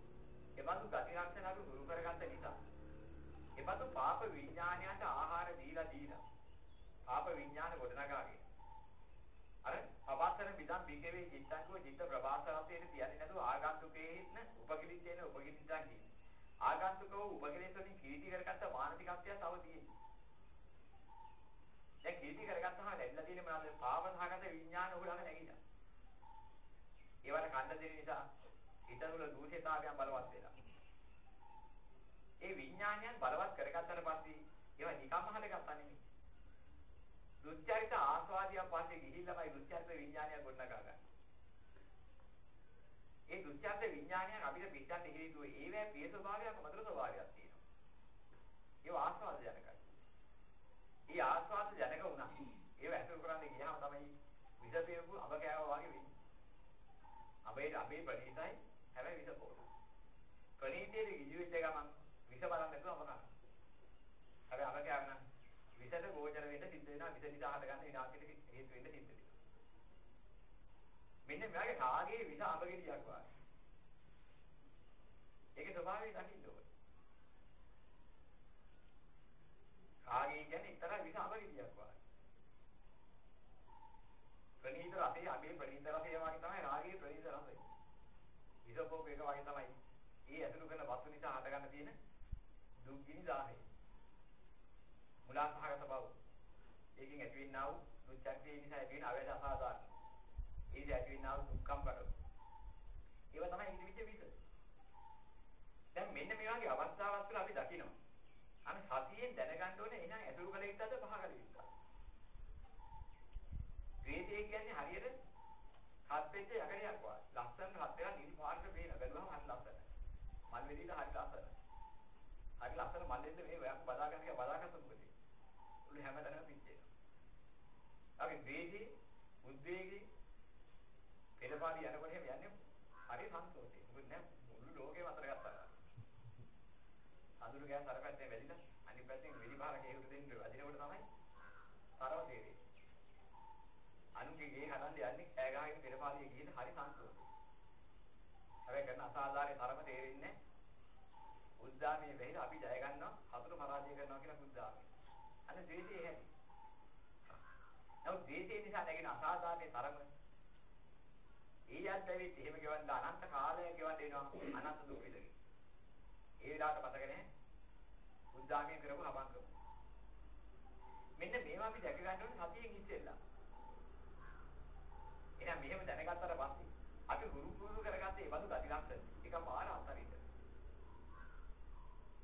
එබඳු ගති ලක්ෂණ අපි දුරු කරගත්ත නිසා. එබඳු පාප විඥානයට ආහාර දීලා දීලා. පාප විඥාන ගොඩනගාගෙන. අර අවසන විදම් බිකවේ චිත්තංකෝ චිත්ත ප්‍රවාසාවතේට තියන්නේ නැතුව ආගන්තුකේන උපකිලිතේන උපකිලිතං කියන්නේ. ආගන්තුකව උපකිලිතෙන් කීටි කරගත්ත මානසිකත්වය තව තියෙන්නේ. දැන් කීටි කරගත්තාම ලැබිලා තියෙන්නේ මොනවද? පාවසහගත විඥාන උහුලම නැගිලා. ඒවට කන්න දෙන නිසා හිත තුළ දූෂිතාවයන් බලවත් වෙනවා. ඒ විඥානයන් බලවත් කරගත්තට පස්සේ ඒවා නිකම්ම හදගත්තා නෙමෙයි. දුස්චරිත ආස්වාදියා පස්සේ ගිහිල්ලාමයි දුස්චරිත විඥානය ගොඩනගා ගන්න. ඒ දුස්චරිත විඥානයන් අපිට පිටත් හේතුව ඒවැ පිය ස්වභාවයක් මధుර ස්වභාවයක් තියෙනවා. ඒව ආස්වාද ජනකයි. ඒ ආස්වාද ජනක වුණා. ඒව ඇසුරු කරන්නේ ගියාම තමයි විස පෙරපු අබ කෑවා වගේ වෙන්නේ. අබේ අබේ ප්‍රණීතයි හැබැයි විස පොර. ප්‍රණීතයේ ගිජු වෙච්ච ගමන් විස බලන්න නැතුව අම කරනවා. හැබැයි අබ කෑව නම් විසට ගෝචර වෙන්න සිද්ධ වෙනවා විස නිසා හට ගන්න විනාශයට හේතු වෙන්න සිද්ධ වෙනවා. මෙන්න මෙයාගේ කාගේ විස අබ ගෙඩියක් වගේ. ඒකේ ස්වභාවය දකින්න ඕනේ. රාගය කියන්නේ එක්තරා විසාමගියක් වගේ. ප්‍රණීත රසයේ අගේ ප්‍රණීත රසය වගේ තමයි රාගයේ ප්‍රණීත රසය. විසපෝක එක වගේ තමයි. ඒ ඇතුළු කරන වස්තු නිසා හටගන්න තියෙන දුක්ගිනි දාහය. මුලාසහගත බව. ඒකෙන් ඇතිවෙනා වූ දුක්ඛක්තිය නිසා ඇතිවෙන අවේද අසාධාරණ. ඒ ඇතිවෙනා වූ දුක්ඛම් බඩ. ඒව තමයි ඉදිවිච්ච විස. කියලා අපි දකිනවා. අන්න සතියෙන් දැනගන්න ඕනේ එහෙනම් ඇසුරු කළ යුත්තද පහ කළ යුත්තද? ද්වේෂය කියන්නේ හරියට හත් වෙච්ච යකඩයක් වගේ. ලස්සන හත් වෙලා නිල් පාට පේන බැලුවම හරි ලස්සනයි. මල් වෙලිලා හරි ලස්සනයි. හරි ලස්සන මල් වෙන්න මේ ඔයක් බදා ගන්න එක බදා ගන්නත් මොකද? උළු හැමතැනම පිච්චෙනවා. අපි ද්වේෂී, උද්වේගී, පෙළපාලි යනකොට එහෙම යන්නේ හරි සන්තෝෂයි. මොකද නෑ මුළු ලෝකෙම අතර ගත්තා. අඳුරු ගෑස් අර පැත්තෙන් වැදිලා අනිත් පැත්තෙන් වෙලි බහරක හේතු දෙන්න වදිනකොට තමයි තරව තේරෙන්නේ. අනුන්ගේ ගේ හදන්න යන්නේ කෑ ගහගෙන පෙරපාලිය ගිහින් හරි සන්තෝෂයි. හැබැයි කරන අසාධාරණ තරම තේරෙන්නේ උද්දාමයේ වෙහිලා අපි ජය ගන්නවා හතුරු පරාජය කරනවා කියලා බුද්ධාමයේ. අන්න ද්වේෂය එහෙයි. නමුත් ද්වේෂය නිසා නැගෙන අසාධාරණ තරම ඒ යද්දවිත් එහෙම ගෙවන්න අනන්ත කාලයක් ගෙවන්න වෙනවා අනන්ත දුක් විඳින්න. ඒ වෙලාවට මතක නැහැ. බුද්ධාමයේ කරපු හබංකම. මෙන්න මේවා අපි දැක ගන්න ඕනේ සතියෙන් ඉස්සෙල්ලා. එහෙනම් මෙහෙම දැනගත්තට පස්සේ අපි ගුරු පුරුදු කරගත්තේ ඒ බඳු ගති ලක්ෂණ එක පාර අතරින්ද.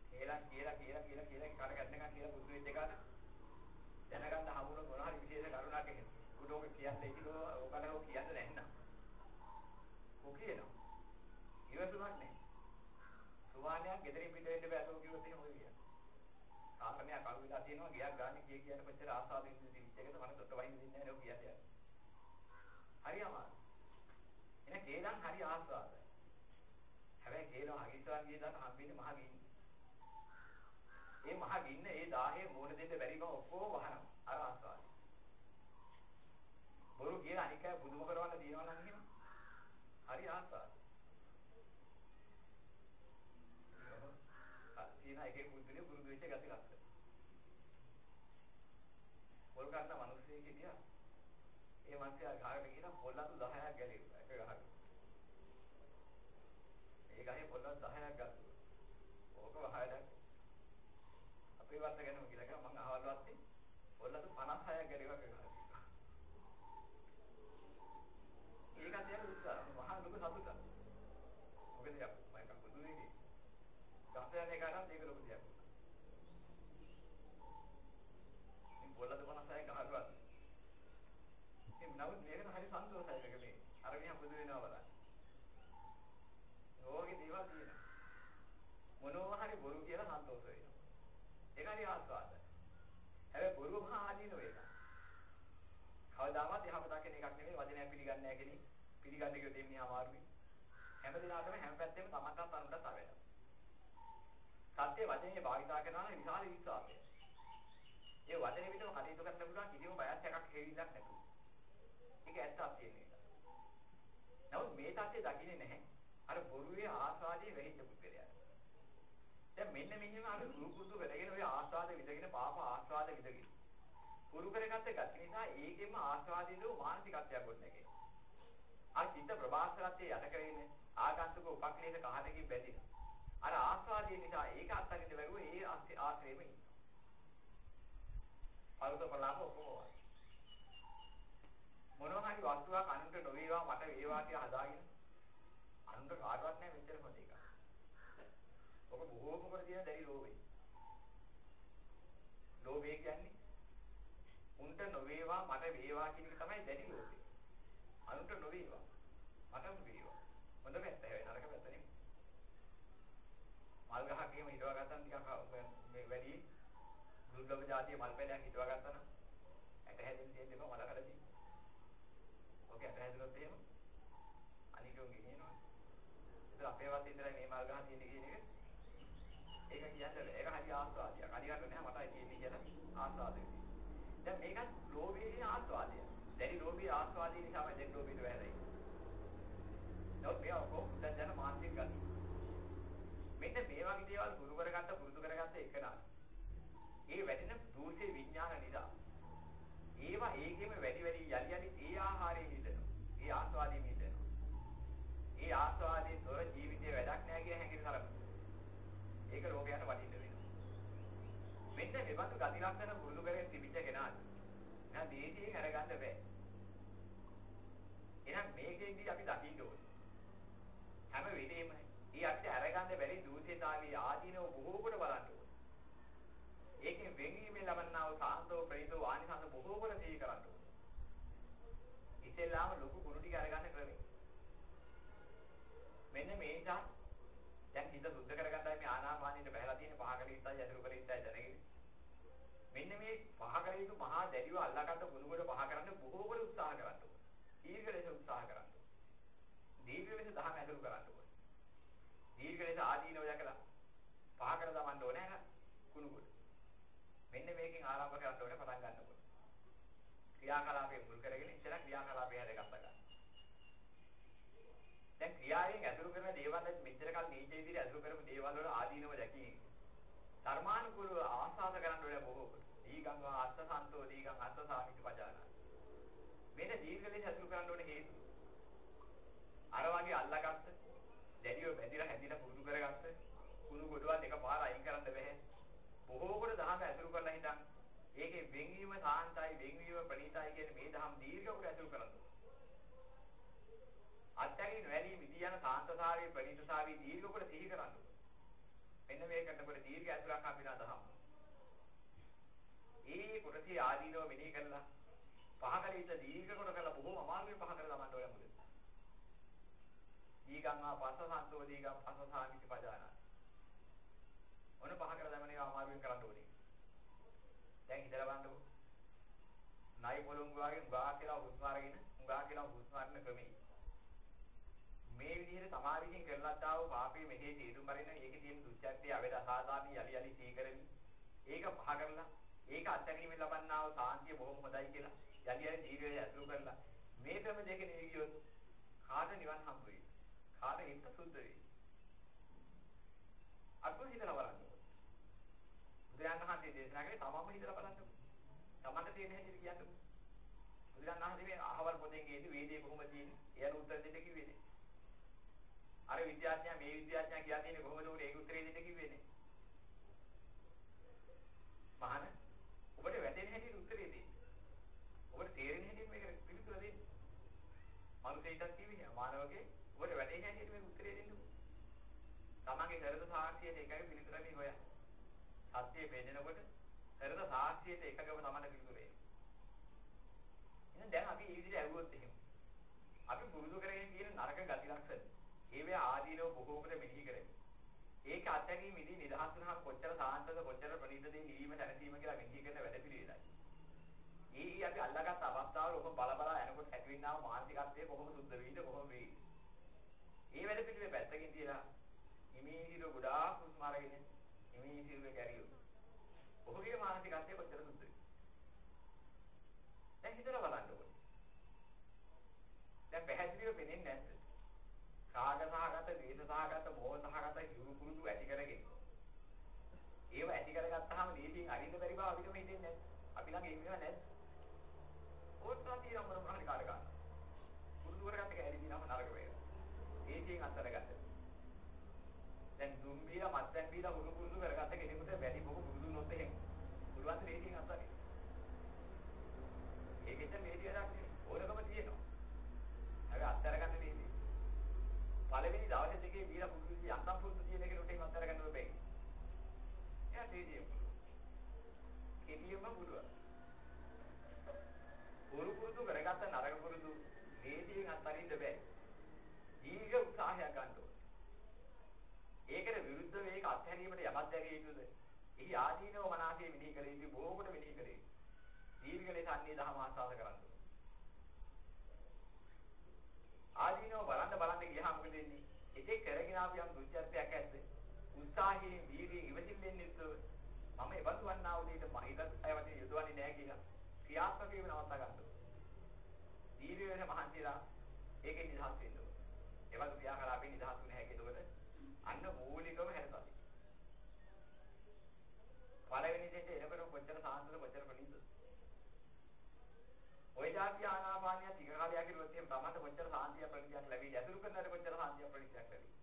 කියලා කියලා කියලා කියලා කියලා කාට ගන්නකම් කියලා බුදු වෙච්ච එකට දැනගන්න හමුන මොන හරි විශේෂ කරුණක් එහෙම. උඩෝක කියන්නේ ඉතිලෝ ඔකලෝ කියන්න නැන්නා. කොකියනවා. ඉවසුමක් නැහැ. සුවානයක් ගෙදරින් පිට වෙන්න බෑ අතෝ කිව්වොත් එහෙම ඔය කියන්නේ. කාරණයක් අඩු වෙලා තියෙනවා ගියක් ගන්න කිය කියන කොච්චර ආසාවෙන් ඉඳිච්ච එකද මම දොට වහින්න දෙන්නේ නැහැ නෝ කියන්නේ. හරි අමාරු. එන කේලම් හරි ආස්වාදයි. හැබැයි කේලම් හගිස්සවන් ගිය දාට හම්බෙන්නේ මහ ගින්න. ඒ මහ ගින්න ඒ 1000 මෝන දෙන්න බැරි බව ඔක්කොම වහනවා. අර ආස්වාදයි. බොරු කියන අනික බුදුම කරවන්න දිනවනම් එහෙම හරි ආස්වාදයි. තියෙන එකේ බුද්ධිනේ පුරුදු වෙච්ච ගති ලක්ෂණ. පොල් ගන්න මිනිස්සෙක් හිටියා. ඒ මිනිහා ගහකට ගිහින් පොල්ලතු 10ක් ගැලෙව්වා එක ගහකට. ඒ ගහේ පොල්ලතු 10ක් ගත්තා. ඕක වහයලා අපේ වත්ත ගැනම කියලා කිව්වා මං අහවල් වත්තේ පොල්ලතු 56ක් ගැලෙව්වා එක ගහකට. ඒකත් යන උත්සාහ මහා ලොකු සතුටක්. මොකද යා මම කකුදු වෙන්නේ ගහයන් එකටත් ඒක ලොකු දෙයක්. ඉතින් පොළද 56 ගහරුවත්. ඉතින් නමුත් මේකට හරි සන්තෝෂයි මේක මේ. අර මිනිහා පුදු වෙනවා බලන්න. ඕකේ දේවල් තියෙනවා. මොනවා හරි බොරු කියලා සන්තෝෂ වෙනවා. ඒක හරි ආස්වාදයි. හැබැයි බොරු මහා ආදීනෝ ඒක. කවදාවත් යහපතක් කියන එකක් නෙමෙයි වචනයක් පිළිගන්නේ නැහැ කෙනෙක්. පිළිගන්න කිව්වොත් එන්නේ අමාරුයි. හැම දිනකටම හැම පැත්තෙම තමන්ටත් අනුන්ටත් අවැඩක්. සත්‍ය වචනේ භාවිතා කරනවා නම් විශාල විශ්වාසයක්. ඒ වචනේ පිටව කටයුතු කරන්න පුළුවන් කිසිම බයස් එකක් හේවිලක් නැතුව. ඒක ඇත්තක් තියෙන එක. නමුත් මේ தත්ත්වය දකින්නේ නැහැ. අර බොරුවේ ආස්වාදයේ වෙහිච්ච පුද්ගලයා. දැන් මෙන්න මෙහෙම අර රූපුදු කරගෙන ඔය ආස්වාද විදගෙන පාප ආස්වාද විදගෙන. පුරු කරගත්ත ගැති නිසා ඒකෙම ආස්වාදයේ මානසිකත්වයක් ගොඩනැගේ. අර චිත්ත ප්‍රභාස්කරත්වයේ යට කරගෙන ආගන්තුක උපක්ලේශ කහටකින් බැඳිලා. අර ආස්වාදයේ නිසා ඒක අත්හරින්න බැරුව ඒ ආශ්‍රයෙම ඉන්නවා. පරුත පලාප ඔක්කොම මොනවා හරි වස්තුවක් අනුන්ට නොවේවා මට වේවා කියලා හදාගෙන අනුන්ට කාටවත් නැහැ මෙච්චර හොඳ එකක්. ඔක බොහෝම කර තියෙන දැරි ලෝභය. ලෝභය කියන්නේ උන්ට නොවේවා මට වේවා කියන එක තමයි දැරි ලෝභය. අනුන්ට නොවේවා මටම වේවා. හොඳ පැත්ත හැබැයි නරක පැත්ත නෙමෙයි. මල් ගහක් එහෙම හිටවා ගත්තම ටිකක් මේ වැඩි දුර්ලභ જાතිය මල් පැලයක් හිටවා ගත්තා නම් ඇට හැදෙන්න තියෙන දේම මල කඩදී. ඔක ඇට හැදුනොත් එහෙම අනිකුන් ගෙනියනවා. ඒතර අපේ වත් ඉඳලා මේ මල් ගහ තියෙන කියන එක ඒක කියන්නේ ඒක හරි ආස්වාදයක්. හරියට නෑ මට තියෙන්නේ කියලා ආස්වාදයක්. දැන් මේකත් ලෝභයේ ආස්වාදය. දැනි ලෝභයේ ආස්වාදයේ නිසාම දැන් ලෝභයට වැරෙයි. නමුත් මේ ඔක්කොම දැන් මානසික ගතිය. මෙන්න මේ වගේ දේවල් ගුරු කරගත්ත පුරුදු කරගත්ත එකනා. ඒ වැඩෙන දූෂේ විඥාන නිසා. ඒවා ඒකෙම වැඩි වැඩි යලි යලි ඒ ආහාරයෙන් හිතෙනවා. ඒ ආස්වාදයෙන් හිතෙනවා. ඒ ආස්වාදයෙන් තොර ජීවිතේ වැඩක් නැහැ කියන හැඟීම තරම. ඒක රෝගයට වටින්න වෙනවා. මෙන්න මෙබඳු ගති ලක්ෂණ පුරුදු කරගෙන තිබිච්ච කෙනාට නෑ දේශයෙන් අරගන්න බෑ. එහෙනම් මේකෙන්දී අපි දකින්න ඕනේ. හැම වෙලේම ඊ අපිට අරගන්න බැරි දූෂිතාවී ආදීනව බොහෝ කොට බලන්න ඕනේ. ඒකෙන් වෙන්වීමෙන් ලබන්නා වූ සාන්තෝ ප්‍රේතෝ ආනිසංස බොහෝ කොට සිහි කරන්න ඕනේ. ඉතින්ලාම ලොකු කුණු ටික අරගන්න ක්‍රමය. මෙන්න මේ නිසා දැන් හිත සුද්ධ කරගන්නයි මේ ආනාපානෙට බහැලා තියෙන පහකට ඉස්සයි ඇතුළු කරේ ඉස්සයි දැනගෙන. මෙන්න මේ පහකට යුතු මහා දැඩිව අල්ලාගත්ත කුණු කොට පහ කරන්න බොහෝ කොට උත්සාහ කරන්න ඕනේ. දීර්ඝ ලෙස උත්සාහ කරන්න ඕනේ. දීර්ඝ ලෙස දහම ඇතුළු කරන්න ඕනේ. දීර්ඝ ලෙස ආදීනව දැකලා පහ කර දමන්න ඕනේ නේද? කුණු කොට. මෙන්න මේකෙන් ආරම්භ කරන්න ඕනේ පටන් ගන්න ඕනේ. ක්‍රියාකලාපයේ මුල් කරගෙන ඉතල ක්‍රියාකලාපය හැදගත්ත ගන්න. දැන් ක්‍රියාවෙන් ඇතුළු කරන දේවල් මෙච්චර කල් නීච විදිහට ඇතුළු කරපු දේවල් වල ආදීනව දැකීම. ධර්මානුකූලව ආස්වාද කරන්න ඕනේ බොහෝ කොට. දීගං අස්සසන්තෝ දීගං අස්සසාමිති පජානා. මෙන්න දීර්ඝ ලෙස ඇතුළු කරන්න ඕනේ හේතු. අර වගේ අල්ලාගත්ත දැඩිව බැඳිලා හැදිලා පුරුදු කරගත්ත කුණු ගොඩවල් එකපාර අයින් කරන්න බැහැ. බොහෝ කොට දහම ඇතුළු කරලා හිටන් ඒකේ වෙන්වීම සාන්තයි වෙන්වීම ප්‍රණීතයි කියන මේ දහම් දීර්ඝ කොට ඇතුළු කරන්න ඕනේ. අත්‍යකින් වැඩි මිදී යන සාන්තතාවයේ ප්‍රණීතතාවයේ දීර්ඝ කොට සිහි කරන්න ඕනේ. මෙන්න මේ කරනකොට දීර්ඝ ඇතුළක් හම්බෙනා දහම්. ඒ කොටසේ ආදීනව මෙනෙහි කරලා පහකලිත දීර්ඝ කොට කරලා බොහොම අමාරුවෙන් පහ කරලා දාන්න ඕනේ මුලින්. දීගං ආ පස්සසන්තෝ දීගං පස්සසාමිති පජානා. ඔන්න පහ කර දැමනේ අමාරුවෙන් කරන්න ඕනේ. දැන් හිතලා බලන්නකො. නයි පොළොංගු වගේ උගා කියලා හුස්ම අරගෙන උගා කියලා හුස්ම අරන ක්‍රමෙයි. මේ විදිහට සමාධියෙන් කරලත් ආව පාපේ මෙහි තීරුම් බරින ඒකේ තියෙන දුච්චත්‍ය අවේද අසාධාරණ යලි යලි සීකරමි. ඒක පහ කරලා ඒක අත්දැකීමෙන් ලබන්නා වූ සාන්තිය බොහොම හොඳයි කියලා යලි යලි දීර්ඝය ඇතුළු කරලා මේ ක්‍රම දෙකේ නිවියොත් කාට නිවන් හම්බ වෙයි? කාට හිත සුද්ධ වෙයි? අකුරු හිතලා බලන්න. බුදුරජාණන් වහන්සේ දේශනා කළේ තමන්ම හිතලා බලන්න. තමන්ට තියෙන හැටි කියන්න. බුදුරජාණන් වහන්සේ මේ අහවල් පොතෙන් ගියදී වේදේ කොහොමද තියෙන්නේ? එයාට උත්තර දෙන්න කිව්වේ නේ. අර විද්‍යාඥයා මේ විද්‍යාඥයා කියලා තියෙන්නේ කොහොමද උනේ ඒක උත්තරේ දෙන්න කිව්වේ නේ. මහාන ඔබට වැටෙන හැටියට උත්තරේ දෙන්න. ඔබට තේරෙන හැටියට මේක පිළිතුර දෙන්න. මනුස්සයෙක්ට කිව්වේ මානවකේ ඔබට වැටෙන හැටියට මේක උත්තරේ දෙන්න. තමන්ගේ හෘද සාක්ෂියට එකයි පිළිතුරන්නේ හොයන්න. සත්‍යය පෙන්නකොට හෘද සාක්ෂියට එකගම තමන්ට පිළිතුරේ. එහෙනම් දැන් අපි මේ විදිහට ඇහුවොත් එහෙම. අපි පුරුදු කරගෙන තියෙන නරක ගති ලක්ෂණ. ඒවේ ආදීනව බොහෝ කොට මෙහි කරන්නේ. ඒක අත්දැකීම් ඉදී නිදහස් වුණාම කොච්චර සාන්තද කොච්චර ප්‍රණීතද නිවීම දැනසීම කියලා මෙහි කරන වැඩ පිළිවෙලයි. ඒ අපි අල්ලාගත් අවස්ථාවල ඔබ බල බල යනකොට ඇතිවෙනා මානසිකත්වය කොහොම සුද්ධ වෙයිද කොහොම වෙයිද? ඒ වැඩ පිළිවෙල පැත්තකින් තියලා ඉමීහිර ගොඩාක් හුස්ම අරගෙන ඉමීහිර කැරියෝ. ඔහුගේ මානසිකත්වය කොච්චර සුද්ධ වෙයිද? දැන් හිතලා බලන්න ඕනේ. දැන් පැහැදිලිව පේන්නේ නැද්ද? රාග සහගත, ද්වේෂ සහගත, මෝහ සහගත යුරු පුරුදු ඇති කරගෙන. ඒව ඇති කරගත්තාම දීපින් අරින්න බැරි බව අපිටම හිතෙන්නේ නැහැ. අපි ළඟ ඒව නැද්ද? ඕත්තාති යම්මර ප්‍රහාණ කාල ගන්න. පුරුදු කරගත්ත කැලේ දිනම නරක වේවා. ඒකෙන් අත්හැරගත්ත. දැන් දුම් බීලා මත්යන් බීලා හුරු පුරුදු කරගත්ත කෙනෙකුට වැඩි බොහෝ පුරුදු නොත් එහෙම. පුළුවන් ද ඒකෙන් අත්හැරෙන්න. ඒකෙත් මේ විදිහට ඕනකම තියෙනවා. හැබැයි අත්හැරගන්න දෙන්නේ පළවෙනි දවස් දෙකේ බීලා පුරුදු යන්තම් පුරුදු තියෙන කෙනෙකුට එහෙම අත්හැරගන්න බෑ. එයා තේරියම. කෙලියම පුළුවන්. පුරු පුරුදු කරගත්ත නරක පුරුදු මේදියෙන් අත්හරින්න බෑ. දීර්ඝ උත්සාහයක් ගන්න ඕනේ. ඒකට විරුද්ධ මේක අත්හැරීමට යමක් දැරිය යුතුද? එහි ආදීනව මනසේ විනී කළ යුතු බොහෝකට විනී කළ යුතු. දීර්ඝ ලෙස අන්නේ දහම ආස්වාද කරන්න ඕනේ. ආදීනව බලන්න බලන්න ගියාම මොකද වෙන්නේ? ඒකේ කරගෙන ආපු යම් දුච්චර්තයක් ඇද්ද? උත්සාහයෙන් වීර්යයෙන් ඉවසිල්ලෙන් යුතුව මම එබඳු වන්නා වූ දෙයට මහිතත් අයවදී යොදවන්නේ නැහැ කියලා ක්‍රියාත්මක වීම නවත්තා ගන්න ඕනේ. දීර්ඝ වෙන මහන්සියලා ඒකෙන් නිදහස් වෙන්න ඕනේ. එවල් ක්‍රියාකලාපෙන් නිදහස් වෙන්නේ නැහැ ඒකකොට අන්න මූලිකම හැරසති. පළවෙනි දෙයට එනකොට කොච්චර සාන්තද කොච්චර ප්‍රණීතද? ඔය જાති ආනාපානිය ටික කාලයක් ඉරුවොත් එහෙම තමයි කොච්චර සාන්තිය ප්‍රණීතියක් ලැබෙයි. ඇතුළු කරනකොට කොච්චර සාන්තිය ප්‍රණීතියක් ලැබෙයි.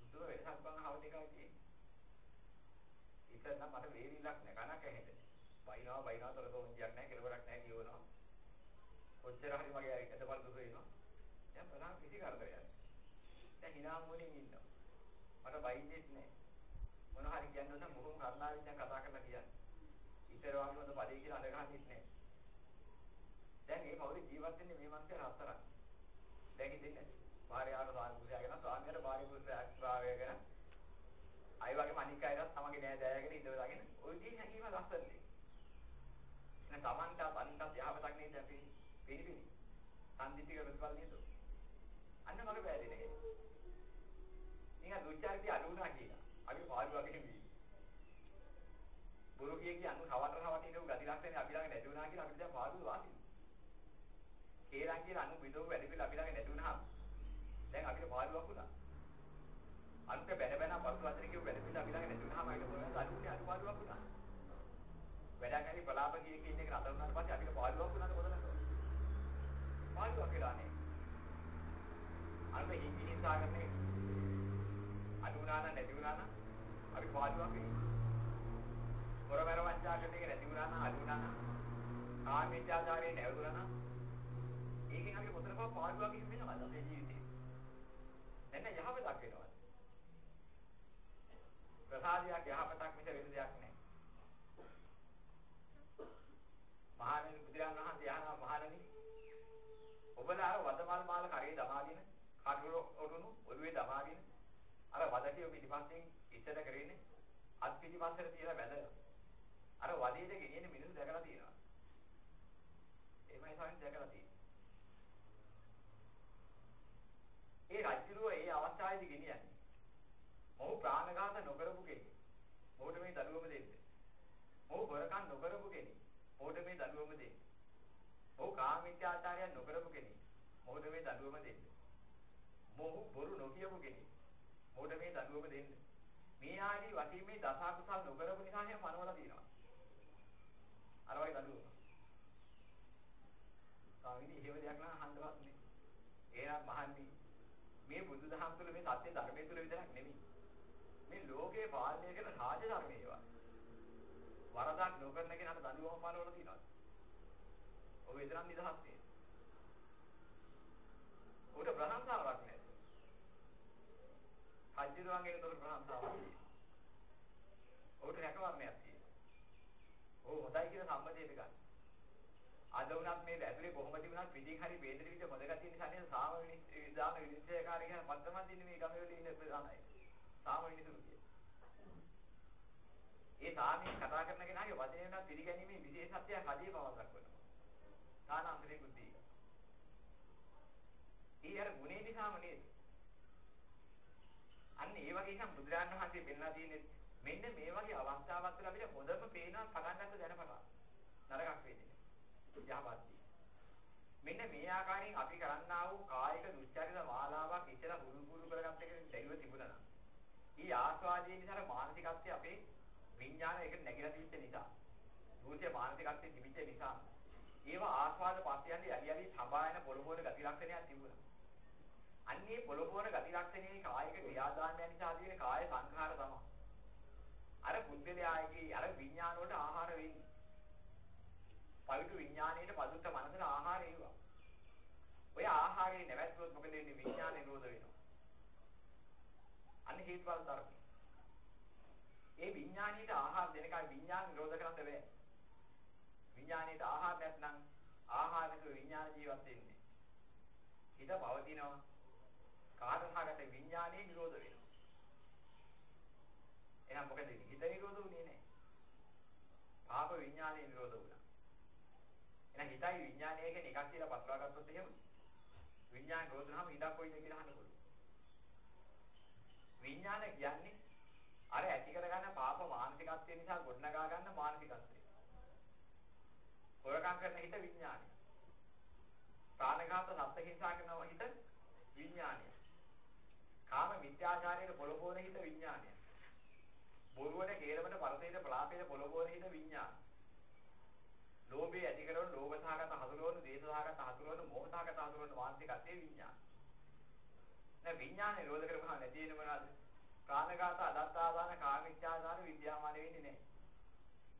සුදුව වෙනසක් බං හවුද එකයි තියෙන්නේ. ඉතින් නම් මට වේවිලක් නෑ කනක් ඇහෙන්න. බයිනවා බයිනවා තොර තෝන්ජියක් නෑ කෙලවරක් නෑ කියවනවා. කොච්චර හරි මගේ ඇටපල් දුක වෙනවා. දැන් බලන්න කිසි කරදරයක්. දැන් hina මොනින් ඉන්නවා. මට බයින්නේත් නෑ. මොන හරි කියන්න නම් බොහොම කරුණාවෙන් දැන් කතා කරලා කියන්නේ. ඉතර වගේ හොඳ පඩේ කියලා අඬ ගන්නෙත් නෑ. දැන් මේ පෞරේ ජීවත් වෙන්නේ මේ මනුස්සයා හතරක්. දැන් හිතෙන්නේ භාර්යාවට ස්වාමි පුරුෂයාගෙන ස්වාමියාට භාර්ය පුරුෂයාක් භාවයගෙන අය වගේම අනික් අයටත් තමගේ නෑ දෑයගෙන ඉඳලාගෙන ওই විදිහේ හැඟීම ලස්සනයි. එහෙනම් Tamanට අනිත්ත් යහපතක් නේද අපි පිළිපිලි. සම්දිතික ප්‍රතිඵල නේද? අන්න මගේ බෑදෙන එක. නිකන් දුච්චාරිතය අඩු වුණා කියලා. අපි පාළුවක් නෙමෙයි. බොරු කිය කිය අනු කවටර කවටිනු ගති ලක්ෂණ අපි ළඟ නැති වුණා කියලා අපිට දැන් පාළුව වාසියි. කේරන් කියලා අනු විදෝ වැඩි කියලා අපි ළඟ නැති වුණාම දැන් අපිට පාළුවක් වුණා. අන්ත බැන බැන පසු වචන කියු වැඩ පිළ අපි ළඟ නැති වුණාම ඒක මොනවද අනුනේ අනු පාළුවක් වුණා. වැඩක් හරි ප්‍රලාප කිය කියන එක නතර වුණාට පස්සේ අපිට පාළුවක් වුණාද මොකද පාළුවක් කියලා නේ. අන්න හිංගි හිංසා කරන්නේ අඩු වුණා නම් නැති වුණා නම් අපි පාළුවක් වෙනවා. පොරමර වංචාකට එක නැති වුණා නම් අඩු වුණා නම් කාමීත්‍යාචාරයේ නැවතුණා නම් ඒකෙන් අපි කොතරම් පාළුවක් වෙනවද අපේ ජීවිතේ? නැත්නම් යහපතක් වෙනවද? ප්‍රසාදයක් යහපතක් මිස වෙන දෙයක් නැහැ. මහණෙනි බුදුරජාණන් වහන්සේ අහනවා මහණෙනි ඔබලා අර වදමල් මාල කරේ දමාගෙන කටුර ඔටුනු ඔළුවේ දමාගෙන අර වදටිය පිටිපස්සෙන් ඉස්සර කරේනේ අත් පිටිපස්සට තියලා බැලලා. අර වදේට ගෙනියන මිනිස්සු දැකලා තියෙනවා. එහෙමයි සමින් දැකලා තියෙන්නේ. ඒ රජුරුව ඒ අවස්ථාවේදී ගෙනියන්නේ මොහු ප්‍රාණඝාත නොකරපු කෙනෙක්. මොහුට මේ දඩුවම දෙන්නේ. මොහු හොරකම් නොකරපු කෙනෙක්. මොහුට මේ දඩුවම දෙන්නේ. මොහු කාමීත්‍යාචාරය නොකරපු කෙනෙක්. මොහුට මේ දඩුවම දෙන්නේ. මොහු බොරු නොකියපු කෙනෙක්. මොහුට මේ දඩුවම දෙන්නේ? මේ ආදී වශයෙන් මේ දස අකුසල් නොකරපු නිසා හැම මනවල තියෙනවා. අර වගේ දඩුවම ස්වාමීනි එහෙම දෙයක් නම් අහන්නවත් නේ. එහෙනම් මහන්නේ මේ බුදුදහම තුළ මේ සත්‍ය ධර්මයේ තුළ විතරක් නෙමෙයි. මේ ලෝකේ පාලනය කරන රාජ ධර්මයේ ඒවා. වරදක් නොකරන කෙනාට දඬුවම් පාලවල තියෙනවා. ඔබ එතරම් නිදහස් නේ උඩ ප්‍රශංසාවක් නැහැ. හජ්ජිරුවන්ගේ උඩ ප්‍රශංසාවක් තියෙනවා උඩ රැකවරණයක් තියෙනවා ඕ හොඳයි කියන සම්මතයට ගන්න අද වුණත් මේ ඇතුලේ කොහොමද වුණත් පිටින් හරි වේදෙන විදිහ මොදගතිය නිසා නේද සාම විනිශ්චයදාන විනිශ්චයකාරී කියන මත්තමන් දින්නේ මේ ගමේ වල ඉන්න ප්‍රධානයි. සාම විනිසුරු කිය. ඒ සාමයෙන් කතා කරන කෙනාගේ වචනේ වෙනත් පිළිගැනීමේ විශේෂත්වයක් අදී බවක් දක්වනවා. තානාන්තරේ බුද්ධිය. ඒ අර ගුණේ නිසාම නේද? අන්න ඒ වගේ එකක් බුදුරජාණන් වහන්සේ පෙන්ලා තියෙන්නේ මෙන්න මේ වගේ අවස්ථාවක් වල අපිට හොඳම පේනවා පටන් ගන්න දැනපටා. නරකක් වෙන්නේ. යහපත්දී. මෙන්න මේ ආකාරයෙන් අපි කරන්නා වූ කායික දුස්චරිත මාලාවක් ඉතලා හුරු හුරු කරගත්ත එක දෙවිව තිබුණා නම්. ඊ ආස්වාදයේ නිසා මානසිකත්වය අපේ විඥාන එක නැగిලා තිබෙච්ච නිසා. දුෘත්‍ය මානසිකත්වයේ තිබිච්ච නිසා. ඒවා ආස්වාද පස්ස යන්නේ යලි යලි සබායන පොළොබෝන ගති ලක්ෂණයක් තිබුණා. අන්නේ පොළොබෝන ගති ලක්ෂණයේ කායික ක්‍රියාදාමයන් නිසා ඇති වෙන කාය සංඛාර තමයි. අර බුද්ධලයාගේ අර විඥාන වලට ආහාර වෙන්නේ. පවිතු විඥාණයට පදුත්ත මනසට ආහාර ඒවා. ඔය ආහාරේ නැවැත්වුවොත් මොකද වෙන්නේ විඥාන නිරෝධ වෙනවා. අන්න හේතුඵල ධර්ම. ඒ විඥාණයට ආහාර දෙනකයි විඥාන නිරෝධ කරන්න බෑ. විඥාණයට ආහාර නැත්නම් ආහාර නැතුව විඥාන ජීවත් වෙන්නේ. හිත පවතිනවා. කාර්යහගත විඥානයේ නිරෝධ වෙනවා. එහෙනම් මොකද වෙන්නේ? හිත නිරෝධ වුණේ නැහැ. පාප විඥානයේ නිරෝධ වුණා. එහෙනම් හිතයි විඥානය කියන එකක් කියලා පස්වා ගත්තොත් එහෙම විඥාන රෝධනහම ඉඩක් කොයිද කියලා අහන්න පුළුවන්. විඥාන කියන්නේ අර ඇති කරගන්න පාප මානසිකත්වය නිසා ගොඩනගා ගන්න මානසිකත්වය. හොරකම් කරන හිත විඥානය. ප්‍රාණඝාත සත්ත්ව හිංසා කරන හිත විඥානය. කාම මිත්‍යාචාරයේ පොළොබෝන හිත විඥානය. බොරුවට කේලමට පරතේට ප්‍රලාපේට පොළොබෝන හිත විඥානය. ලෝභය ඇති කරන ලෝභසහගත හසුරවන, දේශසහගත හසුරවන, මෝහසහගත හසුරවන මානසිකත්වයේ විඥාන. දැන් විඥාන නිරෝධ කරපුවා නැති වෙන මොනවාද? කාණඝාත, අදත්තාදාන, කාමීච්ඡාදාන විද්‍යාමාන වෙන්නේ නැහැ.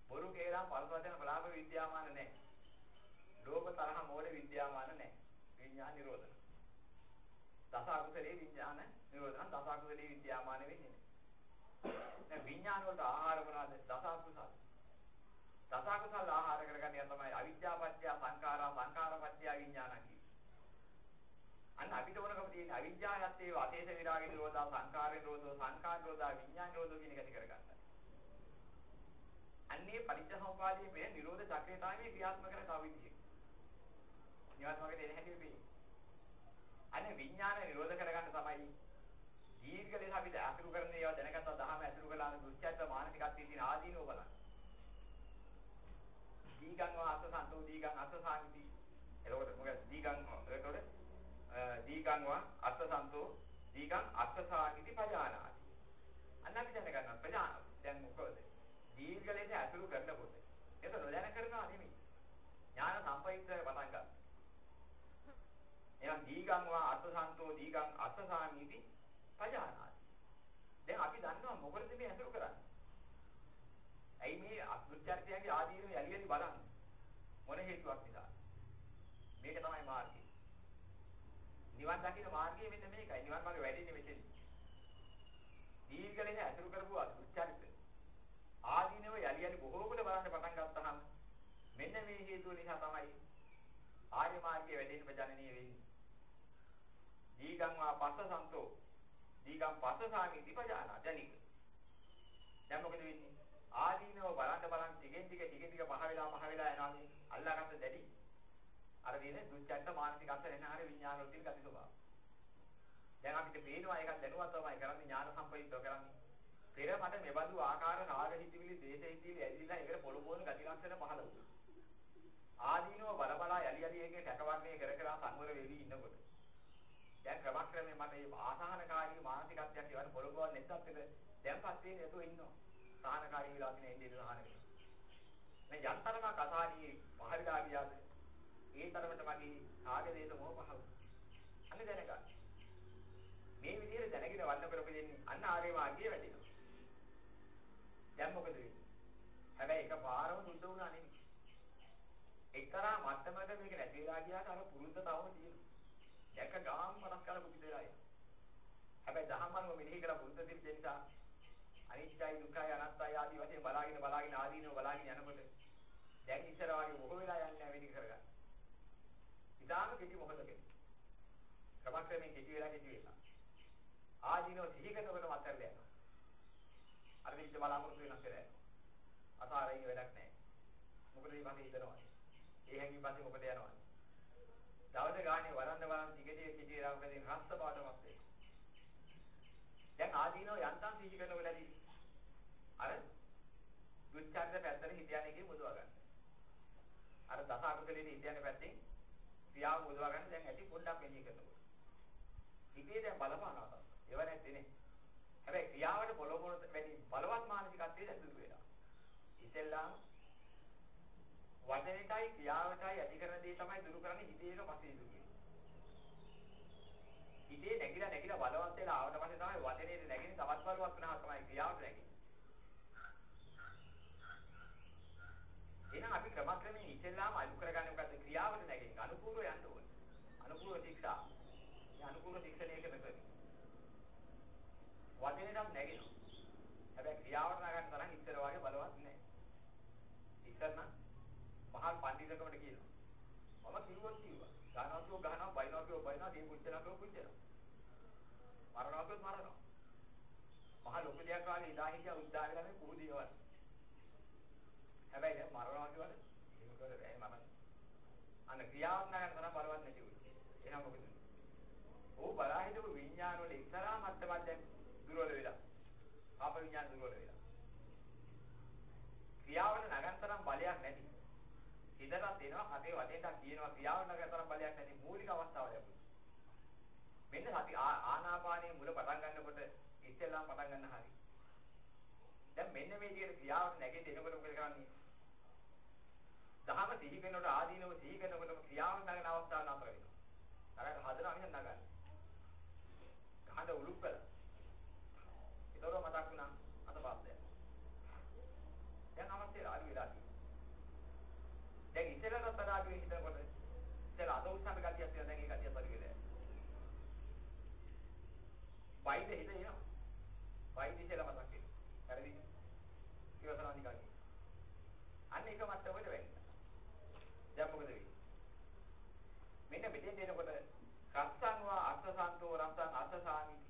බොරු කේලම් පරසවචන ප්‍රලාප විද්‍යාමාන නැහැ. ලෝභ තරහ මෝඩ විද්‍යාමාන නැහැ. විඥාන නිරෝධන. දස අකුසලේ විඥාන නිරෝධ නම් දස අකුසලේ විද්‍යාමාන වෙන්නේ නැහැ. දැන් විඥාන වලට ආහාර මොනවද? දස අකුසල. දස අකුසල ආහාර කරගන්න තමයි අවිද්‍යාපත්‍ය සංඛාරා සංඛාරපත්‍ය විඥාන කියන්නේ. අන්න අපිට ඕනකම තියෙන අවිද්‍යාවත් ඒ වාතේස විරාග නිරෝධා සංඛාර නිරෝධෝ සංඛාර නිරෝධා විඥාන නිරෝධෝ කියන එක ඇති කරගන්න. අන්නේ පරිච්ඡසමුපාදයේ මේ නිරෝධ චක්‍රය තමයි ක්‍රියාත්මක කරන තව විදිහක්. නිවන් මාර්ගයේ දෙන හැටි වෙන්නේ. අනේ විඥාන නිරෝධ කරගන්න තමයි දීර්ඝ ලෙස අපිට අසුරු කරන ඒවා දැනගත්තා දහම අසුරු කළාම දුච්චත්ත මානසිකත්වයේ තියෙන ආදීනෝ බලන්න. දීගං වාස සන්තෝ දීගං අස්ස සාමිති. එතකොට මොකද දීගං එතකොට දීගං වා අස්ස සන්තෝ දීගං අස්ස සාමිති පජානාති. අන්න අපි දැනගන්න ප්‍රජාන දැන් මොකද? දීර්ඝ ලෙස අසුරු කරනකොට ඒක නොදැන කරනවා නෙමෙයි. ඥාන සම්පයිත්‍ය පටන් ගන්නවා. එහෙනම් දීගං වා අත්සන්තෝ දීගං අත්සාමීති පජානාති. දැන් අපි දන්නවා මොකටද මේ අසුරු කරන්නේ? ඇයි මේ අසුචර්යයන්ගේ ආදීනම යලියලි බලන්නේ? මොන හේතුවක් නිසා? මේක තමයි මාර්ගය. නිවන් දකින්න මාර්ගය මෙන්න මේකයි. නිවන් මාර්ගය වැඩින්නේ මෙතන. දීර්ඝ ලෙස අසුරු කරපු අසුචර්ය ආදීනව යලියලි බොහෝ කොට බලන්න පටන් ගත්තාම මෙන්න මේ හේතුව නිසා තමයි ආර්ය මාර්ගයේ වැඩෙන්න ප්‍රජනනීය වෙන්නේ. දීගං වා පස්ස සන්තෝ දීගං පස්ස සාමි දීපජානා ජනික. දැන් මොකද වෙන්නේ? ආදීනව බලන්න බලන්න ටිකෙන් ටික ටිකෙන් ටික පහ වෙලා පහ වෙලා යනවා මේ අල්ලාගත්ත දැඩි. අර දිනේ දුච්චත්ත මානසික අන්තර එන ආර විඥාන වල තියෙන ගති ස්වභාව. දැන් අපිට පේනවා ඒකක් දැනුවත් තමයි කරන්නේ ඥාන සම්ප්‍රයුක්තව කරන්නේ. පෙර මට මෙබඳු ආකාර රාග හිතිවිලි දේශ හිතිවිලි ඇදිලා ඒකට පොළොබෝන ගති ලක්ෂණ පහළ වුණා. ආදීනව බල බලා යලි යලි එකේ සැකවර්ණය කර කර සංවර වෙවි ඉන්නකොට දැන් ක්‍රමක්‍රමයෙන් මට මේ ආසහනකාරී මානසිකත්වයක් එවන පොළොබෝන නැත්තත් එක දැන්පත් වෙන්නේ නැතුව ඉන්නවා. සාහනකාරී විලාසින එන්නේ සාහන වෙනවා. මේ යන්තරම කතාදී පහළලා ගියාද ඒ තරමට මගේ ආගදේශ මොහ පහළ. අන්න දැනගන්න. මේ විදිහට දැනගෙන වන්න කරපු දෙන්නේ අන්න ආර්ය මාර්ගයේ වැඩිනවා. දැන් මොකද වෙන්නේ? හැබැයි එකපාරම දුන්න උනා නෙමෙයි. එක්තරා මට්ටමක මේක නැති වෙලා ගියාට අර පුරුද්ද තවම තියෙනවා. දැක්ක ගාම් මනස් කාල පුදුද වෙලා යනවා. හැබැයි දහමන්ව මෙනෙහි කරලා පුරුද්ද තිබෙච්ච නිසා අනිත්‍යයි දුක්ඛයි අනාත්තයි ආදී වශයෙන් බලාගෙන බලාගෙන ආදීනව බලාගෙන යනකොට දැන් ඉස්සර වගේ බොහෝ වෙලා යන්නේ නැහැ වෙනික කරගන්න. ඉතාලම කෙටි මොකදකේ. ක්‍රමක්‍රමයෙන් කෙටි වෙලා කෙටි වෙලා. ආදීනව සිහි කරනකොට මතරල යනවා. අර විදිහට බලාපොරොත්තු වෙනස් වෙලා යනවා. අසාරයෙන් වැඩක් නැහැ. මොකද මේ පස්සේ හිතනවා. ඒ හැංගි පස්සේ මොකද යනවා? දවස ගානේ වරන්ද වරන් ටිකේ කිටි රාවකදී රස්ස පාටමත් වේ. දැන් ආදීනෝ යන්තම් සිහි කරන වෙලාවදී අර දුච්චන්ද පැත්තට හිතයන් එකේ මුදවා ගන්න. අර දස අකුසලයේ හිතයන් පැත්තෙන් ක්‍රියාව මුදවා ගන්න දැන් ඇති පොඩ්ඩක් මෙහි කරනකොට. හිතේ දැන් බලපානවා තමයි. ඒව නැත්තේ නේ. හැබැයි ක්‍රියාවට පොළොමොන වැඩි බලවත් මානසිකත්වයේ දැන් දුර වෙනවා. ඉතින්ලා වචනයටයි ක්‍රියාවටයි ඇති කරන දේ තමයි දුරු කරන්නේ හිතේන පස්සේ දුරු හිතේ නැగిලා නැగిලා බලවත් වෙලා ආවට පස්සේ තමයි වචනේට නැගෙන්නේ තවත් බලවත් වෙනවා තමයි ක්‍රියාවට නැගෙන්නේ. එහෙනම් අපි ක්‍රමක්‍රමයෙන් ඉස්සෙල්ලාම අලු කරගන්නේ මොකද්ද ක්‍රියාවට නැගෙන්නේ අනුකූලව යන්න ඕනේ. අනුකූල ශික්ෂා. මේ අනුකූල ශික්ෂණය කරන වචනේටත් නැගෙනවා. හැබැයි ක්‍රියාවට නගන්න තරම් ඉස්සර වගේ බලවත් නැහැ. ඉස්සර නම් මහා පඬිතුකමට කියනවා. මම කිව්වොත් කිව්වා. ගහනවා කියෝ ගහනවා, බයිනවා කියෝ බයිනවා, දී පුච්චනවා කියෝ පුච්චනවා. මරනවා කියෝ මරනවා. මහා ලොකු දෙයක් වගේ ඉදා හිටියා උද්දා වෙලා මේ කුහු දිනවල. හැබැයි දැන් මරනවා කියවල එහෙම කරලා බෑ මම. අන්න ක්‍රියාවක් නගන්න තරම් බලවත් නැති උනේ. එහෙනම් මොකද? ඕ බලා හිටපු විඥාන වල ඉස්සරහා මට්ටමක් දැන් දුර්වල වෙලා. පාප විඥාන දුර්වල වෙලා. ක්‍රියාවට නගන තරම් බලයක් නැති. හිතට දෙනවා කටේ වටේට කියනවා ක්‍රියාවට නගන තරම් බලයක් නැති මූලික අවස්ථාව ලැබුණා. මෙන්න සති ආනාපානයේ මුල පටන් ගන්නකොට ඉස්සෙල්ලාම පටන් ගන්න හරියි. දැන් මෙන්න මේ විදිහට ක්‍රියාවට නැගෙන්න එනකොට මොකද කරන්නේ? දහම සිහි කරනකොට ආදීනව සිහි කරනකොටම ක්‍රියාවට නගන අවස්ථාව නතර වෙනවා. අර හදනවා මිස නගන්නේ. ගහද උලුප් කළා. ඒතර මතක් වුණා අතපස්සේ. දැන් අවශ්‍ය ආදි වෙලා තියෙනවා. දැන් ඉතලට තරාගේ හිතනකොට ඉතල අද උත්සාහ ගතියක් තියෙනවා දැන් ඒ ගතිය පරිවිද. වෛද්‍ය හිත එනවා. වෛද්‍ය කියලා මතක් වෙනවා. හරිද? ඉවසනවා නිකන්. අන්න එක මට්ටමකට වෙන්න. දැන් මොකද වෙන්නේ? මෙන්න මෙතෙන් එනකොට රස්සං වා අස්සසන්තෝ රස්සං අස්සසාමිති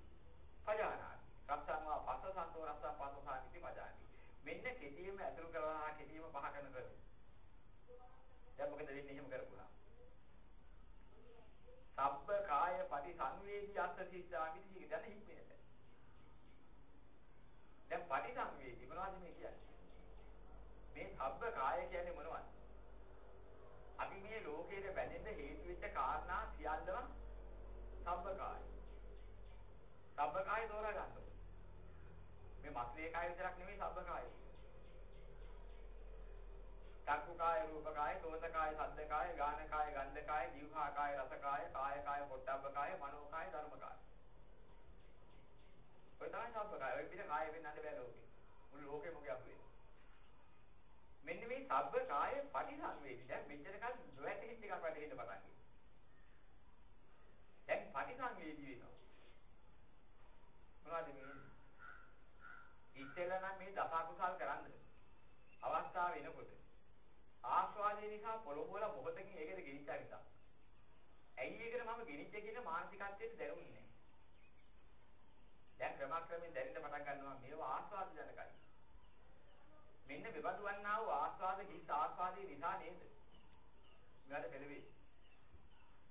පජානාති. රස්සං වා පස්සසන්තෝ රස්සං පස්සසාමිති පජානාති. මෙන්න කෙටියෙම අතුරු කරලා කෙටියෙම පහ කරන කර. දැන් මොකද වෙන්නේ එහෙම කරපුවා? සබ්බ කාය පරිසංවේදී අස්ස සිද්ධාමිති කියන දැන හික්මෙන්නේ. දැන් පරිසංවේදී මොනවද මේ කියන්නේ? මේ සබ්බ කාය කියන්නේ මොනවද? අපි මේ ලෝකයේ බැඳෙන්න හේතු වෙච්ච කාරණා සියල්ලම සබ්බකාය. සබ්බකාය තෝරා ගන්න ඕනේ. මේ මස්ලේ කාය විතරක් නෙමෙයි සබ්බකාය. චක්කු කාය, රූප කාය, සෝත කාය, සද්ද කාය, ගාන කාය, ගන්ධ කාය, જીවහා කාය, රස කාය, කාය කාය, පොට්ටබ්බ කාය, මනෝ කාය, ධර්ම කාය. ඔය තමයි සබ්බකාය. ඔය පිට කාය වෙන්නන්න බෑ ලෝකේ. මුළු ලෝකෙම මොකද අපේ. මෙන්න මේ සබ්බ කාය පටිසංවේදී දැන් මෙච්චර කල් නොවැටෙච්ච එකක් වැටෙන්න පටන් ගන්නවා. දැන් පටිසංවේදී වෙනවා. මොනවද මේ? ඉතල නම් මේ දස කුසල් කරන්න අවස්ථාව වෙනකොට ආස්වාදයේ නිසා පොළොව වල මොහොතකින් ඒකට ගෙනිච්චා නිසා. ඇයි ඒකට මම ගෙනිච්ච කියන මානසිකත්වයට දැනුන්නේ නැහැ. දැන් ක්‍රමක්‍රමයෙන් දැනෙන්න පටන් ගන්නවා මේවා ආස්වාද ජනකයි. මෙන්න මෙබඳු වන්නා වූ ආස්වාද හිස් ආස්වාදයේ නිසා නේද? මෙයාට පෙළවේ.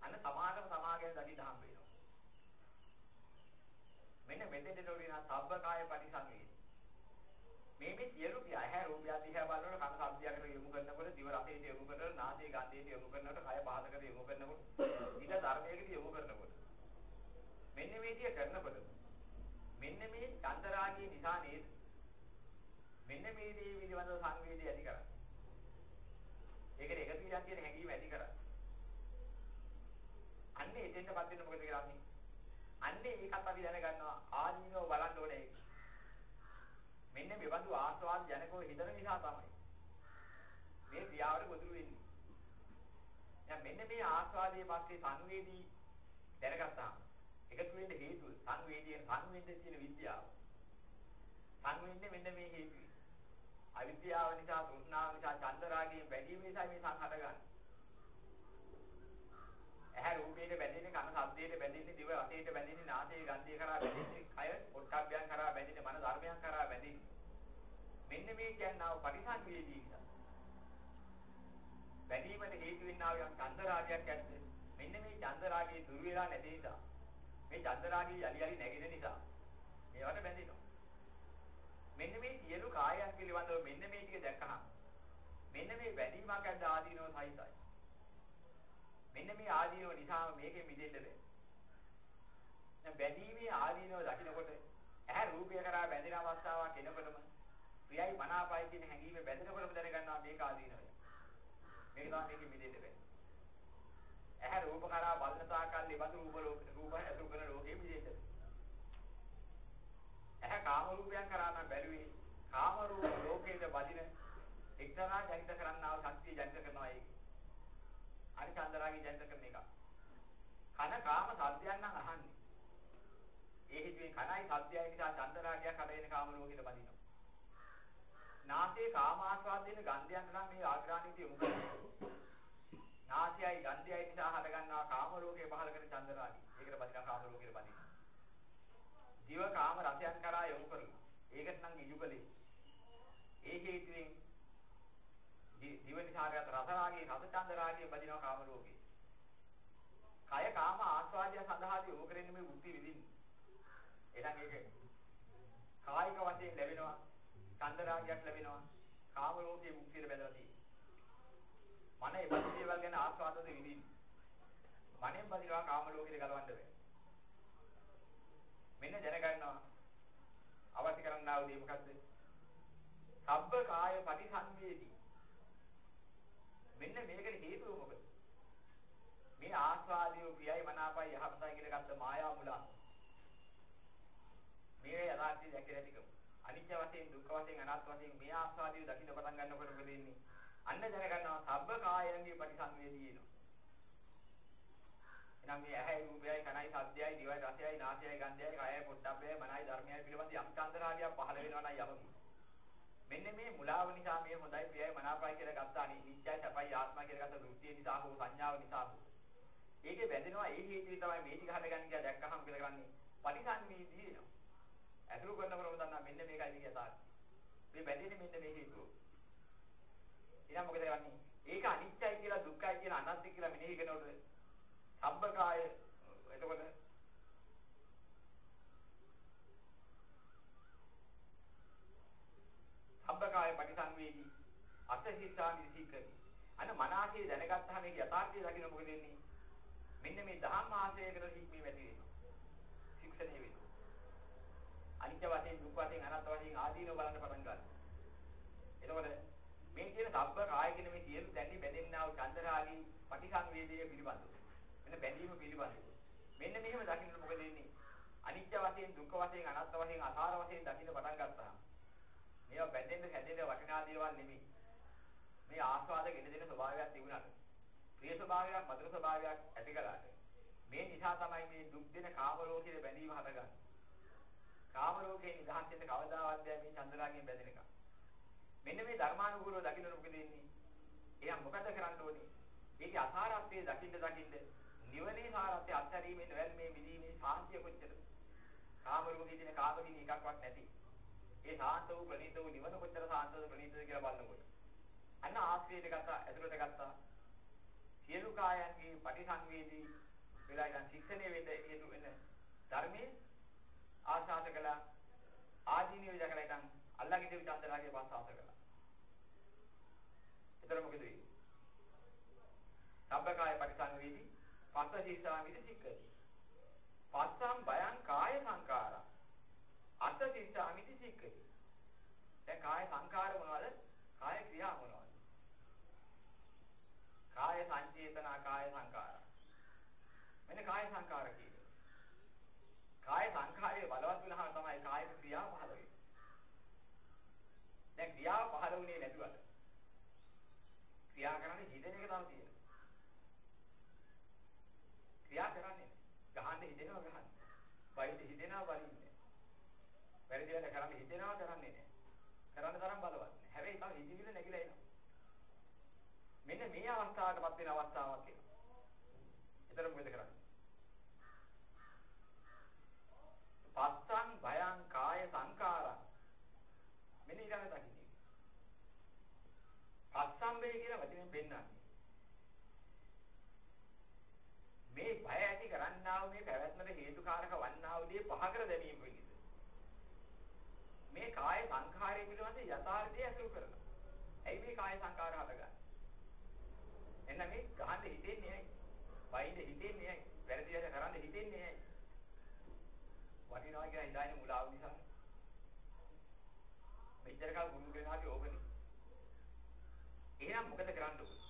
අන්න සමාගම සමාගයෙන් දකින්න හම්බ වෙනවා. මෙන්න මෙතෙන්ට නෝරිනා සබ්බකාය පරිසංවේදී. මේ මේ සියලු ඇහැ රූපය දිහා බලනකොට කන ශබ්දයකට යොමු කරනකොට දිව රසයට යොමු කරනකොට නාසය ගන්ධයට යොමු කරනකොට කය පහසකට යොමු කරනකොට ඊට ධර්මයකට යොමු කරනකොට මෙන්න මේ ටික කරනකොට මෙන්න මේ චන්දරාගී නිසා නේද මෙන්න මේ දේ පිළිබඳව සංවේදී ඇති කරගන්න. ඒකට එකතු විලා කියන හැඟීම ඇති කරගන්න. අන්නේ එතෙන්ටපත් වෙන්න මොකද කරන්නේ? අන්නේ ඒකත් අපි දැනගන්නවා ආදීනව බලන්න ඕනේ. මෙන්න මෙබඳු ආස්වාද ජනකව හිතන නිසා තමයි මේ ක්‍රියාවට ගොදුරු වෙන්නේ. දැන් මෙන්න මේ ආස්වාදයේ පස්සේ සංවේදී දැනගත්තාම එකතු වෙන්න හේතුව සංවේදී සංවේදයේ තියෙන විද්‍යාව. සංවේදන්නේ මෙන්න මේ හේතුවයි. අවිද්‍යාව නිසා තෘෂ්ණාව නිසා චන්දරාගයෙන් බැඳීම නිසා මේ සංහත ගන්න. ඇහැ රූපයට බැඳෙන්නේ කන ශබ්දයට බැඳෙන්නේ දිව රසයට බැඳෙන්නේ නාසයේ ගන්ධය කරා බැඳෙන්නේ කය පොට්ටබ්බයන් කරා බැඳෙන්නේ මන ධර්මයන් කරා බැඳෙන්නේ. මෙන්න මේ කියනව පරිසංවේදී නිසා බැඳීමට හේතු වෙන්නා වූ චන්දරාගයක් ඇද්ද? මෙන්න මේ චන්දරාගයේ දුර වෙලා නැති නිසා මේ චන්දරාගය යලි යලි නැගෙන නිසා මේවට බැඳෙනවා. මෙන්න මේ සියලු කායයන් පිළිබඳව මෙන්න මේ ටික දැක්කහම මෙන්න මේ වැඩිමක් ඇද්ද ආදීනව සහිතයි. මෙන්න මේ ආදීනව නිසා මේකෙන් මිදෙන්න බෑ. දැන් බැඳීමේ ආදීනව දකිනකොට ඇහැ රූපය කරා බැඳෙන අවස්ථාවක් එනකොටම ප්‍රියයි මනාපයි කියන හැඟීම බැඳෙනකොටම දැනගන්නවා මේක ආදීනවය. මේක තමයි මේකෙන් මිදෙන්න බෑ. ඇහැ රූප කරා බලන තාකල් ඉබඳු රූප රූප ඇසුරු කරන ලෝකෙ මිදෙන්න බෑ. ඇහැ කාම රූපයන් කරා නම් බැලුවේ කාම රූප ලෝකයේ බදින එක්තරා ජනිත කරන්නා වූ ශක්තිය ජනිත කරනවා ඒක. අනිචන්දරාගේ ජනිත කරන එක. කන කාම සද්දයන් නම් අහන්නේ. ඒ හේතුවෙන් කනයි සද්දයයි නිසා චන්දරාගයක් හදගෙන කාම ලෝකෙට බදිනවා. නාසයේ කාම ආස්වාද දෙන ගන්ධයන් නම් මේ ආග්‍රාණීට යොමු කරනවා. නාසයයි ගන්ධයයි නිසා හදගන්නා කාම ලෝකේ පහල කරන චන්දරාගය. ඒකට බදිනා කාම ලෝකෙට බදිනවා. දිව කාම රසයන් කරා යොමු කරලා. ඒකට නම් ඉජුකලේ. ඒ හේතුවෙන් දිව නිසාරයත් රස රාගයේ රස චන්ද රාගයේ බදිනවා කාම ලෝකේ. කය කාම ආස්වාදය සඳහා යොමු කරන්නේ මේ බුද්ධි විදින්න. එහෙනම් ඒක කායික වශයෙන් ලැබෙනවා චන්ද රාගයක් ලැබෙනවා කාම ලෝකයේ මුක්තියට බැඳලා තියෙනවා. මන ඒ බදි දේවල් ගැන ආස්වාදද විඳින්න. මනෙන් බදිනවා කාම ලෝකෙට ගලවන්න බෑ. මෙන්න දැනගන්නවා අවශ්‍ය කරන්නා වූ දේ මොකද්ද? සබ්බ කාය පරිසංවේදී. මෙන්න මේකට හේතුව මොකද? මේ ආස්වාදියෝ ප්‍රියයි මනාපයි යහපතයි කියලා ගත්ත මායා මුලා. මේ යථාර්ථය දැකලා ටිකම. අනිත්‍ය වශයෙන් දුක්ඛ වශයෙන් අනාත්ම වශයෙන් මේ ආස්වාදියෝ දකින්න පටන් ගන්නකොට මොකද වෙන්නේ? අන්න දැනගන්නවා සබ්බ කායයන්ගේ පරිසංවේදී එනවා. එහෙනම් මේ ඇහැයි රූපයයි කනයි ශබ්දයයි දිවයි රසයයි නාසයයි ගන්ධයයි කයයි පොට්ටබ්බයයි මනයි ධර්මයයි පිළිබඳ යම් චන්දරාගයක් පහළ වෙනවා නම් යමකි. මෙන්න මේ මුලාව නිසා මේ හොඳයි ප්‍රියයි මනාපයි කියලා ගත්තා නිත්‍යයි සපයි ආත්මයි කියලා ගත්ත දෘෂ්ටිය නිසා හෝ සංඥාව නිසා හෝ ඒකේ බැඳෙනවා ඒ හේතුව තමයි මේ ටික හදගන්නේ කියලා දැක්කහම කියලා කරන්නේ පරිසංවේදී වෙනවා. ඇතුළු කරනකොටම දන්නා මෙන්න මේකයි මේ යථාර්ථය. මේ බැඳෙන්නේ මෙන්න මේ හේතුව. ඊළඟ මොකද කරන්නේ? ඒක අනිත්‍යයි කියලා දුක්ඛයි කියලා අනත්ත්‍ය කියලා මෙනෙහි කරනකොට සබ්බකාය එතකොට සබ්බකාය පරිසංවේදී අසහිතානි සීකරි. අන්න මනසේ දැනගත්තාම මේක යථාර්ථය දකින්න මොකද වෙන්නේ? මෙන්න මේ දහම් ආශ්‍රයකට හික්මී වැඩි වෙනවා. ශික්ෂණය වෙනවා. අනිත්‍ය වශයෙන් දුක් වශයෙන් අනාත්ම වශයෙන් ආදීනව බලන්න පටන් ගන්නවා. එතකොට මේ කියන සබ්බ කාය කියන මේ සියලු දැනි බැඳෙන්නා වූ චන්දරාගී පටිසංවේදීය පිළිබඳව. මෙන්න බැඳීම පිළිබඳව. මෙන්න මෙහෙම දකින්න මොකද වෙන්නේ? අනිත්‍ය වශයෙන් දුක් වශයෙන් අනාත්ම වශයෙන් අසාර වශයෙන් දකින්න පටන් ගත්තාම මේවා බැඳෙන්න හැදෙන්න වටිනා දේවල් නෙමෙයි. මේ ආස්වාද ගෙන දෙන ස්වභාවයක් තිබුණාට ප්‍රිය ස්වභාවයක් මధుර ස්වභාවයක් ඇති කළාට මේ නිසා තමයි මේ දුක් දෙන කාම ලෝකයේ බැඳීම හටගන්නේ. කාම ලෝකයේ නිදහස් වෙන්න කවදාවත් බෑ මේ චන්දරාගයෙන් බැඳෙන එක. මෙන්න මේ ධර්මානුකූලව දකින්න මොකද වෙන්නේ? එයා මොකද කරන්න ඕනේ? ඒකේ අසාරත්වයේ දකින්න දකින්න නිවනේ සාරත්වය අත්හැරීමෙන් වැල්මේ මිදීමේ සාන්තිය කොච්චරද? කාම ලෝකයේ තියෙන කාමකින් එකක්වත් නැති. ඒ සාන්ත වූ ප්‍රණීත වූ නිවන කොච්චර සාන්තද ප්‍රණීතද කියලා බලනකොට. අන්න ආශ්‍රයයට ගත්තා, ඇතුළට ගත්තා. සියලු කායයන්ගේ පටිසංවේදී වෙලා ඉඳන් ශික්ෂණය වෙන්න හේතු වෙන ධර්මයේ ආශාස කළා. ආදීනිය දැකලා ඉඳන් අල්ලාගේ දෙවි චන්දරාගේ පස්ස ආස කළා. එතන මොකද වෙන්නේ? සබ්බකාය පරිසංවේදී පස්ස ශික්ෂාමිති සික්කති. පස්සම් බයං කාය සංකාරා. අත ශික්ෂාමිති සික්කති. දැන් කාය සංකාර මොනවද? කාය ක්‍රියා මොනවද? කාය සංචේතනා කාය සංකාර. මෙන්න කාය සංකාර කියන්නේ. කාය සංඛාරයේ බලවත් වෙනහම තමයි කායික ක්‍රියාව පහළ වෙන්නේ. දැන් ක්‍රියාව පහළ වුණේ නැතුවද? ක්‍රියා කරන්නේ හිතෙන එක තමයි තියෙන්නේ. ක්‍රියා කරන්නේ ගහන්න හිතෙනවා ගහන්න. වයිද හිතෙනවා වරින්නේ. වැරදි වැඩ කරන්න හිතෙනවා කරන්නේ නැහැ. කරන්න තරම් බලවත් නැහැ. හැබැයි තව හිතවිල්ල නැగిලා එනවා. මෙන්න මේ අවස්ථාවටපත් වෙන අවස්ථාවක් එනවා. එතන මොකද කරන්නේ? පස්සං භයං කාය සංකාරං මෙන්න ඊළඟ දකින්නේ. පස්සම්බේ කියන වචනේ පෙන්නන්නේ. මේ භය ඇති කරන්නා වූ මේ පැවැත්මට හේතුකාරක වන්නා වූ දේ පහ කර දැමීම පිණිස. මේ කාය සංඛාරය පිළිබඳ යථාර්ථය අසු කරනවා. ඇයි මේ කාය සංඛාර හටගන්නේ? එන්න මේ ගහන්න හිතෙන්නේ ඇයි? වයින්ද හිතෙන්නේ ඇයි? වැරදි වැඩ කරන්න හිතෙන්නේ ඇයි? වටිනවා කියලා හිතාගෙන මුලාව නිසා. මෙච්චර කල් ගුරු කෙනාගේ ඕකනේ. එහෙනම් මොකද කරන්න ඕනේ?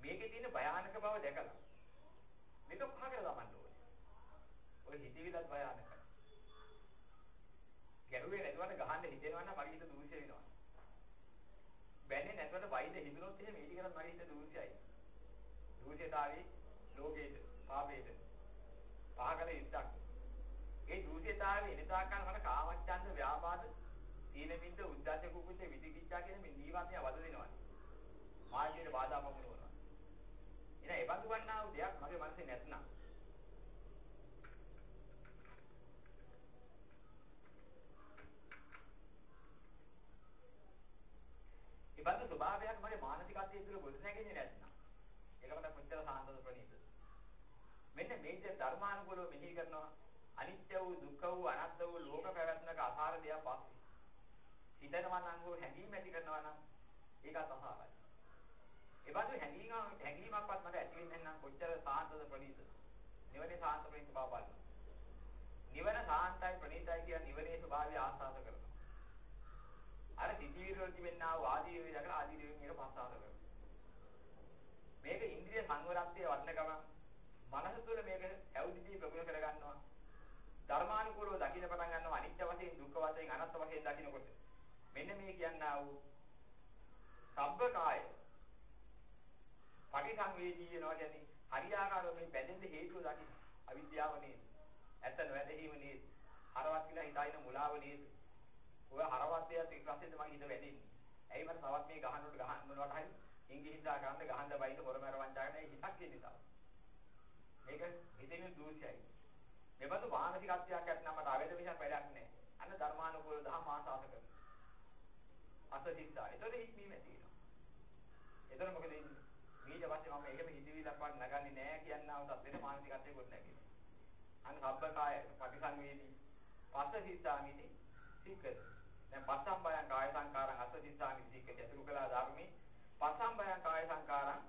මේකේ තියෙන භයානක බව දැකලා මේක පහකට දාන්න ඕනේ. ඔය හිතවිලත් භයානකයි. ගැහුවේ නැතුවට ගහන්න හිතෙනවා නම් මගේ හිත දූෂ්‍ය වෙනවා. බැන්නේ නැතුවට වයිද හිතුනොත් එහෙම ඊට කරත් මගේ හිත දූෂ්‍යයි. දූෂ්‍යතාවේ ලෝකේට, පාපේට. පහකල ඉස්සක්. ඒ දූෂ්‍යතාවේ එනතාකන් මට කාමච්ඡන්ද ව්‍යාපාද තීන බින්ද උද්දච්ච කුකුච්ච විදිකිච්ඡා කියන මේ නීවරණය වද දෙනවා. මාර්ගයට බාධා පමුණුවනවා. එන ඒ බඳු වන්නා වූ දෙයක් මගේ මනසේ නැත්නම් ඒ බඳු ස්වභාවයක් මගේ මානසිකත්වයේ තුල ගොඩ නැගෙන්නේ නැත්නම්. ඒක මට කොච්චර සාන්තද ප්‍රණීතද මෙන්න මේ ධර්මානුකූලව මෙහි කරනවා. අනිත්‍ය වූ දුක්ඛ වූ අනාත්ම වූ ලෝක පැවැත්මක අසාර දෙයක් පස්සේ. හිතනවා නම් හෝ හැඟීම් ඇති කරනවා නම් ඒකත් අසාරයි ඒ බඳු හැඟීම හැඟීමක්වත් මට ඇති වෙන්නේ නැත්නම් කොච්චර සාන්තද ප්‍රණීතද? නිවනේ සාන්ත ප්‍රණීත බව බලන්න. නිවන සාන්තයි ප්‍රණීතයි කියන නිවනේ ස්වභාවය ආස්වාද කරනවා. අර සිතිවිලි වල තිබෙනා වූ ආදී වේ දකලා ආදී වේ මේක පස්සාද කරනවා. මේක ඉන්ද්‍රිය සංවරත්වයේ වර්ණකම මනස තුළ මේක ඇවුදිදී ප්‍රගුණ කර ගන්නවා. ධර්මානුකූලව දකින්න පටන් ගන්නවා අනිත්‍ය වශයෙන් දුක්ඛ වශයෙන් අනාත්ම වශයෙන් දකින්නකොට. මෙන්න මේ කියන්නා වූ සබ්බකාය පටිසංවේදී වෙනවා කියන්නේ හරියාකාරව මේ බැඳෙන්න හේතුව දකින්න. අවිද්‍යාව නේද? ඇත්ත නොවැදහිම නේද? හරවත් කියලා හිතාගෙන මුලාව නේද? ඔය හරවත් දෙයක් එක්ක පස්සේද මගේ හිත වැදෙන්නේ. ඇයි මට තවත් මේ ගහනකොට ගහන්න මොනවට හරි ඉංග්‍රීසිසා ගන්න ගහන්න බයිද හොරමර වංචාගෙන හිතක් එන්නේ තාම. මේක හිතෙන දූෂ්‍යයි. මෙබඳු මානසිකත්වයක් ඇත්නම් මට අවේද මිසක් වැඩක් නැහැ. අන්න ධර්මානුකූල දහම ආසාස කරනවා. අසදිස්සා. ඒතකොට හික්මීම ඇති වෙනවා. ඒතකොට මොකද වෙන්නේ? ඊට පස්සේ මම එහෙම හිතවිලක් වත් නගන්නේ නැහැ කියනවා තත්ත්වෙට මානසිකත්වයේ කොට නැගෙන්නේ. අන්න සබ්බකාය පටිසංවේදී පස්ස සිතාමිති සික්කති. දැන් පස්සම්බයං කාය සංකාරං අස්ස සිතාමිති සික්කති. අතුරු කළා ධර්මී පස්සම්බයං කාය සංකාරං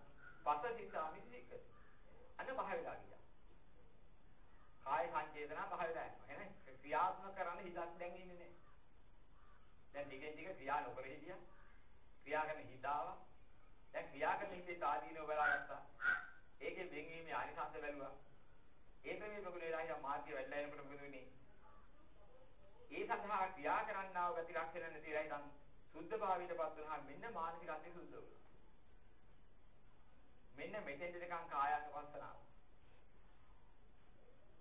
පස්ස සිතාමිති සික්කති. අන්න පහ වෙලා ගියා. කාය සංචේතනා පහ වෙලා යනවා. එහෙනම් ක්‍රියාත්මක කරන්න හිතක් දැන් ඉන්නේ නැහැ. දැන් ටිකෙන් ටික ක්‍රියා නොකර හිටියා. ක්‍රියා කරන හිතාවා. දැන් ක්‍රියා කරන හිතේ ආදීනව බලාගත්තා. ඒකේ වෙන්වීමේ ආනිසංස බැලුවා. ඒක මේ ප්‍රගුණ වෙලා යන මාර්ගය වැඩිලා එනකොට මොකද වෙන්නේ? ඒ සඳහා ක්‍රියා කරන්නා වූ ගති ලක්ෂණ නැතිලා ඉතින් සුද්ධ භාවයටපත් වුණාම මෙන්න මානසික අධි සුද්ධ වෙනවා. මෙන්න මෙතෙන් දෙකන් කායානුපස්සනාව.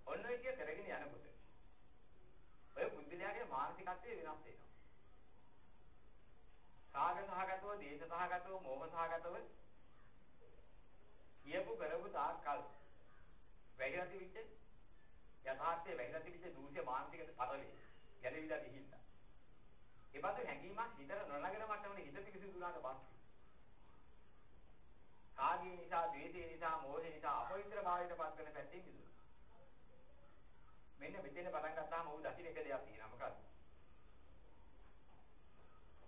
ඔන්න ඔය කිය කරගෙන යනකොට ඔය බුද්ධිලයාගේ මානසිකත්වය වෙනස් වෙනවා. රාග සහගතව, දේශ සහගතව, මෝහ සහගතව කියපු කරපු තාක්කල් වැහිලා තිබිච්ච යථාර්ථයේ වැහිලා තිබිච්ච දූෂ්‍ය මානසික පතරලේ ගැලවිලා ගිහිල්ලා. ඒ බඳු හැඟීමක් හිතට නොනගන මට්ටමේ හිත පිරිසිදු වුණාට පස්සේ කාගේ නිසා, ද්වේෂය නිසා, මෝහය නිසා අපවිත්‍ර භාවයට පත් වෙන පැත්තෙන් මිදුණා. මෙන්න මෙතන පටන් ගත්තාම ඔහු දකින්න එක දෙයක් තියෙනවා. මොකක්ද?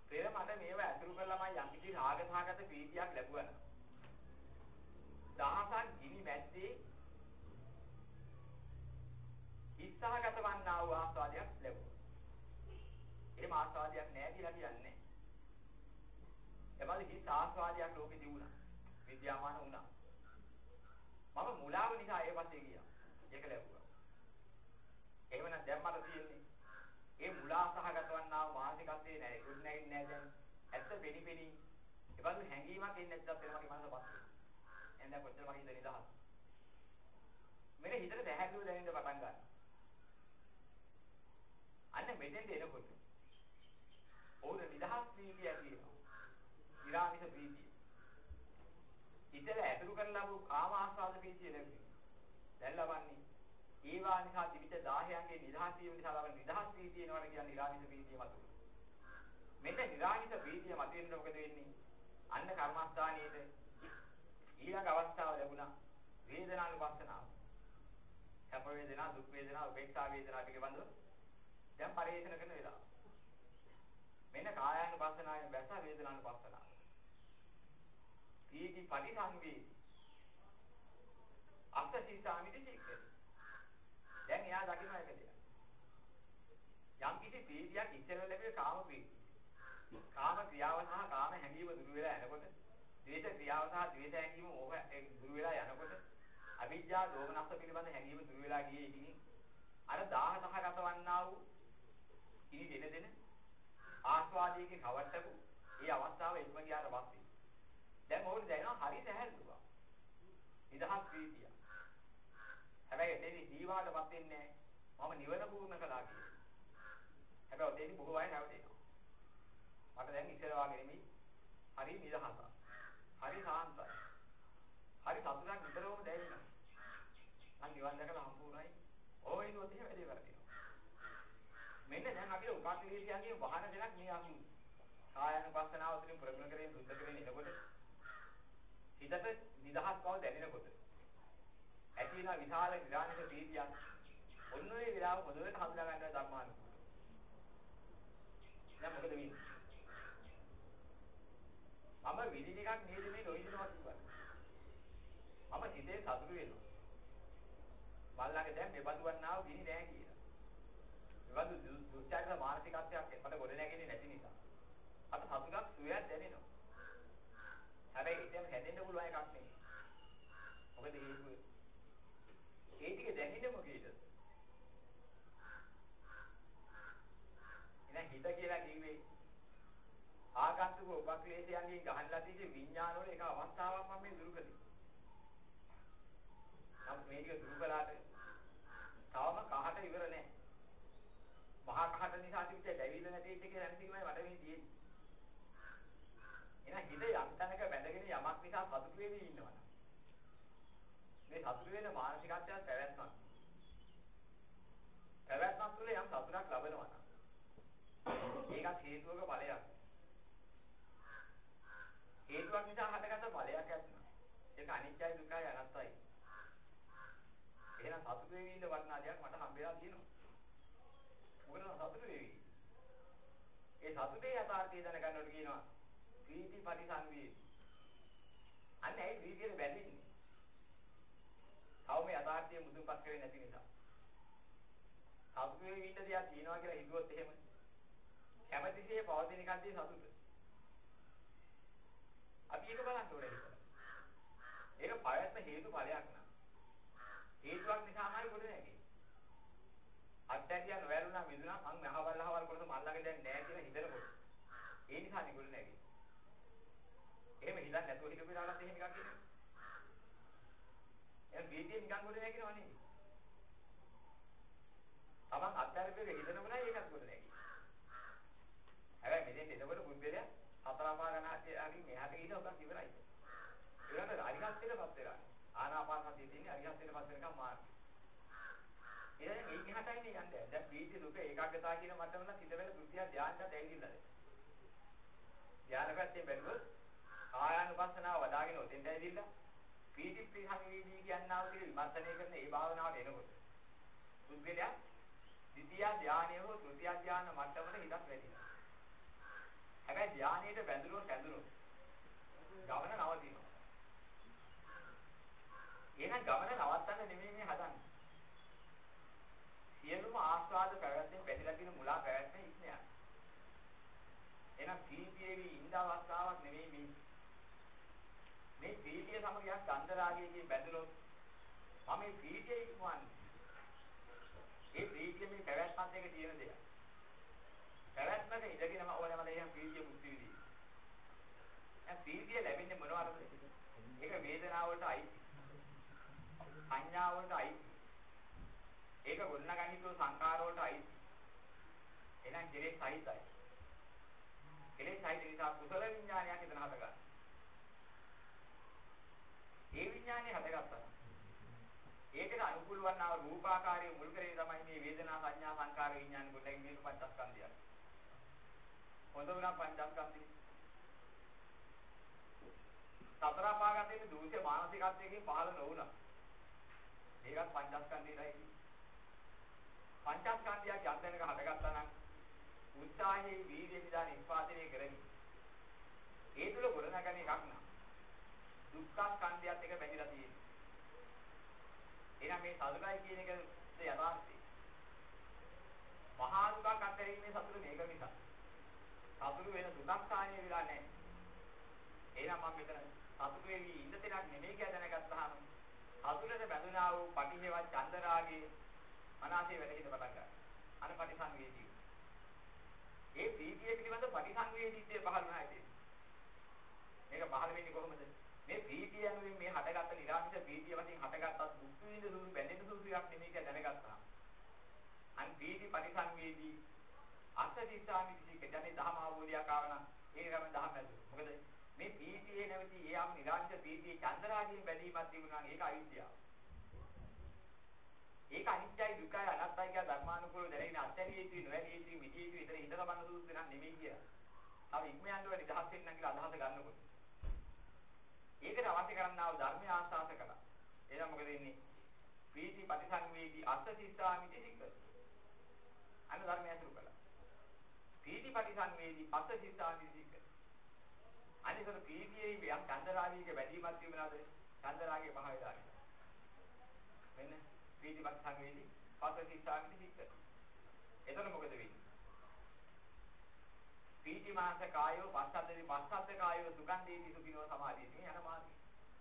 පෙර මට මේව ඇසුරු කරලා මම යම් කිසි රාග සහගත ප්‍රීතියක් ලැබුවා නම් දහසක් ගිනි මැද්දේ ඉස්සහගත වන්නා වූ ආස්වාදයක් ලැබුවා. එහෙම ආස්වාදයක් නැහැ කියලා කියන්නේ. එබැවින් හිස් ආස්වාදයක් ලෝකෙ තිබුණා. විද්‍යාමාන වුණා. මම මුලාව නිසා ඒ පස්සේ ගියා. ඒක ලැබුවා. එහෙමනම් දැන් මට තියෙන්නේ ඒ මුලා සහගත වන්නා වූ මානසිකත්වේ නැහැ. කුත් නැගින්නේ නැහැ දැන්. ඇත්ත පෙනි පෙනි. එබැවින් හැඟීමක් එන්නේ නැද්ද කියලා මගේ මනස පස්සේ. එන්න කොච්චර මගේ ඉඳ නිදහස්. මෙන්න හිතට දැහැල්ලුව දැනෙන්න පටන් ගන්නවා. අන්න මෙතෙන්ට එනකොට ඔවුන නිදහස් ප්‍රීතිය ඇති වෙනවා. ඊරාමිස ප්‍රීතිය. ඉතල ඇතුළු කරලා ලැබු කාම ආස්වාද ප්‍රීතිය ලැබෙනවා. දැන් ලබන්නේ ඒවා නිසා තිබිච්ච 10යන්ගේ නිදහස් වීම නිසා ලබන නිදහස් ප්‍රීතිය එනවනේ කියන්නේ ඊරාමිස ප්‍රීතිය මත. මෙන්න ඊරාමිස ප්‍රීතිය මත වෙනකොට මොකද වෙන්නේ? අන්න කර්මස්ථානයේද ඊළඟ අවස්ථාව ලැබුණා වේදනානුපස්සනාව. සැප වේදනා, දුක් වේදනා, උපේක්ෂා වේදනා පිළිබඳව දැන් පරිේෂණ කරන වෙලාව. මෙන්න කායානුපස්සනාවෙන් බැස වේදනානුපස්සනාව. පීති පරිසංවේ අස්සසිතාමිති සික්කේ. දැන් එයා දකින්න එක දෙයක්. යම් කිසි ප්‍රීතියක් ඉස්සෙල්ල ලැබෙන කාම ප්‍රීතිය. කාම ක්‍රියාව සහ කාම හැඟීම දුරු වෙලා යනකොට, ද්වේෂ ක්‍රියාව සහ ද්වේෂ හැඟීම ඕක දුරු වෙලා යනකොට, අවිජ්ජා දෝමනස්ස පිළිබඳ හැඟීම දුරු වෙලා ගියේ ඉතින් අර 10 සහගත වන්නා වූ ඉනි දෙන දෙන ආස්වාදයේ කවට්ටපු ඒ අවස්ථාව ඉක්ම ගියාට පස්සේ දැන් ඕනේ දැනෙනවා හරි සැහැල්ලුවා. නිදහස් ප්‍රීතිය. හැබැයි එතෙන්දී දීවාටපත් වෙන්නේ මම නිවන පූර්ණ කළා කියලා. හැබැයි ඔතේදී බොහෝ අය නැවතෙනවා. මට දැන් ඉස්සර වාගේ නෙමෙයි හරි නිදහසක්. හරි සාන්තයි. හරි සතුටක් විතරම දැනෙනවා. මං නිවන් දැකලා සම්පූර්ණයි. ඕයිනොත් එහෙම වැඩේ කරදිනවා. මෙන්න දැන් අපිට උපාක්ලේශයන්ගේ වහන දෙයක් මේ අහු. කායानुපස්සනාව තුළින් ප්‍රගුණ කරගෙන සුද්ධ කරගෙන එනකොට හිතට නිදහස් බව දැනෙනකොට ඇති වෙන විශාල විරාණික ප්‍රීතියක් ඔන්න ඔය විලාව හොඳට හඳුනා ගන්නවා ධර්මානුකූලව. දැන් මොකද වෙන්නේ? මම විදි ටිකක් නේද මේ නොවිදිනවා කිව්වා. මම හිතේ සතුටු වෙනවා. බල්ලාගේ දැන් මේ බඳු වන්නාව ගිනි නෑ කියලා. මේ බඳු දුස්චරිත මානසිකත්වයක් මට ගොඩ නැගෙන්නේ නැති නිසා. අත සතුටක් සුවයක් දැනෙනවා. හැබැයි ඉතින් හැදෙන්න පුළුවන් එකක් නෙවෙයි. මොකද හේතුව? ඒ ටික දැනෙන්නේ මොකේද? එහෙනම් හිත කියලා කිව්වේ ආගන්තුක උපක්ලේශයන්ගෙන් ගහන්නලා තියෙන විඥාන වල එක අවස්ථාවක් මම මේ දුරු කළේ. නමුත් මේ ටික දුරු කළාට තවම කහට ඉවර නැහැ. මහා කහට නිසා තිබිච්ච දැවිල්ල නැති වෙච්ච කියලා නැතිවමයි මට මේ තියෙන්නේ. එහෙනම් හිත යම් තැනක බැඳගෙන යමක් නිසා සතුටු වෙවි ඉන්නවා. මේ සතුටු වෙන මානසිකත්වයක් පැවැත්මක්. පැවැත්මක් තුළ යම් සතුටක් ලබනවා නම් ඒකත් හේතුවක ඵලයක්. හේතුවක් නිසා හටගත්ත ඵලයක් ඇත්නම්. ඒක අනිත්‍යයි දුකයි අනත්තයි. එහෙනම් සතුටු වෙවි ඉන්න වටිනා දෙයක් මට හම්බෙලා තියෙනවා. මොකද සතුටු වෙවි. ඒ සතුටේ යථාර්ථය දැනගන්නකොට කියනවා ප්‍රීති පරිසංවේදී. අන්න ඒ ප්‍රීතියට බැඳින්නේ. තවම යථාර්ථය මුදුන්පත් කරේ නැති නිසා. සතුටු වෙවි ඉන්න දෙයක් තියෙනවා කියලා හිතුවොත් එහෙම කැමැතිසේ පවතින කන්දේ සතුට. අපි ඒක බලන්න ඕනේ ඉතින්. ඒක පවත්න හේතු ඵලයක් නා. හේතුවක් නිසාමයි ගොඩ නැගෙන්නේ. අත්‍යතිය නොවැළුණා මිදුණා මං මහවල් අහවල් කොටස මල්ලගේ දැන් නෑ කියලා හිතනකොට. ඒ නිසා නිගොඩ නැගෙන්නේ. එහෙම හිතන්නේ නැතුව හිතපු දාලත් එහෙම නිකන් කියන්නේ. එහෙනම් බීතිය නිකන් ගොඩ නැගෙනව නෙවෙයි. තමන් අත්‍යරිපේ හිතනකොට ඒකත් ගොඩ නැගෙන්නේ. හැබැයි මෙතෙන් එතකොට බුද්ධලයා හතර පහ ගණන් මෙහාට ගිහින් ඔබක් ඉවරයි. ඊළඟට අරිහත්ත්වයටපත් වෙලා. ආනාපාන සතිය තියෙන්නේ අරිහත්ත්වයටපත් වෙනකම් මාර්ගය. එහෙනම් මේ මෙහාටයි මේ යන්නේ. දැන් ප්‍රීති දුක ඒකාග්‍රතාව කියන මට්ටම නම් හිත වෙන දෘෂ්ටිය ධානයට ඇවිල්ලාද? ධාන පැත්තෙන් බැලුවොත් කායානුපස්සනාව වඩාගෙන ඔතෙන්ට ඇවිල්ලා ප්‍රීති ප්‍රිහංවේදී කියනවා කියන විමර්ශනය කරන ඒ භාවනාවට එනකොට පුද්ගලයා ද්විතිය ධානය හෝ තෘතිය ධාන මට්ටමට හිතක් වැඩිනවා. හැබැයි ධානයේට බැඳුනොත් ඇඳුනොත් ගමන නවතිනවා. එහෙනම් ගමන නවත්තන්න නෙමෙයි මේ හදන්නේ. සියලුම ආස්වාද පැවැත්මෙන් පැතිලා තියෙන මුලා පැවැත්ම ඉස්න යන. එහෙනම් ප්‍රීතියේවි ඉඳ අවස්ථාවක් නෙමෙයි මේ. මේ ප්‍රීතිය සමගියක් ගන්ධරාගයේ බැඳුනොත් මම මේ ප්‍රීතිය ඉක්මවන්නේ. ඒ ප්‍රීතිය මේ පැවැත්මත් එක්ක තියෙන දෙයක්. පැවැත්මක ඉඳගෙනම ඕනම දෙයක් ප්‍රීතිය මුක්ති විදී. දැන් ප්‍රීතිය ලැබෙන්නේ මොනවද? ඒක වේදනාව වලට අයිති. සංඥා වලට අයිති. ඒක ගොඩනගනිතු සංකාර වලට අයිති. එහෙනම් කෙලෙස් සහිතයි. කෙලෙස් සහිත නිසා කුසල විඥානයක් එතන හටගන්නවා. ඒ විඥානේ හටගත්තා. ඒකට අනුකූල වන්නා රූපාකාරයේ මුල් කරේ තමයි මේ වේදනා සංඥා සංකාර විඥාන කොටගෙන මේක පංචස්කන්ධයක්. හොඳ වුණා පංචස්කන්ධය. සතර පාගතේ දූෂ්‍ය මානසිකත්වයෙන් පහළ නොවුණා. ඒකත් පංචස්කන්ධයයි. පංචස්කන්ධයක් යම් දැනක හටගත්තා නම් උත්සාහයේ වීර්ය විදාන නිස්පාදනය කරමි. ඒ තුල ගොඩනගන එකක් නා. දුක්ඛ ස්කන්ධයත් එක බැඳිලා තියෙනවා. එහෙනම් මේ සතුටයි කියන එක යථාර්ථය. මහා දුකක් අත්හැරීමේ සතුට මේක නිසා. සතුට වෙන දුකක් ස්ථානීය වෙලා නැහැ. එහෙනම් මම මෙතන සතුට වෙවි ඉන්න තැනක් නෙමෙයි කියලා දැනගත්තාම සතුටට බැඳුනා වූ පටිඝේවත් චන්දරාගේ මනසේ වැඩෙන්න පටන් ගන්නවා. අන පටිසංවේදී. ඒ ප්‍රීතිය පිළිබඳ පටිසංවේදීත්වය පහළ වුණා ඉතින්. මේක පහළ වෙන්නේ කොහොමද? මේ ප්‍රීතිය යනුවෙන් මේ හටගත්ත නිරාමිෂ ප්‍රීතිය වශයෙන් හටගත්තත් දුක් විඳ සුළු බැඳෙන සුළු එකක් නෙමෙයි කියලා දැනගත්තා. අන් ප්‍රීති පටිසංවේදී අත්දිස්සාමි කිසි කියන්නේ දහම අවබෝධයක් ආවනම් ඒක ගමන් දහම ඇතුළු. මොකද මේ ප්‍රීතියේ නැවති එයාම නිරාමිෂ ප්‍රීතියේ චන්දරාගයෙන් බැඳීමක් තිබුණා නම් ඒක අවිද්‍යාව. ඒක අනිත්‍යයි දුකයි අනාත්තයි කියලා ධර්මානුකූලව දැනගෙන අත්හැරිය යුතුයි නොහැරිය යුතුයි මිදිය යුතුයි ඉතින් හිතලා බලන සුදුසු නම් නෙමෙයි කියලා. තව ඉක්ම යන්න ඕනේ නිදහස් වෙන්න කියලා අදහස ගන්නකොට. ඒකට අවශ්‍ය කරන්නා වූ ධර්මය ආස්වාද කළා. එහෙනම් මොකද වෙන්නේ? ප්‍රීති පටිසංවේදී අස්ස සිස්සාමිති සික්ක. අන්න ධර්මය අසුරු කළා. ප්‍රීති පටිසංවේදී පස්ස සිස්සාමිති සික්ක. අනිතර ප්‍රීතියේ යම් චන්දරාගයක වැඩිමත් තිබුණාද? චන්දරාගය පහ වෙලා මෙන්න ප්‍රීති පටිසංවේදී පස්ස සිස්සාමිති සික්ක. එතන මොකද වෙන්නේ? පීති මාස කායෝ පස්සද්දේ පස්සද්ද කායෝ සුඛං දීති සුඛිනෝ සමාධිය මේ යන මාර්ගය.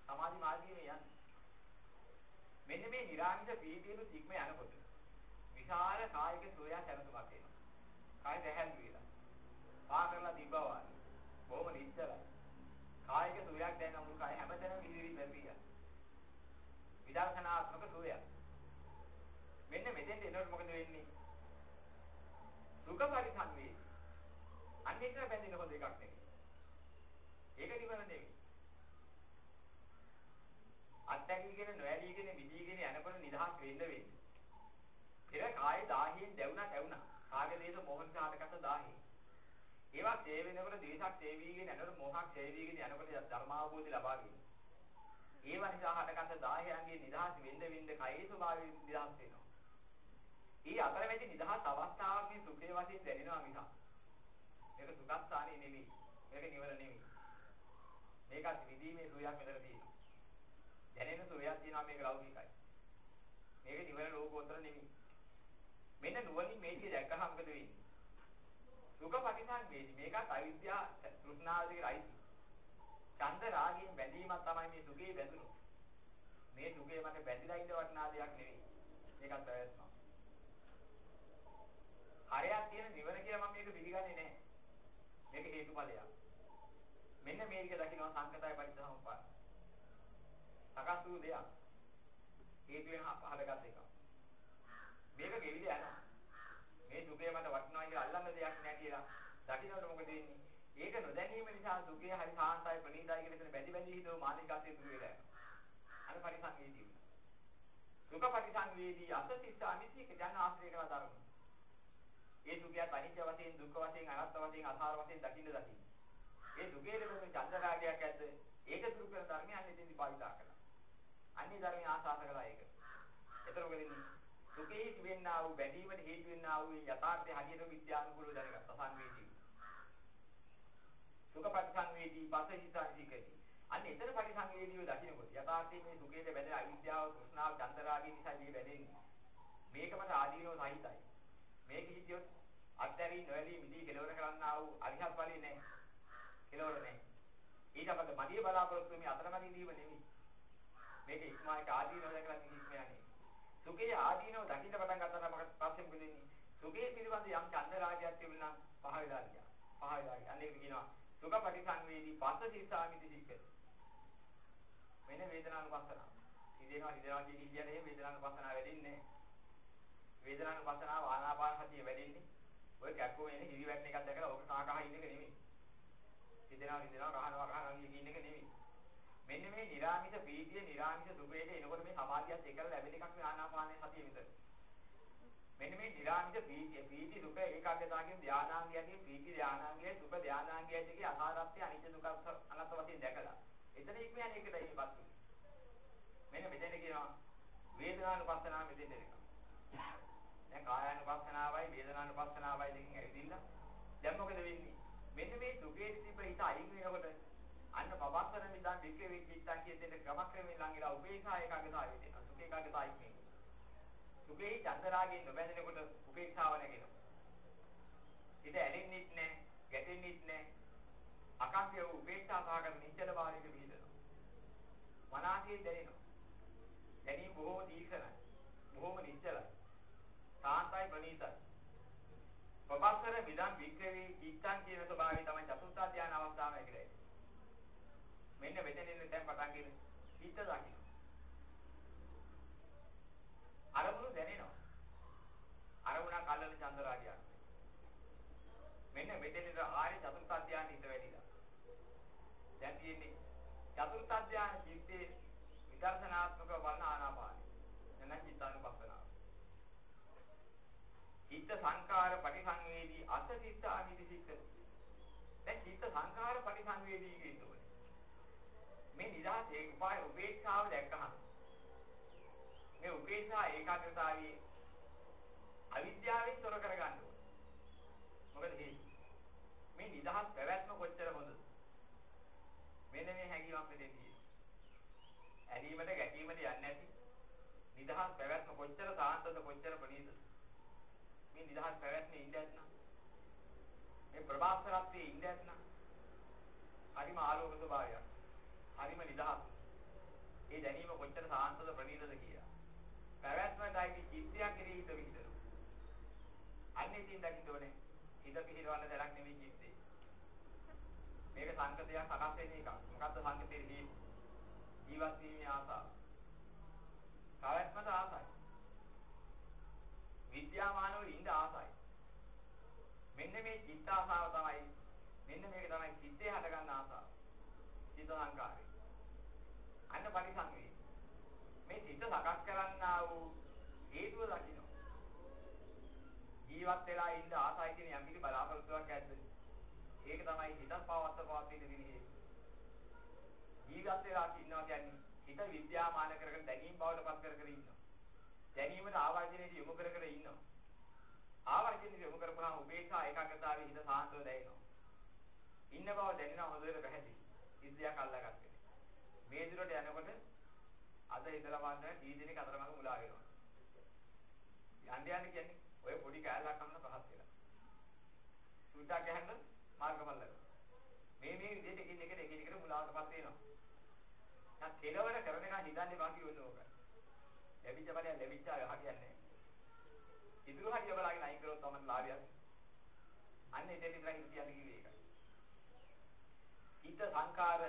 සමාධි මාර්ගයේ මේ යන්නේ. මෙන්න මේ නිරාමිෂ පීතියු තික්ම යනකොට විශාල කායික සෝයා සැනසුමක් එනවා. කාය දැහැල් වේලා. පා කරලා තිබ්බවා. බොහොම නිශ්චලයි. කායික සෝයක් දැනෙන මුළු කාය හැමතැනම විහිරි බැරිය. විදර්ශනාත්මක සුවයක්. මෙන්න මෙතෙන්ට එනකොට මොකද වෙන්නේ? සුඛ පරිසංවේදී. අන්නේක බැඳෙන හොඳ එකක් නෙමෙයි. ඒක නිවන නෙමෙයි. අත්දැකීගෙන නොඇලීගෙන විදීගෙන යනකොට නිදහස් වෙන්න වෙන්නේ. පෙර කායේ දාහියෙන් දැවුණා දැවුණා. කාගේ දේශ මොහොන් සාහකට දාහිය. ඒවා ඡේ වෙනකොට දේශක් ඡේ වීගෙන යනකොට මොහක් ඡේ වීගෙන යනකොට ධර්මාවබෝධය ලබා ගන්න. ඒවා නිසා හටගත් දාහයන්ගේ නිදහස් වෙන්න වෙන්න කයේ ස්වභාවය නිදහස් වෙනවා. ඊ අතරමැදි නිදහස් අවස්ථාවක් මේ සුඛේ වශයෙන් දැනෙනවා මිසක්. මේක සුඛස්ථානේ නෙමෙයි. මේක නිවර නෙමෙයි. මේකත් විදීමේ සුවයක් මෙතන තියෙනවා. දැනෙන සුවයක් තියෙනවා මේක ලෞකිකයි. මේක නිවර ලෝකෝත්තර නෙමෙයි. මෙන්න නුවණින් මේක දැක්කහම මොකද වෙන්නේ? සුඛ පටිසංවේදී මේකත් අවිද්‍යා තෘෂ්ණාවදී රයිති. ඡන්ද රාගයෙන් බැඳීමක් තමයි මේ සුඛේ බැඳුණු. මේ සුඛේ මට බැඳිලා ඉන්න වටිනා දෙයක් නෙවෙයි. මේකත් පැවැත්මක්. හරයක් තියෙන නිවන කියලා මම මේක පිළිගන්නේ නැහැ. මේක හේතුඵලයක්. මෙන්න මේක දකින්න සංකතය පරිසම්පාද. සකස් වූ දෙයක්. හේතුවෙන් හටගත් එකක්. මේක ගෙවිලා යනවා. මේ සුඛය මට වටිනවා කියලා අල්ලන්න දෙයක් නෑ කියලා දකින්නකොට මොකද වෙන්නේ? ඒක නොදැනීම නිසා සුඛය හරි සාන්තයි ප්‍රණීතයි කියලා මෙතන බැඳි බැඳි හිතව මානසිකත්වයේ දුර වෙලා යනවා. අර පරිසංවේදී. සුඛ පරිසංවේදී අසතිස්ස අනිත්‍යක ජන ආශ්‍රය කරලා ධර්ම. ඒ සුඛයත් අනිත්‍ය වශයෙන් දුක්ඛ වශයෙන් අනාත්ම වශයෙන් අසාර වශයෙන් දකින්න දකින්න. ඒ දුකේ ලැබෙන චන්දරාගයක් ඇද්ද ඒක දුරු කරන ධර්මයන් ඉතින් භාවිතා කළා. අන්නේ ධර්මයේ ආශාස කළා ඒක. ඒතර මොකද වෙන්නේ? සුඛේ තිබෙන්නා වූ බැඳීමට හේතු වෙන්නා වූ යථාර්ථය හරියට විද්‍යානුකූලව දැනගත්තා සංවේදී. සුඛ පරිසංවේදී පසහිතානිකදී. අන්න එතන පරිසංවේදීව දකින්නකොට යථාර්ථයේ මේ සුඛේට බැඳෙන අවිද්‍යාව, තෘෂ්ණාව, චන්දරාගය නිසා මේ බැඳෙන්නේ. මේක මට ආදීනව සහිතයි. මේක හිතියොත් අත්හැරී නොඇලී මිදී කෙලවර කරන්නා වූ අරිහත් ඵලෙ නැහැ. කෙලවර නැහැ. ඊට අපද මදිය බලාපොරොත්තු මේ අතරමැදි දීම නෙමෙයි. මේක ඉක්මායට ආදීනව දැකලා නිහිස්ම යන්නේ. සුඛයේ ආදීනව දකින්න පටන් ගත්තා නම් පස්සේ මොකද වෙන්නේ? සුඛයේ පිළිබඳ යම් ඡන්ද රාගයක් තිබුණා පහ වෙලා ගියා. පහ වෙලා ගියා. අන්න ඒක කියනවා සුඛ පටිසංවේදී පස්ස සිතාමිති සික්කති. මෙන්න වේදනානුපස්සනාව. හිතේනවා හිතේනවා කියන කියන්නේ වේදනානුපස්සනාව වැඩින්නේ වේදනානුපස්සනාව ආනාපාන සතිය වැඩින්නේ. ඔය කැක්කෝ එන්නේ හිරිවැටෙන එකක් දැකලා ඕක කහ කහ ඉන්න එක නෙමෙයි. හිතේනවා හිතේනවා කහනවා කහනවා කියන එක නෙමෙයි. මෙන්න මේ නිරාමිෂ පීතිය නිරාමිෂ සුඛයට එනකොට මේ සමාධියත් එක්කලා ලැබෙන එකක් මේ ආනාපානයේ සතිය විතර. මෙන්න මේ නිරාමිෂ පීතිය පීති සුඛ ඒකාග්‍රතාවකින් ධානාංගයකින් පීති ධානාංගය සුඛ ධානාංගය දෙකේ අසාරත්‍ය අනිත්‍ය දුක අනත්ත වශයෙන් දැකලා. එතන ඉක්මයන් ඒකට ඉපත් මෙන්න මෙතන කියනවා වේදනානුපස්සනාව මෙතෙන් එනවා. දැන් කායානුපස්සනාවයි වේදනානුපස්සනාවයි දෙකෙන් ඇවිදින්න. දැන් මොකද වෙන්නේ? මෙන්න මේ සුඛයේ තිබ්බ හිත අයින් වෙනකොට අන්න පවස්සන මිදන් වික්‍රේ විචිත්තන් කියන දෙන්න ක්‍රමක්‍රමයෙන් ළඟිලා උපේක්ෂා ඒකාග්‍රතාවය දෙනවා. සුඛ ඒකාග්‍රතාවයි කියන්නේ. සුඛේ චන්දරාගයෙන් නොබැඳෙනකොට උපේක්ෂාව නැගෙනවා. ඉත ඇලෙන්නෙත් නැහැ, ගැටෙන්නෙත් නැහැ. අකම්පිය වූ උපේක්ෂා සහගත නිශ්චල භාවයක පිහිටනවා. මනසේ දැනෙනවා. දැනීම බොහෝ දීර්ඝයි. බොහෝම නිශ්චලයි. සාන්තයි ප්‍රණීතයි. පවස්සර විදන් වික්‍රේ චිත්තන් කියන ස්වභාවය තමයි චතුර්ථ ධානය අවස්ථාව ඇගිරේ. මෙන්න මෙතනින් දැන් පටන් ගන්න හිත දකින්න. අරමුණු දැනෙනවා. අරමුණ කල්ලන චන්දරාගයක්. මෙන්න මෙතනින් ආර්ය චතුර්ථ ධානය හිත වැඩිලා. දැන් තියෙන්නේ චතුර්ථ ධානය චිත්තේ විදර්ශනාත්මක වර්ණ ආනාපානයි. එනම් චිත්තානුපස්සනාව. චිත්ත සංකාර පටිසංවේදී අසතිස්සාමිති සික්කති. දැන් චිත්ත සංකාර පටිසංවේදී කියනකොට මේ නිදහස ඒ උපාය උපේක්ෂාව දැක්කහම මේ උපේක්ෂා ඒකාග්‍රතාවයේ අවිද්‍යාවෙන් තොර කරගන්න ඕනේ. මොකද හේතුව මේ නිදහස් පැවැත්ම කොච්චර හොඳද? මෙන්න මේ හැඟීමක් මෙතෙන් තියෙනවා. ඇලීමට ගැටීමට යන්නේ නැති නිදහස් පැවැත්ම කොච්චර සාන්තද කොච්චර ප්‍රණීතද? මේ නිදහස් පැවැත්මේ ඉඳ ඇත්නම් මේ ප්‍රභාස්වරත්වයේ ඉඳ ඇත්නම් හරිම ආලෝක ස්වභාවයක්. හරිම නිදහස්. ඒ දැනීම කොච්චර සාන්තද ප්‍රණීතද කියලා. පැවැත්මටයි චිත්තයක් කෙරෙහි හිත විහිදෙනවා. අන්නේ තින් දකින්න ඕනේ. හිත පිහිරවන්න දෙයක් නෙවෙයි චිත්තේ. මේක සංකතයක් සකස් වෙන එකක්. මොකද්ද සංකතේ ජීවත් වීමේ ආසාව. පැවැත්මට ආසයි. විද්‍යාමානව ඉන්න ආසයි. මෙන්න මේ චිත්ත ආසාව තමයි මෙන්න මේක තමයි චිත්තේ හටගන්න ආසාව. චිත්ත සංකාරය. අන්න පරිසංවේ. මේ චිත්ත සකස් කරන්නා වූ හේතුව දකින්න. ජීවත් වෙලා ඉන්න ආසයි කියන යම් කිසි බලාපොරොත්තුවක් ඇද්ද? ඒක තමයි හිතක් පවත්ත පවත්ින විදිහේ. ජීවත් වෙලා ඉන්නවා කියන්නේ හිත විද්‍යාමාන කරගෙන දැනීම් බවට පත් කර කර ඉන්නවා. දැනීමට ආවර්ජනයට යොමු කර කර ඉන්නවා. ආවර්ජනයට යොමු කරපුවාම උපේක්ෂා ඒකාග්‍රතාවයේ හිත සාන්තව දැනෙනවා. ඉන්න බව දැනෙනවා හොඳට පැහැදිලි. ඉන්ද්‍රියක් අල්ලාගත්තේ. මේ දුරට යනකොට අද ඉඳලා වන්න දී දිනක අතරමඟ මුලා වෙනවා. යන්න යන්න කියන්නේ ඔය පොඩි කෑල්ලක් කන්න පහත් වෙලා. සුට්ටක් ගහන්න මාර්ගඵල ලැබෙනවා. මේ මේ විදිහට එකින් එකට එකින් එකට මුලාවටපත් වෙනවා. දැන් කෙලවර කරන එක හිතන්නේ වාගේ වෙන්න ඕක. ලැබිච්ච බලය ලැබිච්ච අය හරියන්නේ. ඉදිරි හරිය බලාගෙන අයින් කරොත් තමයි ලාභයක්. අන්න එතෙන් ඉඳලා කියන්නේ කිව්වේ ඒකයි. හිත සංකාර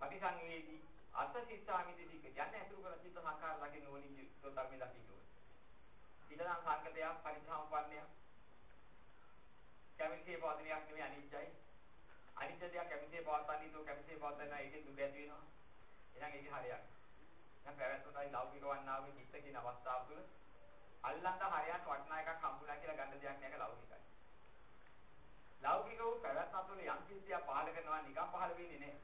පටිසංවේදී අර්ථ සිතාමිති දික යන්නේ අතුරු කරන චිත්ත සංකාර දකින්න ඕනින් යුක්ත ධර්මයේ දකින්න ඕනේ. ඊළඟ සංකතයක් පරිසම්පන්නයක් කැමතිේ පවතිනයක් නෙමෙයි අනිත්‍යයි. අනිත්‍ය දෙයක් කැමතිේ පවත්තන්නේ તો කැමතිේ පවත්තන ඒකෙන් දුක ඇති වෙනවා. එහෙනම් ඒක හරියක්. දැන් පැවැත්මටයි ලෞකික වන්නාවේ චිත්ත කියන අවස්ථාව තුළ අල්ලන්න හරියක් වටනා එකක් හම්බුනා කියලා ගන්න දෙයක් නෑ ලෞකිකයි. ලෞකික වූ පැවැත්ම තුළ යම් කිසියක් පහල කරනවා නිකම් පහල වෙන්නේ නෑ.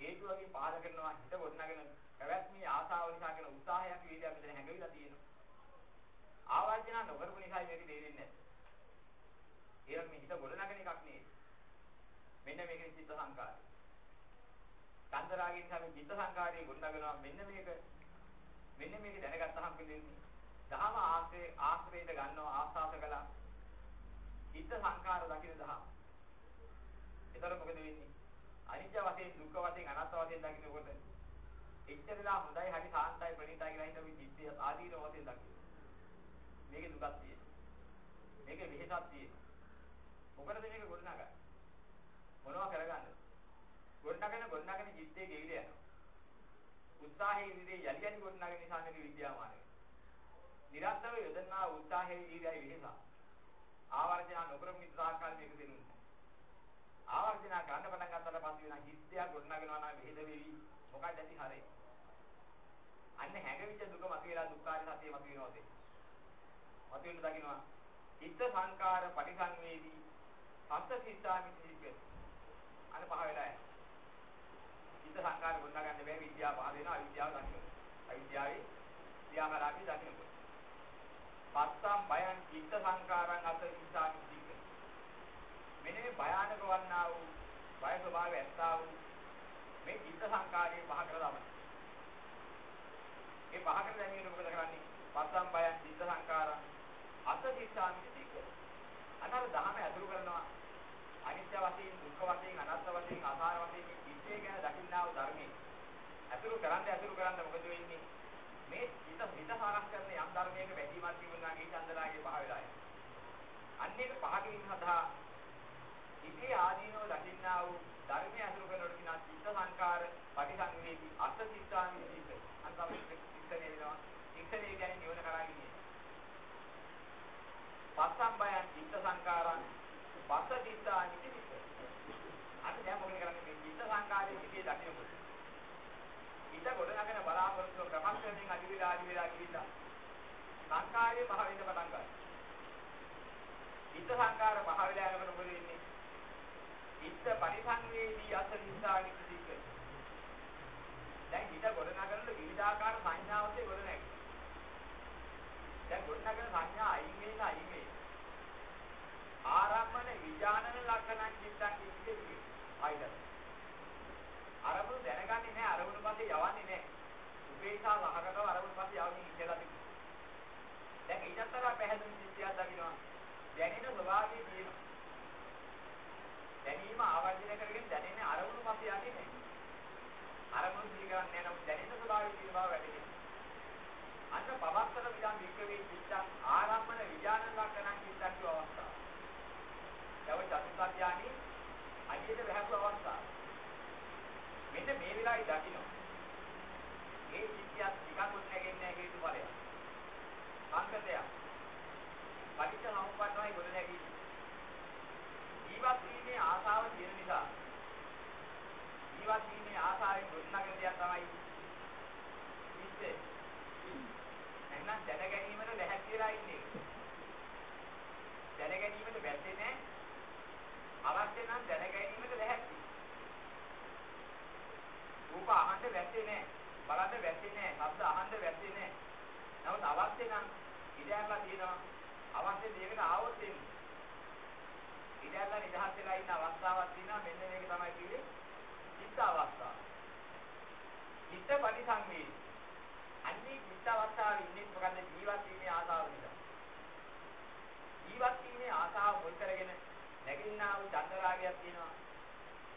හේතු වගේ පහල කරනවා හිත ගොඩනගෙන පැවැත්මේ ආසාව නිසා කරන උත්සාහයක් වීර්යයක් මෙතන හැඟවිලා තියෙනවා. ආවර්ජන නොකරපු නිසා මේක තේරෙන්නේ නැහැ. ඒනම් මේ හිත ගොඩනගන එකක් නෙවෙයි. මෙන්න මේකේ චිත්ත සංකාරය. චන්දරාගින් තමයි චිත්ත සංකාරය ගොඩනගනවා මෙන්න මේක මෙන්න මේක දැනගත්තාම පිළිෙන්නේ. දහම ආශ්‍රේ ආශ්‍රේත ගන්නවා ආස්වාද කළා. චිත්ත සංකාර දකින්න දහම. ඒතර මොකද වෙන්නේ? අනිත්‍ය වශයෙන් දුක්ඛ වශයෙන් අනාත්ම වශයෙන් දකින්නකොට එච්චරලා හොඳයි හරි සාන්තයි ප්‍රණීතයි කියලා හිතමි චිත්තය ආදීන වශයෙන් දකින්න. මේකේ දුකක් තියෙනවා. මේකේ වෙහෙසක් තියෙනවා. මොකටද මේක ගොඩනගන්නේ? මොනවා කරගන්නද? ගොඩනගන ගොඩනගන චිත්තේ ගෙවිල යනවා. උත්සාහයේ ඉදිරියේ යලි යලි ගොඩනගන නිසා මේක විද්‍යාමානයි. නිරන්තරව යොදන්නා උත්සාහයේ ඉදිරියයි වෙහෙස. ආවර්ජන නොකරමු නිසාකාර මේක දෙනුනේ. ආවර්ජන කරන්න පටන් ගන්නකොට පස්සේ වෙන හිතයක් ගොඩනගනවා නම් වෙහෙද වෙවි. මොකක්ද ඇති හරේ? අන්න හැඟවිච්ච දුක මතුවලා දුක්ඛාරය සතිය මතුවෙනවා තේ. මතුවෙන්න දකින්නවා. චිත්ත සංකාර පරිසංවේදී අස්ස සිතාමිතික අර පහ වෙලා යනවා. චිත්ත සංකාර ගොඩ ගන්න බෑ විද්‍යාව පහ වෙනවා අවිද්‍යාව දකින්න. අවිද්‍යාවේ ක්‍රියාකාරී දකින්නකොට. පස්සම් බයං චිත්ත සංකාරං අස්ස සිතාමිතික. මෙන්න මේ භයානක වන්නා වූ බය ස්වභාවය ඇත්තා වූ මේ චිත්ත සංකාරයේ පහ කරලා තමයි. ඒ පහ කර දැමීම මොකද කරන්නේ? පස්සම් බයං චිත්ත සංකාරං අස්ස සිතාමිතික. අනර දහම ඇතුළු කරනවා අනිත්‍ය වශයෙන් දුක්ඛ වශයෙන් අනාත්ම වශයෙන් ආකාර වශයෙන් මේ චිත්තය ගැන දකින්නා වූ ධර්මයේ. අතුරු කරන්න අතුරු කරන්න මොකද වෙන්නේ? මේ හිත හිත සාරක් කරන යම් ධර්මයක වැඩිමත් තිබුණා නම් ඒ චන්දරාගේ පහ වෙලා යනවා. අන්න ඒක පහකින් සඳහා ඉතේ ආදීනව දකින්නා වූ ධර්මයේ අතුරු කරනකොට කියන චිත්ත සංකාර පටිසංවේදී අර්ථ සිතාමි චිත්ත අන්තම චිත්තනේ වෙනවා. චිත්තනේ කියන්නේ නිවන කරා ගියේ පස්සම්බයන් චිත්ත සංකාරං පස්ස චිත්තා නිතිවිස. අන්න දැන් මොකද කරන්නේ මේ චිත්ත සංකාරයේ සිටේ දකිනකොට. හිත ගොඩ නගන බලාපොරොත්තු ප්‍රපංචයෙන් අදි වෙලා අදි වෙලා ගිහිල්ලා සංකාරයේ පහ වෙන්න පටන් ගන්නවා. චිත්ත සංකාර පහ වෙලා යනකොට මොකද වෙන්නේ? චිත්ත පරිසංවේදී අස චිත්තා නිතිවිස. දැන් හිත ගොඩ නගනකොට විවිධාකාර සංඥාවස්සේ ගොඩ නැගෙනවා. දැන් ගොඩ නගන සංඥා අයින් වෙන අයින් වෙන ආරම්මන විඥානන ලක්ෂණං චිත්තං ඉච්ඡති ආයිද අරමුණු දැනගන්නේ නැහැ අරමුණු පස්සේ යවන්නේ නැහැ. උපේක්ෂා ලහකටව අරමුණු පස්සේ යවන්නේ ඉච්ඡලා තිබුණා. දැන් ඊටතර පැහැදිලි සිද්ධියක් දකින්නවා දැනෙන ස්වභාවය තියෙනවා. දැනීම ආවර්ජනය කරගෙන දැනෙන අරමුණු පස්සේ යන්නේ නැහැ. අරමුණු පිළිගන්නේ නැහැ නමුත් දැනෙන ස්වභාවය තියෙන බව වැටහෙනවා. අන්න පවත්තර විදන් වික්‍රමේ චිත්තං ආරම්මන විඥාන ලක්ෂණං චිත්තං කිය අවස්ථාව. තව චතුස්කන්ධ ඥානෙ අයියට වැහැපු අවස්ථාව. මෙන්න මේ වෙලාවේ දකින්න. ඒ සිද්ධියක් ටිකක්වත් නැගෙන්නේ නැහැ හේතු ඵලයක්. සංකතයක්. පටිච්ච සමුප්පන්නවයි ගොඩ නැගෙන්නේ. ජීවත් වීමේ ආසාව තියෙන නිසා ජීවත් වීමේ ආසාවෙන් ගොඩනගන දෙයක් තමයි ඉස්සේ. එහෙනම් දැන ගැනීමට ලැහැත් කියලා ඉන්නේ. දැන ගැනීමට වැටෙන්නේ නැහැ අවශ්‍ය නම් දැන ගැනීමට ලැහැත්ති. රූප අහන්න වැස්සේ නැහැ. බලන්න වැස්සේ නැහැ. ශබ්ද අහන්න වැස්සේ නැහැ. නමුත් අවශ්‍ය නම් ඉඩයක්ලා තියෙනවා. අවශ්‍ය දෙයකට ආවොත් එන්නේ. ඉඩයක්ලා නිදහස් වෙලා ඉන්න අවස්ථාවක් තියෙනවා. මෙන්න මේක තමයි කිව්වේ චිත්ත අවස්ථාව. චිත්ත පරිසංවේදී. අන්නේ චිත්ත අවස්ථාවේ ඉන්නේ මොකද්ද ජීවත් වීමේ ආසාව නිසා. ජීවත් වීමේ ආසාව මුල් කරගෙන නැගින්නා වූ චන්දරාගයක් තියෙනවා.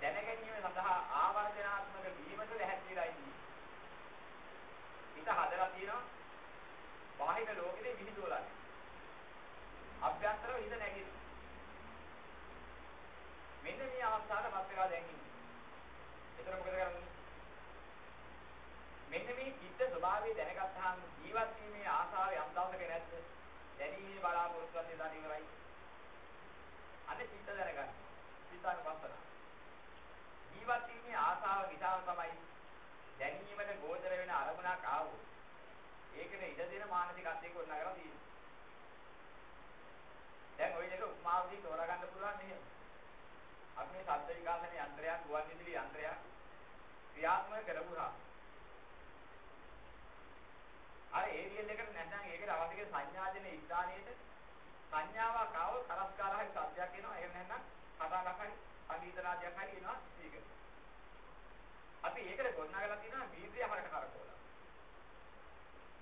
දැන ගැනීම සඳහා ආවර්ජනාත්මක වීමට ලැහැත්තිලා ඉන්නේ. හිත හදලා තියෙනවා. බාහිර ලෝකෙදී විහිදුවලා. අභ්‍යන්තරව හිත නැගිටිනවා. මෙන්න මේ අවස්ථාවටපත් වෙලා දැන් ඉන්නේ. එතන මොකද කරන්නේ? මෙන්න මේ චිත්ත ස්වභාවය දැනගත්තාම ජීවත් වීමේ ආසාව යම් දවසක නැද්ද? දැනීමේ බලාපොරොත්තුවත් එදාට ඉවරයි. අන්න චිත්ත දැනගන්න. චිත්තානුපස්සන. ජීවත් වීමේ ආසාව නිසාම තමයි දැනීමට ගෝචර වෙන අරමුණක් ආවොත් ඒකනේ ඉඩ දෙන මානසිකත්වයක උන්නගලා තියෙන්නේ. දැන් ওই දෙක උපමාවදී තෝරා ගන්න පුළුවන් නේද? අපි මේ ශබ්ද විකාශන යන්ත්‍රයක් ගුවන් විදුලි යන්ත්‍රයක් ක්‍රියාත්මක කරපුවා. අර ඒරියල් එකට නැත්නම් ඒකට අවශ්‍ය කරන සංඥාදෙන ස්ථානයේට සංඥාවක් ආවොත් කරස් කාලා හරි සද්දයක් එනවා. එහෙම නැත්නම් කතාවක් හරි සංගීත නාදයක් හරි එනවා ස්පීකර්. අපි ඒකට ගොඩනගලා තියෙනවා වීර්යය හරකට කරකවලා.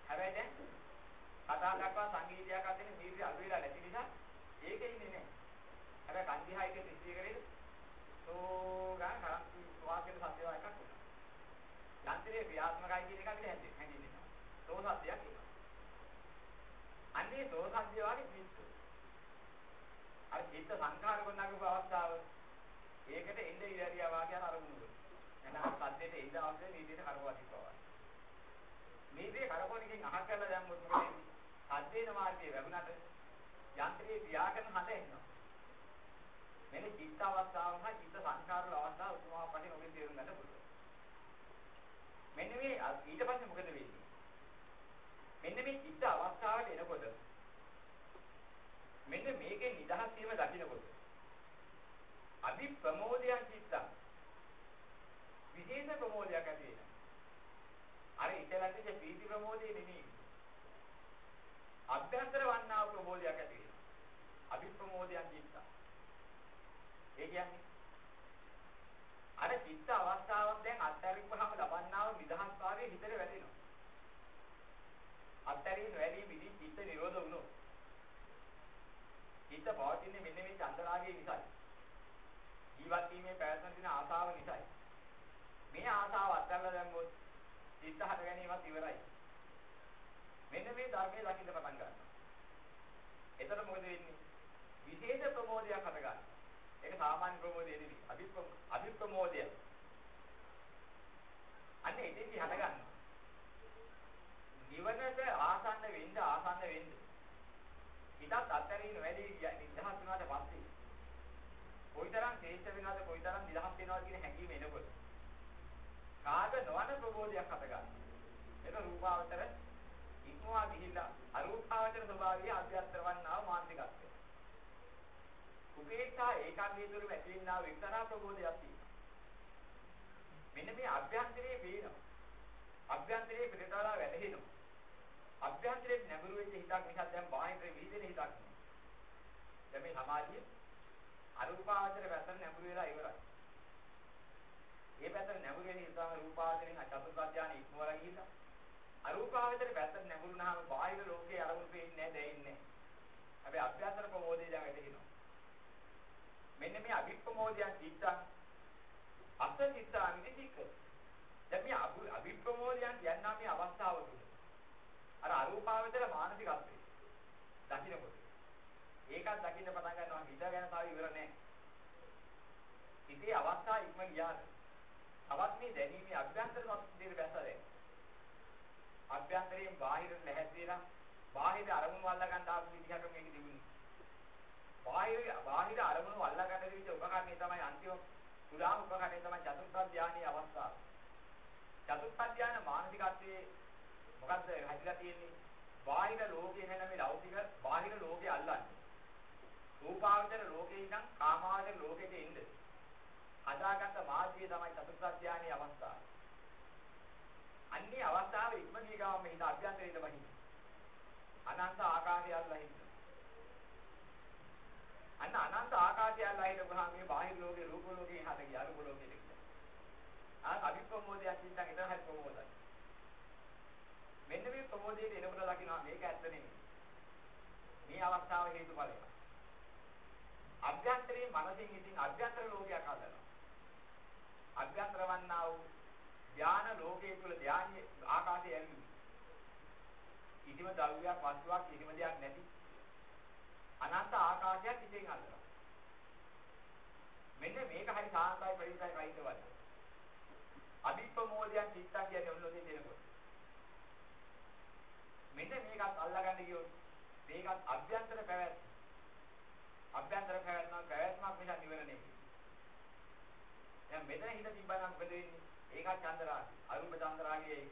හැබැයි දැන් කතා දක්වා සංගීතයක් අතරින් වීර්යය අඩු වෙලා නැති නිසා ඒකේ ඉන්නේ නැහැ. හැබැයි කන්දිහායක ස්පීකරේ සෝ ගාන කරන් වාක්‍යයට සද්දේවා එකක් වුණා. යන්ත්‍රයේ ක්‍රියාත්මකයි කියන එක අපිට හැදෙන්නේ හැදෙන්නේ නැහැ. සෝ සද්දයක් එනවා. අන්නේ සෝ සද්දේ වගේ පිස්සු. අර චිත්ත සංඛාර ගොන්නගපු අවස්ථාව ඒකට එන්නේ ඉරියා වාගේ අරමුණු වල. එහෙනම් සද්දේට එන්න අවශ්‍ය නීතියට කරවා තිබ්බා. නීතිය කරකවනකින් අහක් කරලා දැම්මොත් මොකද වෙන්නේ? සද්දේන මාර්ගයේ වැගුණට යන්ත්‍රයේ ක්‍රියා කරන හද එනවා. මෙන්න චිත්ත අවස්ථාව හා චිත්ත සංකාර වල අවස්ථාව උතුමා පටි ඔබේ තේරුම් ගන්න පුළුවන්. මෙන්න මේ ඊට පස්සේ මොකද වෙන්නේ? මෙන්න මේ චිත්ත අවස්ථාවට එනකොට මෙන්න මේකේ නිදහස් වීම දකින්නකොට අභි ප්‍රමෝදයන් චිත්තං විශේෂ ප්‍රමෝදයක් ඇති වෙනවා. අර ඉතලට ප්‍රීති ප්‍රමෝදේ නෙමෙයි. අභ්‍යන්තර වන්නා වූ ප්‍රමෝදයක් ඇති වෙනවා. අභි ප්‍රමෝදයන් චිත්තං ඒ කියන්නේ අර චිත්ත අවස්ථාවක් දැන් අත්හැරිපුවාම ලබන්නා වූ නිදහස් භාවයේ හිතේ වැටෙනවා. අත්හැරීම වැඩි විදි චිත්ත නිරෝධ වුණොත්. චිත්ත පවතින්නේ මෙන්න මේ චන්දරාගයේ නිසායි. ජීවත් වීමේ පැවැත්ම දින ආසාව නිසායි. මේ ආසාව අත්හැරලා දැම්මොත් චිත්ත හට ගැනීමත් ඉවරයි. මෙන්න මේ ධර්මයේ දකින්න පටන් ගන්නවා. එතකොට මොකද වෙන්නේ? විශේෂ ප්‍රමෝදයක් හට ගන්නවා. ඒක සාමාන්‍ය ප්‍රමෝදය නෙවෙයි. අභිප්‍ර අභිප්‍රමෝදය. අන්න එතෙන්දි හට ගන්නවා. නිවනට ආසන්න වෙන්න ආසන්න වෙන්න. හිතත් අත්හැරින්න වැඩි නිදහස් වුණාට පස්සේ කොයිතරම් ශ්‍රේෂ්ඨ වෙනවද කොයිතරම් නිදහස් වෙනවද කියන හැඟීම එනකොට කාද නොවන ප්‍රබෝධයක් හට ගන්නවා. ඒක රූපාවචර ඉක්මවා ගිහිල්ලා අරූපාවචර ස්වභාවය අධ්‍යාත්‍ර වන්නා මානසිකත්වය. උපේක්ෂා ඒකාග්‍රය තුළ ඇතිවෙනා වික්තරා ප්‍රබෝධයක් තියෙනවා. මෙන්න මේ අභ්‍යන්තරයේ පේනවා. අභ්‍යන්තරයේ පිටතලා වැටහෙනවා. අභ්‍යන්තරයේ නැඹුරු වෙච්ච හිතක් නිසා දැන් බාහිර විහිදෙන හිතක් නෙවෙයි. දැන් මේ සමාධිය අරූපාවචර පැත්තට නැඹුරු වෙලා ඉවරයි. මේ පැත්තට නැඹුරු වෙන නිසා රූපාවචරයෙන් චතුර්ථ ඥාන ඉක්මවලා ගිහිල්ලා අරූපාවචර පැත්තට නැඹුරුනහම බාහිර ලෝකයේ අරමුණු පේන්නේ නැහැ දැනෙන්නේ නැහැ. හැබැයි අභ්‍යන්තර ප්‍රමෝදය දැන් වැටෙනවා. මෙන්න මේ අභිප්‍රමෝදයන් චිත්තං අස චිත්තානි චික්ක. දැන් මේ අභිප්‍රමෝදයන් කියන්නා මේ අවස්ථාව තුල. අර අරූපාවචර මානසිකත්වය. දකින්නකොට. ඒකත් දකින්න පටන් ගන්නවා හිත ගැන තාම ඉවර නැහැ. හිතේ අවස්ථා ඉක්ම ගියාට තවත් මේ දැනීමේ අභ්‍යන්තර සම්පූර්ණ බැසලා දැන්. අභ්‍යන්තරයෙන් බාහිරට ලැහැත් වෙලා බාහිර අරමුණු අල්ලා ගන්න ආපු විදිහට මේක දිනුනේ. බාහිර බාහිර අරමුණු අල්ලා ගන්න විදිහ උපකරණය තමයි අන්තිම කුලාම උපකරණය තමයි චතුර්ථ ධානයේ අවස්ථාව. චතුර්ථ ධාන මානසිකත්වයේ මොකද්ද හැදිලා තියෙන්නේ? බාහිර ලෝකේ නැන මේ ලෞකික බාහිර ලෝකේ අල්ලන්නේ. රූපාවචර ලෝකේ ඉඳන් කාමාවචර ලෝකෙට එන්න. හදාගත්ත මාර්ගය තමයි චතුර්ථ ධානයේ අවස්ථාව. අන්නේ අවස්ථාව ඉක්ම ගිය ගමන් මේ හිත අභ්‍යන්තරයට වහින්න. අනන්ත ආකාශය අල්ලා හින්න. අන්න අනන්ත ආකාශය අල්ලා හිටපුවාම මේ බාහිර ලෝකේ රූප ලෝකේ හද ගියා රූප ලෝකෙට ගියා. ආ අභිප්‍රමෝදයක් හිටන් ඉතන හරි ප්‍රමෝදයි. මෙන්න මේ ප්‍රමෝදයේ එනකොට දකින්නවා මේක ඇත්ත නෙමෙයි. මේ අවස්ථාව හේතුඵලය. අභ්‍යන්තරයේ මනසින් ඉතින් අභ්‍යන්තර ලෝකයක් හදනවා. අභ්‍යන්තර වන්නා වූ ධාන ලෝකයේ තුල ධානයේ ආකාශය ඇල්ලුයි. කිසිම ද්‍රව්‍යයක් වස්තුවක් කිසිම දෙයක් නැති අනන්ත ආකාශයක් ඉතින් අල්ලනවා. මෙන්න මේක හරි සාන්තයි පරිසයි කයිද වගේ. අභිප්‍රමෝදයන් චිත්තන් කියන්නේ ඔන්නෝදී දෙනකොට. මෙන්න මේකත් අල්ලගන්න ගියොත් මේකත් අභ්‍යන්තර පැවැත්ම. අභ්‍යන්තර පැවැත්ම පැවැත්මක් මිසක් නිවන නෙමෙයි. දැන් මෙතන හිත තිබ්බනම් මොකද වෙන්නේ? ඒකත් චන්දරාගය. අරූප චන්දරාගය ඒක.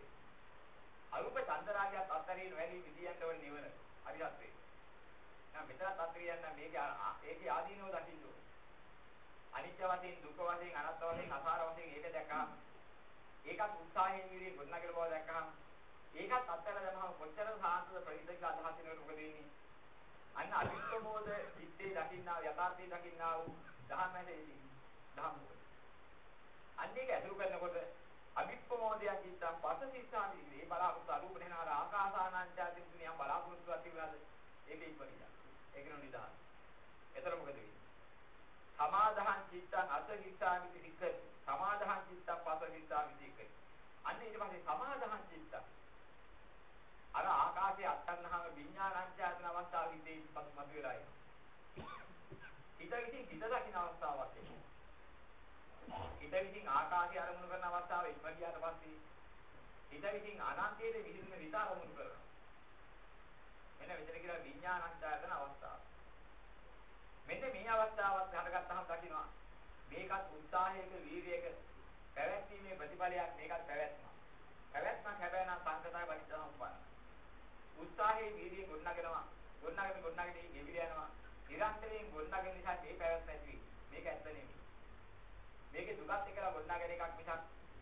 අරූප චන්දරාගයත් අත්තරින් වැඩි විදියන්ට වල නිවන. හරියට වේ. දැන් මෙතනත් අත්තරියන්න මේක ඒකේ ආදීනව දකින්න ඕනේ. අනිත්‍ය වශයෙන් දුක වශයෙන් අනාත්ම වශයෙන් අසාර වශයෙන් ඒක දැක්කම ඒකත් උත්සාහයෙන් විරි ගොඩනගල බව දැක්කම ඒකත් අත්හැරලා දැමහම කොච්චර සාන්තද ප්‍රතිදේශ අදහස් වෙනවද මොකද වෙන්නේ? අන්න අවික්‍රමෝද චිත්තේ දකින්නා යථාර්ථයේ දකින්නා වූ ධම්මයේ ධම්ම. අන්න ඒක අතුරු කරනකොට අවික්‍රමෝදයන් චිත්තම් පස සිස්සාමි මේ බලාපොරොත්තු අරූප නෙනාර ආකාසානංචාති නියම් බලාපොරොත්තු ඇතිවලාද ඒක ඉක්මනිය. ඒක නෝ නිදහස්. එතන මොකද වෙන්නේ? සමාදාහං චිත්තං අස හිස්සාමි සික්ක සමාදාහං චිත්තං පස හිස්සාමි සික්ක. අන්න ඊට පස්සේ සමාදාහං චිත්තං අර ආකාශයේ අත්තරනහම විඥානංචායතන අවස්ථාව හිතේ පසු මත වෙලා එනවා. හිත විසින් හිත දකින්න අවස්ථාවක් එනවා. හිත විසින් ආකාශය අරමුණු කරන අවස්ථාව ඉක්ම ගියාට පස්සේ හිත විසින් අනන්තයේ විහිදුන හිත අරමුණු කරනවා. මෙන්න මෙතන කියලා විඥානංචායතන අවස්ථාව. මෙන්න මේ අවස්ථාවත් හටගත්තාම දකින්නවා මේකත් උත්සාහයක වීරියක පැවැත්ීමේ ප්‍රතිඵලයක් මේකත් පැවැත්ම. පැවැත්මක් හැබැයි නම් සංකතය පරිච්ඡම්පන්න. උත්සාහයේ වීර්යය ගොඩනගනවා. ගොඩනගෙන ගොඩනගෙන ගෙවිල යනවා. නිරන්තරයෙන් ගොඩනගෙන නිසා මේ පැවැත්ම ඇති වෙයි. මේක ඇත්ත නෙමෙයි. මේකේ දුකත් එක්කලා ගොඩනගෙන එකක් මිසක්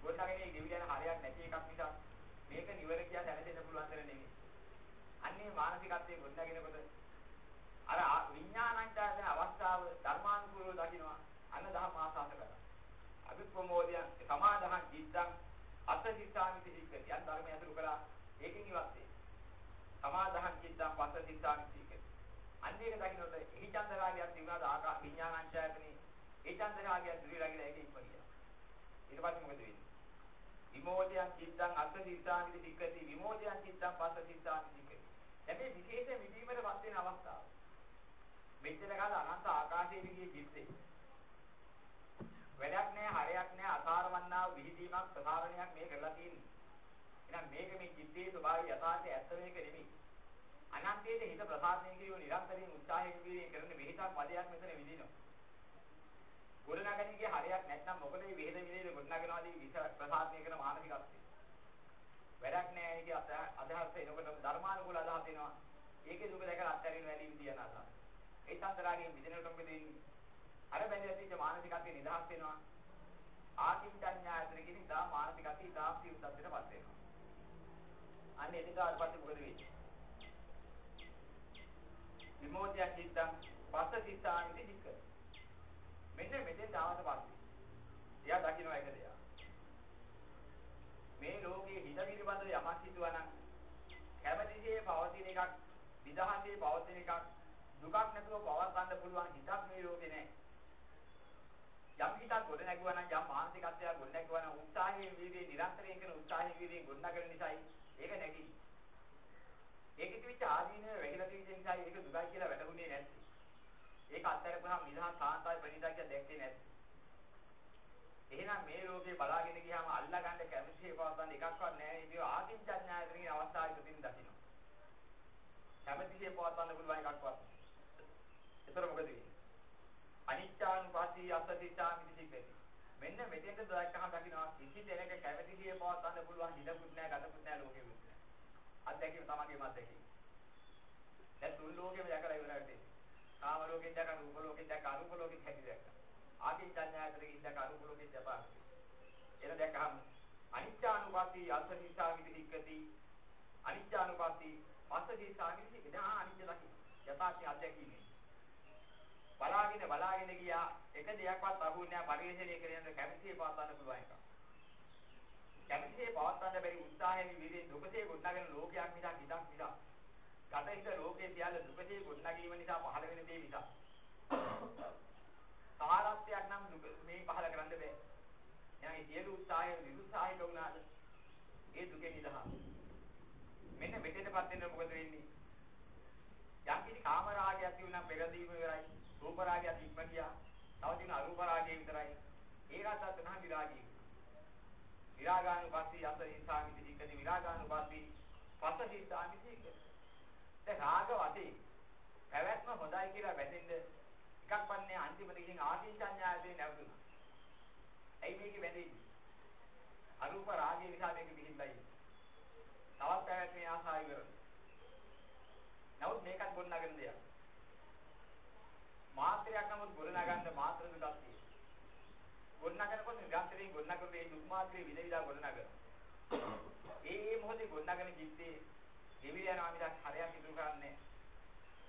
ගොඩනගෙන ගෙවිල යන හරයක් නැති එකක් මිසක් මේක නිවර කියා දැනෙන්න පුළුවන් තර නෙමෙයි. අන්නේ මානසිකත්වයේ ගොඩනගෙනකොට අර විඥානංචායතන අවස්ථාව ධර්මානුකූලව දකින්නවා. අන්න දහම් ආසාස කරා. අභිප්‍රමෝදයන් සමාදහන් චිත්තං අත්ථිතාමිති හික්කති. අන් ධර්මය අතුරු කළා. ඒකෙන් ඉවත් වෙයි. සමාදාහං චිත්තං පස්ස චිත්තාං සීකේ. අන්නේක දකින්නොත් එහි චන්දරාගයක් තිබුණාද ආකා විඥානංචයතනේ ඒ චන්දරාගයක් දුරිලාගෙන ඒක ඉක්මනියා. ඊට පස්සේ මොකද වෙන්නේ? විමෝචයන් චිත්තං අස්ස චිත්තාං සීකති විමෝචයන් චිත්තං පස්ස චිත්තාං සීකති. දැන් මේ විශේෂ විදීමටපත් වෙන අවස්ථාව. මෙච්චර කාල අනන්ත ආකාශයේ ගියේ චිත්තේ. වැඩක් නැහැ හරයක් නැහැ අසාරවන්නා විහිදීමක් ප්‍රසාරණයක් මේ කරලා තියෙන්නේ. එහෙනම් මේක මේ චිත්තේ ස්වභාවය යථාර්ථය ඇත්ත මේක නෙමෙයි. අනන්තයේ හිත ප්‍රසාරණය කිරීම නිරන්තරයෙන් උත්සාහයෙන් කිරීම කරන මෙහිතක් වදයක් මෙතන විදිනවා. ගොඩනගන්නේ හරයක් නැත්නම් මොකද මේ විහෙද විදේ ගොඩනගනවාදී විස ප්‍රසාරණය කරන මානසිකත්වය. වැඩක් නැහැ කිය අදහස් එනකොට ධර්මානුකූල අදහස් එනවා. ඒකේ දුක දැකලා අත්හැරින්න වැඩි විදියන අදහස්. ඒ චන්දරාගයෙන් විදිනකොට මොකද වෙන්නේ? අර බැඳලා තියෙච්ච මානසිකත්වය නිදහස් වෙනවා. ආකින්චඤ්ඤායතන කියන ඉතා මානසිකත්වය ඉතා සිවුත්ත්වයටපත් වෙනවා. අන්න එදිට ආවට පස්සේ මොකද වෙන්නේ? විමෝචය චිත්තං පස්ස චිත්තානිති දික්ක. මෙන්න මෙතෙන් ආවට පස්සේ එයා දකින්න එක දෙයක්. මේ ලෝකයේ හිත පිළිබඳව යමක් හිතුවා නම් කැමැතිසේ පවතින එකක් විදහාසේ පවතින එකක් දුකක් නැතුව පවත්වන්න පුළුවන් හිතක් මේ ලෝකේ නැහැ. යම් හිතක් ගොඩ නැගුවා නම් යම් මානසිකත්වයක් ගොඩ නැගුවා නම් උත්සාහයෙන් වීර්යයෙන් නිරන්තරයෙන් කරන උත්සාහයෙන් වීර්යයෙන් ගොඩනගන නිසායි ඒක නැගිලි. ඒකෙ තිබිච්ච ආදීනව වැහිලා තිබිච්ච නිසා ඒක දුකයි කියලා වැටහුනේ නැත්තේ. ඒක අත්හැරපුවාම නිදහස් සාන්තයි ප්‍රණීතයි කියලා දැක්කේ නැත්තේ. එහෙනම් මේ ලෝකේ බලාගෙන ගියාම අල්ලා ගන්න කැමැතිේ පවත්තන්න එකක්වත් නැහැ. ඒක ආකින්චඤ්ඤායතනගේ අවස්ථාවේ තුලින් දකින්න. කැමැතිේ පවත්තන්න පුළුවන් එකක්වත්. ඒතර මොකද වෙන්නේ? අනිච්චානුපස්සී අසතිචාමිති සික්කති. මෙන්න මෙතෙන්ද දැක්කහම දකින්නවා කිසි දෙයක කැමැති සිය පවත්වන්න පුළුවන් හිතකුත් නැහැ ගතකුත් නැහැ ලෝකෙකුත් නැහැ. අත්දැකීම තමන්ගේම අත්දැකීම. දැන් තුන් ලෝකෙම දැකලා ඉවරයි තියෙන්නේ. කාම ලෝකෙත් දැක රූප ලෝකෙත් දැක අරූප ලෝකෙත් හැටි දැක්කා. ආකින්චඤ්ඤායතනෙකින් දැක අරූප ලෝකෙත් දැපා. එන දැක්කහම අනිච්චානුපස්සී අල්පනිසාමිති සික්කති අනිච්චානුපස්සී පස්සදී සාමිති එදා අනිච්ච දකින්න. යථාර්ථය අත්දැකීමේ බලාගෙන බලාගෙන ගියා එක දෙයක්වත් අහුන්නේ නැහැ පරිශ්‍රණය කරන කැමැතිේ පවත්වන්න පුළුවන් එක. කැමැතිේ පවත්වන්න බැරි උත්සාහයෙන් විදිහේ දුකසේ ගොඩනගෙන ලෝකයක් නිසා හිතක් නිසා ගතහිත ලෝකයේ සියල්ල දුකසේ ගොඩනැගීම නිසා පහළ වෙන දේ නිසා. සාරත්වයක් නම් දුක මේ පහළ කරන්න බෑ. එහෙනම් ඒ සියලු උත්සාහය නිරුත්සාහික වුණාද? ඒ දුකේ නිදහස. මෙන්න මෙතෙන්ටපත් වෙන්න මොකද වෙන්නේ? යම් කිසි කාම රාගයක් තියුණා පෙරදීම ඉවරයි. රූප රාගයක් ඉක්ම ගියා. තව තියෙන අරූප රාගය විතරයි. ඒකත් අතන විරාගී. විරාගානුපස්සී අසරිසාමිති දික්කති විරාගානුපස්සී පස්සසිතාමිති දික්කති. දැන් රාග වශයෙන් පැවැත්ම හොඳයි කියලා වැටෙන්න එකක් වන්නේ අන්තිමට ගිහින් ආදීචඤ්ඤායතේ නැවතුණා. ඇයි මේක වැදෙන්නේ? අරූප රාගය නිසා මේක බිහිඳයි. තවත් පැවැත්මේ ආසාව ඉවරයි. නමුත් මේකත් ගොඩනගන දෙයක්. මාත්‍රයක් නමුත් ගොඩනගන්න මාත්‍ර දුකක් තියෙනවා. ගොඩනගනකොට නිරන්තරයෙන් ගොඩනගන මේ දුක් මාත්‍රේ විද විදා ගොඩනගන. ඒ ඒ මොහොතේ ගොඩනගන ජීවිතේ ගෙවිල යනවා මිසක් හරයක් ඉදිරි කරන්නේ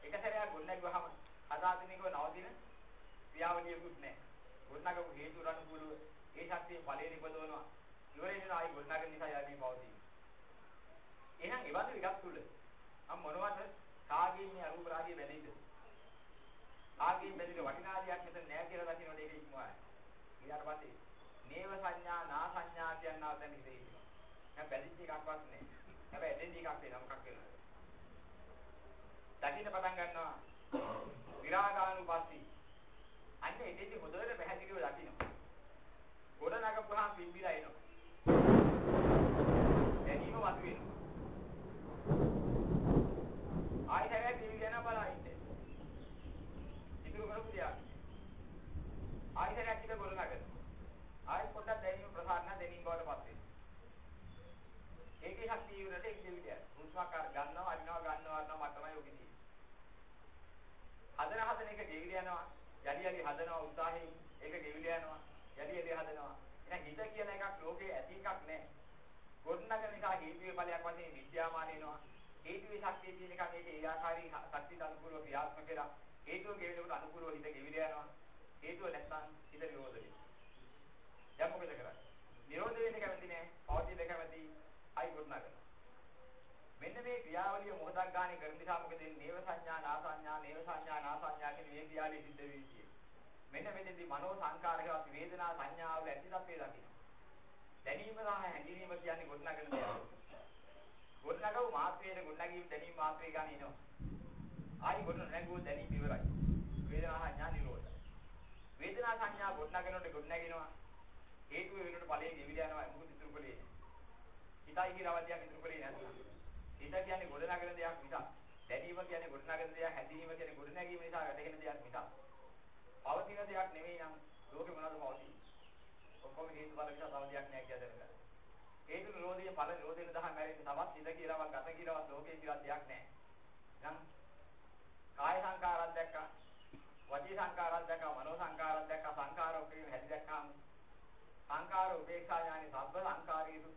එක සැරයක් ගොඩනගුවාම අදාදිනේකව නවතින ක්‍රියාවලියකුත් නැහැ. ගොඩනගපු හේතු අනුකූලව ඒ ශක්තිය ඵලයේ නිපදවනවා. ඉවරේ වෙන ආයි ගොඩනගන නිසා යන්නේ පවතී. එහෙනම් ඒවද විගත් තුල අම් මොනවද කාගේ මේ අරූප රාගයේ බැඳෙයිද? කාගේ බැඳෙන වටිනා දෙයක් මෙතන නෑ කියලා දකින්නට ඒක ඉක්මවයි. ඊට පස්සේ නේව සංඥා නා සංඥා කියනවා දැන් ඉතින්. දැන් බැඳිච්ච එකක්වත් නෑ. හැබැයි එතෙන්දී එකක් වෙනවා මොකක් වෙනවද? දකින්න පටන් ගන්නවා විරාගානුපස්සී. අන්න එතෙන්දී හොඳට පැහැදිලිව දකින්න. ගොඩ නගපුවාම පිම්බිලා එනවා. දැනීම මතුවෙනවා. ආයෙ හැබැයි ටීවී ගැන බලා ඉන්නේ. ඉතුරු කරපු දෙයක්. ආයෙ හැබැයි කිත ගොඩ නගන. ආයෙ පොඩ්ඩක් දැනීම ප්‍රසාරණ දැනීම බවට පත් වෙනවා. ඒකේ ශක්තිය උනට ඒක දෙවිදයක්. හුස්මක් ගන්නවා අරිනවා ගන්නවා අරිනවා මට තමයි ඔක තියෙන්නේ. හදන හදන එක ගෙවිල යනවා. යලි යලි හදනවා උත්සාහයෙන් ඒක ගෙවිල යනවා. යලි යලි හදනවා. එහෙනම් හිත කියන එකක් ලෝකේ ඇති එකක් නැහැ. ගොඩනගන නිසා හේතුවේ ඵලයක් වශයෙන් විද්‍යාමාන වෙනවා. හේතුවේ ශක්තිය කියන එක මේකේ ඒ ආකාරී ශක්තියට අනුකූලව ක්‍රියාත්මක වෙලා හේතුව ගෙවෙනකොට අනුකූලව හිත ගෙවිල යනවා. හේතුව නැත්නම් හිත නිරෝධ වෙනවා. දැන් මොකද කරන්නේ? නිරෝධ වෙන්න කැමති නෑ. පවතින කැමති අයි ගොඩනගනවා. මෙන්න මේ ක්‍රියාවලිය මොහොතක් ගානේ කරන නිසා මොකද වෙන්නේ? නේව සංඥා, නා සංඥා, නේව සංඥා, නා සංඥා කියන මේ ක්‍රියාවලිය සිද්ධ වෙන්නේ. මෙන්න මෙතෙන්දී මනෝ සංකාරකවත් වේදනා සංඥාවල ඇති තත්ත්වය දකින්න. දැනීම සහ හැඟීම කියන්නේ ගොඩනගන දෙයක්. ගොඩනගව මාත්‍රයේ ගොඩනගීම් දැනීම මාත්‍රේ ගන්න එනවා. ආයි ගොඩනගුව දැනීම ඉවරයි. වේදනා සංඥා නිරෝධයි. වේදනා සංඥා ගොඩනගනකොට ගොඩනගිනවා. හේතුව වෙනකොට ඵලයේ ගෙවිල යනවා මොකද ඉතුරු කොලේ. හිතයි කියලා වදියක් ඉතුරු කොලේ නැත්නම්. හිත කියන්නේ ගොඩනගන දෙයක් මිසක්. දැනීම කියන්නේ ගොඩනගන දෙයක්, හැදීම කියන්නේ ගොඩනැගීම නිසා වැටෙන දෙයක් මිසක්. පවතින දෙයක් නෙවෙයි නම් ලෝකෙ මොනවද පවතින්නේ? ඔක්කොම හේතු බල නිසා තව දෙයක් නැහැ කියලා දැනගන්න. හේතු නිරෝධයේ ඵල නිරෝධයෙන් දහම් මැරෙන්න තවත් ඉඳ කියලාවත් ගත කියලාවත් ලෝකේ කියලා දෙයක් නැහැ. නම් කාය සංකාරයක් දැක්කා, වචී සංකාරයක් දැක්කා, මනෝ සංකාරයක් දැක්කා, සංකාරෝ කියන හැටි දැක්කාම සංකාර උපේක්ෂා ඥානෙ සබ්බ සංකාරීසු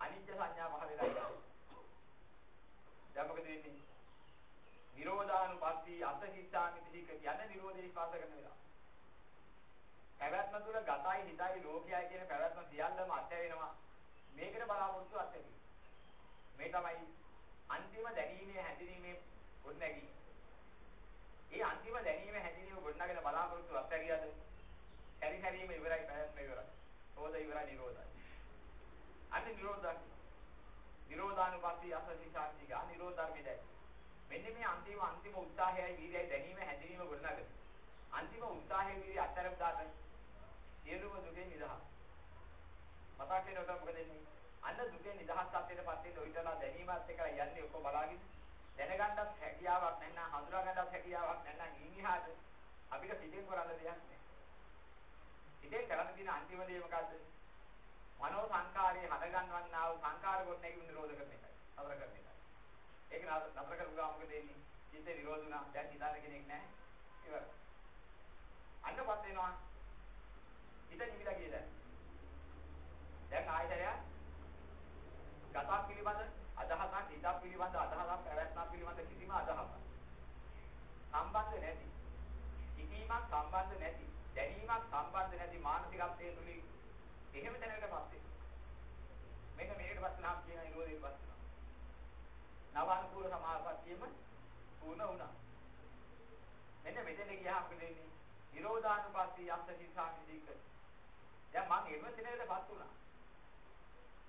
අනිත්‍ය සංඥා පහල වෙලා ඉන්නවා. දැන් මොකද වෙන්නේ? නිරෝධානුපස්සී අසහිස්සාමිති හික කියන නිරෝධේ විශ්වාස කරන වෙලාව. පැවැත්ම තුළ ගතයි හිතයි ලෝකයයි කියන පැවැත්ම සියල්ලම අත්හැරෙනවා. මේකට බලාපොරොත්තු අත්හැරෙනවා. මේ තමයි අන්තිම දැනීමේ හැඳිනීමේ ගොඩනැගීම. ඒ අන්තිම දැනීමේ හැඳිනීම ගොඩනගෙන බලාපොරොත්තු අත්හැරියද? හැරි හැරීම ඉවරයි පැවැත්ම ඉවරයි. හොද ඉවරයි නිරෝධයි. අන්න නිරෝධයි. නිරෝධානුපස්සී අසහිස්සාමිති ගා නිරෝධ ධර්මයයි. මෙන්න මේ අන්තිම අන්තිම උත්සාහයයි වීර්යයි දැනීම හැඳිනීම ගොඩනගන. අන්තිම උත්සාහයේ වීර්ය අත්හැරපු දාට සියලුම දුකෙන් නිදහස්. මතක් වෙනකොට මොකද වෙන්නේ? අන්න දුකෙන් නිදහස් තත්ත්වයට පත් වෙන්න ඔයිටලා දැනීමත් එක්ක යන්නේ ඔක්කොම බලාගෙන දැනගන්නත් හැකියාවක් නැත්නම් හඳුනා ගන්නත් හැකියාවක් නැත්නම් ඉන්හිහාට අපිට පිටින් කරන්න දෙයක් නැහැ. හිතේ කරන්න තියෙන අන්තිම දේ මොකද්ද? මනෝ සංකාරයේ හටගන්වන්නා වූ සංකාර කොට නැගීම නිරෝධ කරන එකයි. නතර කරන එකයි. ඒක නතර කරපු ගාම මොකද වෙන්නේ? හිත නිරෝධ වුණා. දැන් හිතාන කෙනෙක් නැහැ. ඉවරයි. අන්නපත් වෙනවා. හිත නිවිලා කියලා. දැන් ආයතනය ගතක් පිළිබඳ අදහසක් හිතක් පිළිබඳ අදහසක් පැවැත්මක් පිළිබඳ කිසිම අදහසක්. සම්බන්ධ නැති. ඉදීමක් සම්බන්ධ නැති. දැනීමක් සම්බන්ධ නැති මානසිකත්වයේ තුලින් එහෙම තැනකටපත් වෙනවා මෙන්න මේකට පස්සෙනාම කියන නිරෝධයට පස්සෙනවා නවානුකූල සමාපත්තියම පූර්ණ වුණා. මෙන්න මෙතන ගියාම වෙන්නේ නිරෝධානුපස්සී යස්ස සිතාමි දික්ක දැන් මම එහෙම තැනකටපත් වුණා.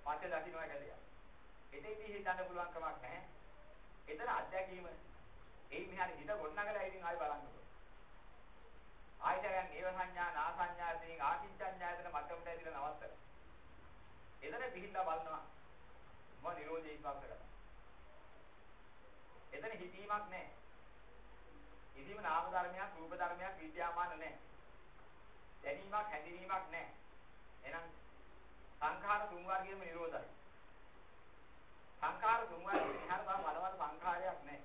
පස්සේ දකින්නවා කියලා. එතෙන්දී හිතන්න පුළුවන් කමක් නැහැ. එතන අත්දැකීම එයි මෙහාට හිත ගොඩනගලා ඉතින් ආයෙ බලන්න ඕනේ. ආයතයන් නේව සංඥා නා සංඥා දෙනින් ආකින්චඤ්ඤායතන මට්ටමට ඇදලා නවත්තලා. එතන පිහිටලා බලනවා මොන නිරෝධී ඉස්පස් කරලා. එතන හිතීමක් නැහැ. ඉදීම නාම ධර්මයක් රූප ධර්මයක් විද්‍යාමාන නැහැ. දැනීමක් හැඳිනීමක් නැහැ. එහෙනම් සංඛාර තුන් වර්ගයේම නිරෝධයි. සංඛාර තුන් වර්ගයේ ඉහළ බව බලවත් සංඛාරයක් නැහැ.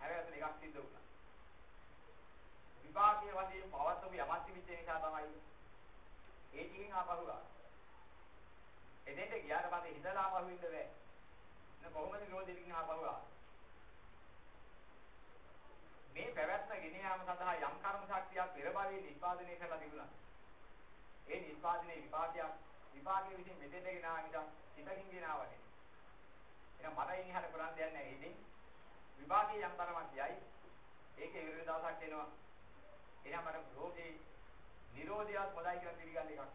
හැබැයි අතන එකක් සිද්ධ වුණා. විභාගයේ වශයෙන් පවත්වපු යමක් තිබිච්ච නිසා තමයි ඒ ටිකෙන් ආපහු ගා. එදෙන්ට ගියාට පස්සේ හිතලා ආපහු ඉන්න බෑ. න කොහොමද නිරෝධයෙන් ආපහු ගා. මේ පැවැත්ම ගෙන යාම සඳහා යම් කර්ම ශක්තියක් පෙර භවයේ නිස්පාදනය කරලා තිබුණා. ඒ නිස්පාදනයේ විපාකයක් විපාකයේ විසින් මෙතෙන්ට ගෙනාව නිසා හිතකින් ගෙනාවනේ. එහෙනම් මට ඉන්නේ හරිය කරන්න දෙයක් නැහැ. ඉතින් විභාගයේ යම් තරමක් යයි. ඒකේ ඉරිද දවසක් එනවා. එහෙනම් මට ලෝකේ නිරෝධයත් හොඳයි කියලා පිළිගන්න එකක්.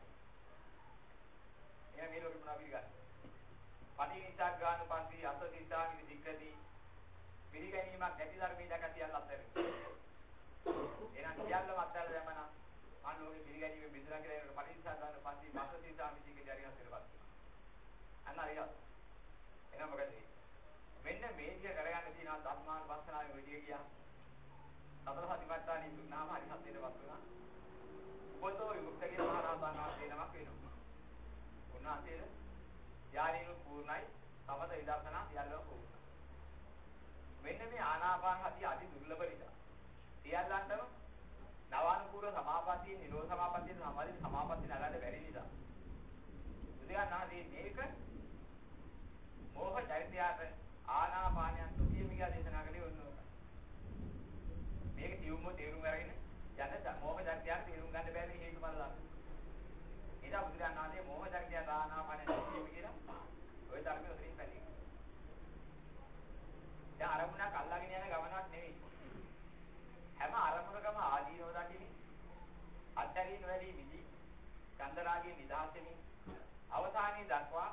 එහෙනම් මේ ලෝකෙ මොනවා පිළිගන්නේ? පටිනිච්ඡා ගානුපස්සී අස සිතානි විදික්කති පිළිගැනීමක් නැති ධර්මයේ දැක සියල්ල අත්හැරෙනවා. එහෙනම් සියල්ලම අත්හැරලා දැමන අන් ලෝකේ පිළිගැනීමේ බිඳලා කියලා ඒකට පටිනිච්ඡා ගානුපස්සී අස සිතානි විදික්කති හරියට ඉරපත්. අන්න හරියට. එහෙනම් මොකද මෙන්න මේ විදිය කරගන්න තියෙනවා ධර්මාන වස්සනාවේ විදිය ගියා. සතර සතිපට්ඨානෙ දුන්නාම හරි හතේටපත් වෙනවා. උපතෝ විමුක්තගේ මහරහතන් වහන්සේ නමක් වෙනවා. උන්වහන්සේද ඥානීය පූර්ණයි සමත විදර්ශනා සියල්ලම පූර්ණයි. මෙන්න මේ ආනාපාන හතිය අති දුර්ලභ නිසා. සියල්ලන්ටම නවානුකූල සමාපatti නිරෝධ සමාපatti සමාධි සමාපatti නගන්න බැරි නිසා. බුදුන් වහන්සේ මේක මෝහ චෛත්‍යයට ආනාපානයන් තුසියම කියලා දේශනා කළේ ඔන්නෝක. මේක තියුම්ම තේරුම් අරගෙන යන්න මෝහ චෛත්‍යයට තේරුම් ගන්න බැරි හේතුඵල දන්න. ඊට බුදුරජාණන් වහන්සේ මෝහ චෛත්‍යයට ආනාපානයන් තුසියම කියලා ওই ධර්මයේ උතරින් පැහැදිලි දැන් අරමුණක් අල්ලාගෙන යන ගමනක් නෙවෙයි. හැම අරමුණකම ආදීනව දකින්නේ. අත්දැකීම් වැඩි විදි. ගන්ධරාගයේ නිදහස් වෙමින් අවසානයේ දක්වා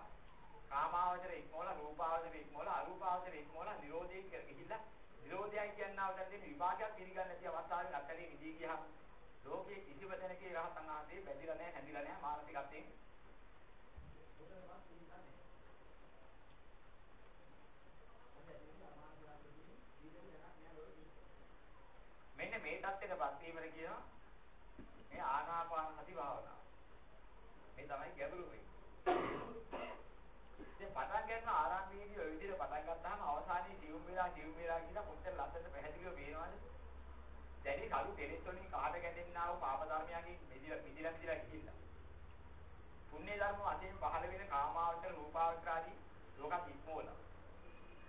කාමාවචර ඉක්මවල රූපාවචර ඉක්මවල අරූපාවචර ඉක්මවල නිරෝධයෙන් ගිහිල්ලා නිරෝධයයි කියනවා දැන් විභාගයක් පිළිගන්න නැති අවස්ථාවේ අත්හැරී නිදී ගියහම ලෝකයේ කිසිම තැනක රහතන් වහන්සේ බැඳිලා නැහැ හැඳිලා නැහැ මානසිකත්වයෙන් මෙන්න මේ தත්ත්වයටපත් වීමර කියනවා මේ ආනාපාන සති භාවනාව. මේ තමයි ගැඹුරු වෙන්නේ. දැන් පටන් ගන්න ආරම්භයේදී ඔය විදිහට පටන් ගත්තාම අවසානයේ ජීවුම් වේලා ජීවුම් වේලා කියලා කොච්චර ලස්සනට පැහැදිලිව පේනවද? දැනි කලු කෙලෙස් වලින් කාට ගැටෙන්නා වූ පාප ධර්මයන්ගෙන් මිදිලා මිදිලා මිදිලා ගිහිල්ලා. පුණ්‍ය ධර්ම වශයෙන් පහළ වෙන කාමාවචර රූපාවචර ආදී ලෝකත් ඉක්මවල.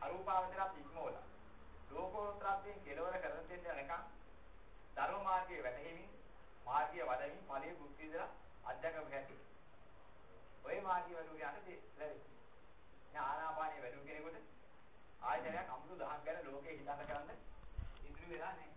අරූපාවචරත් ඉක්මවල. ලෝකෝත්තරයෙන් කෙලවර කරන දෙන්න යනකම් ධර්ම මාර්ගයේ වැටහෙමින් මාර්ගය වඩමින් ඵලයේ බුද්ධ විදලා අධ්‍යක්ෂක හැටි. ඔය මාර්ගය වලු යන දේ ලැබෙයි. දැන් ආනාපානිය වැඩි කෙනෙකුට ආයතනයක් අමුතු දහක් ගැන ලෝකේ හිතන්න කරන්න ඉදිරි වෙලා නැහැ.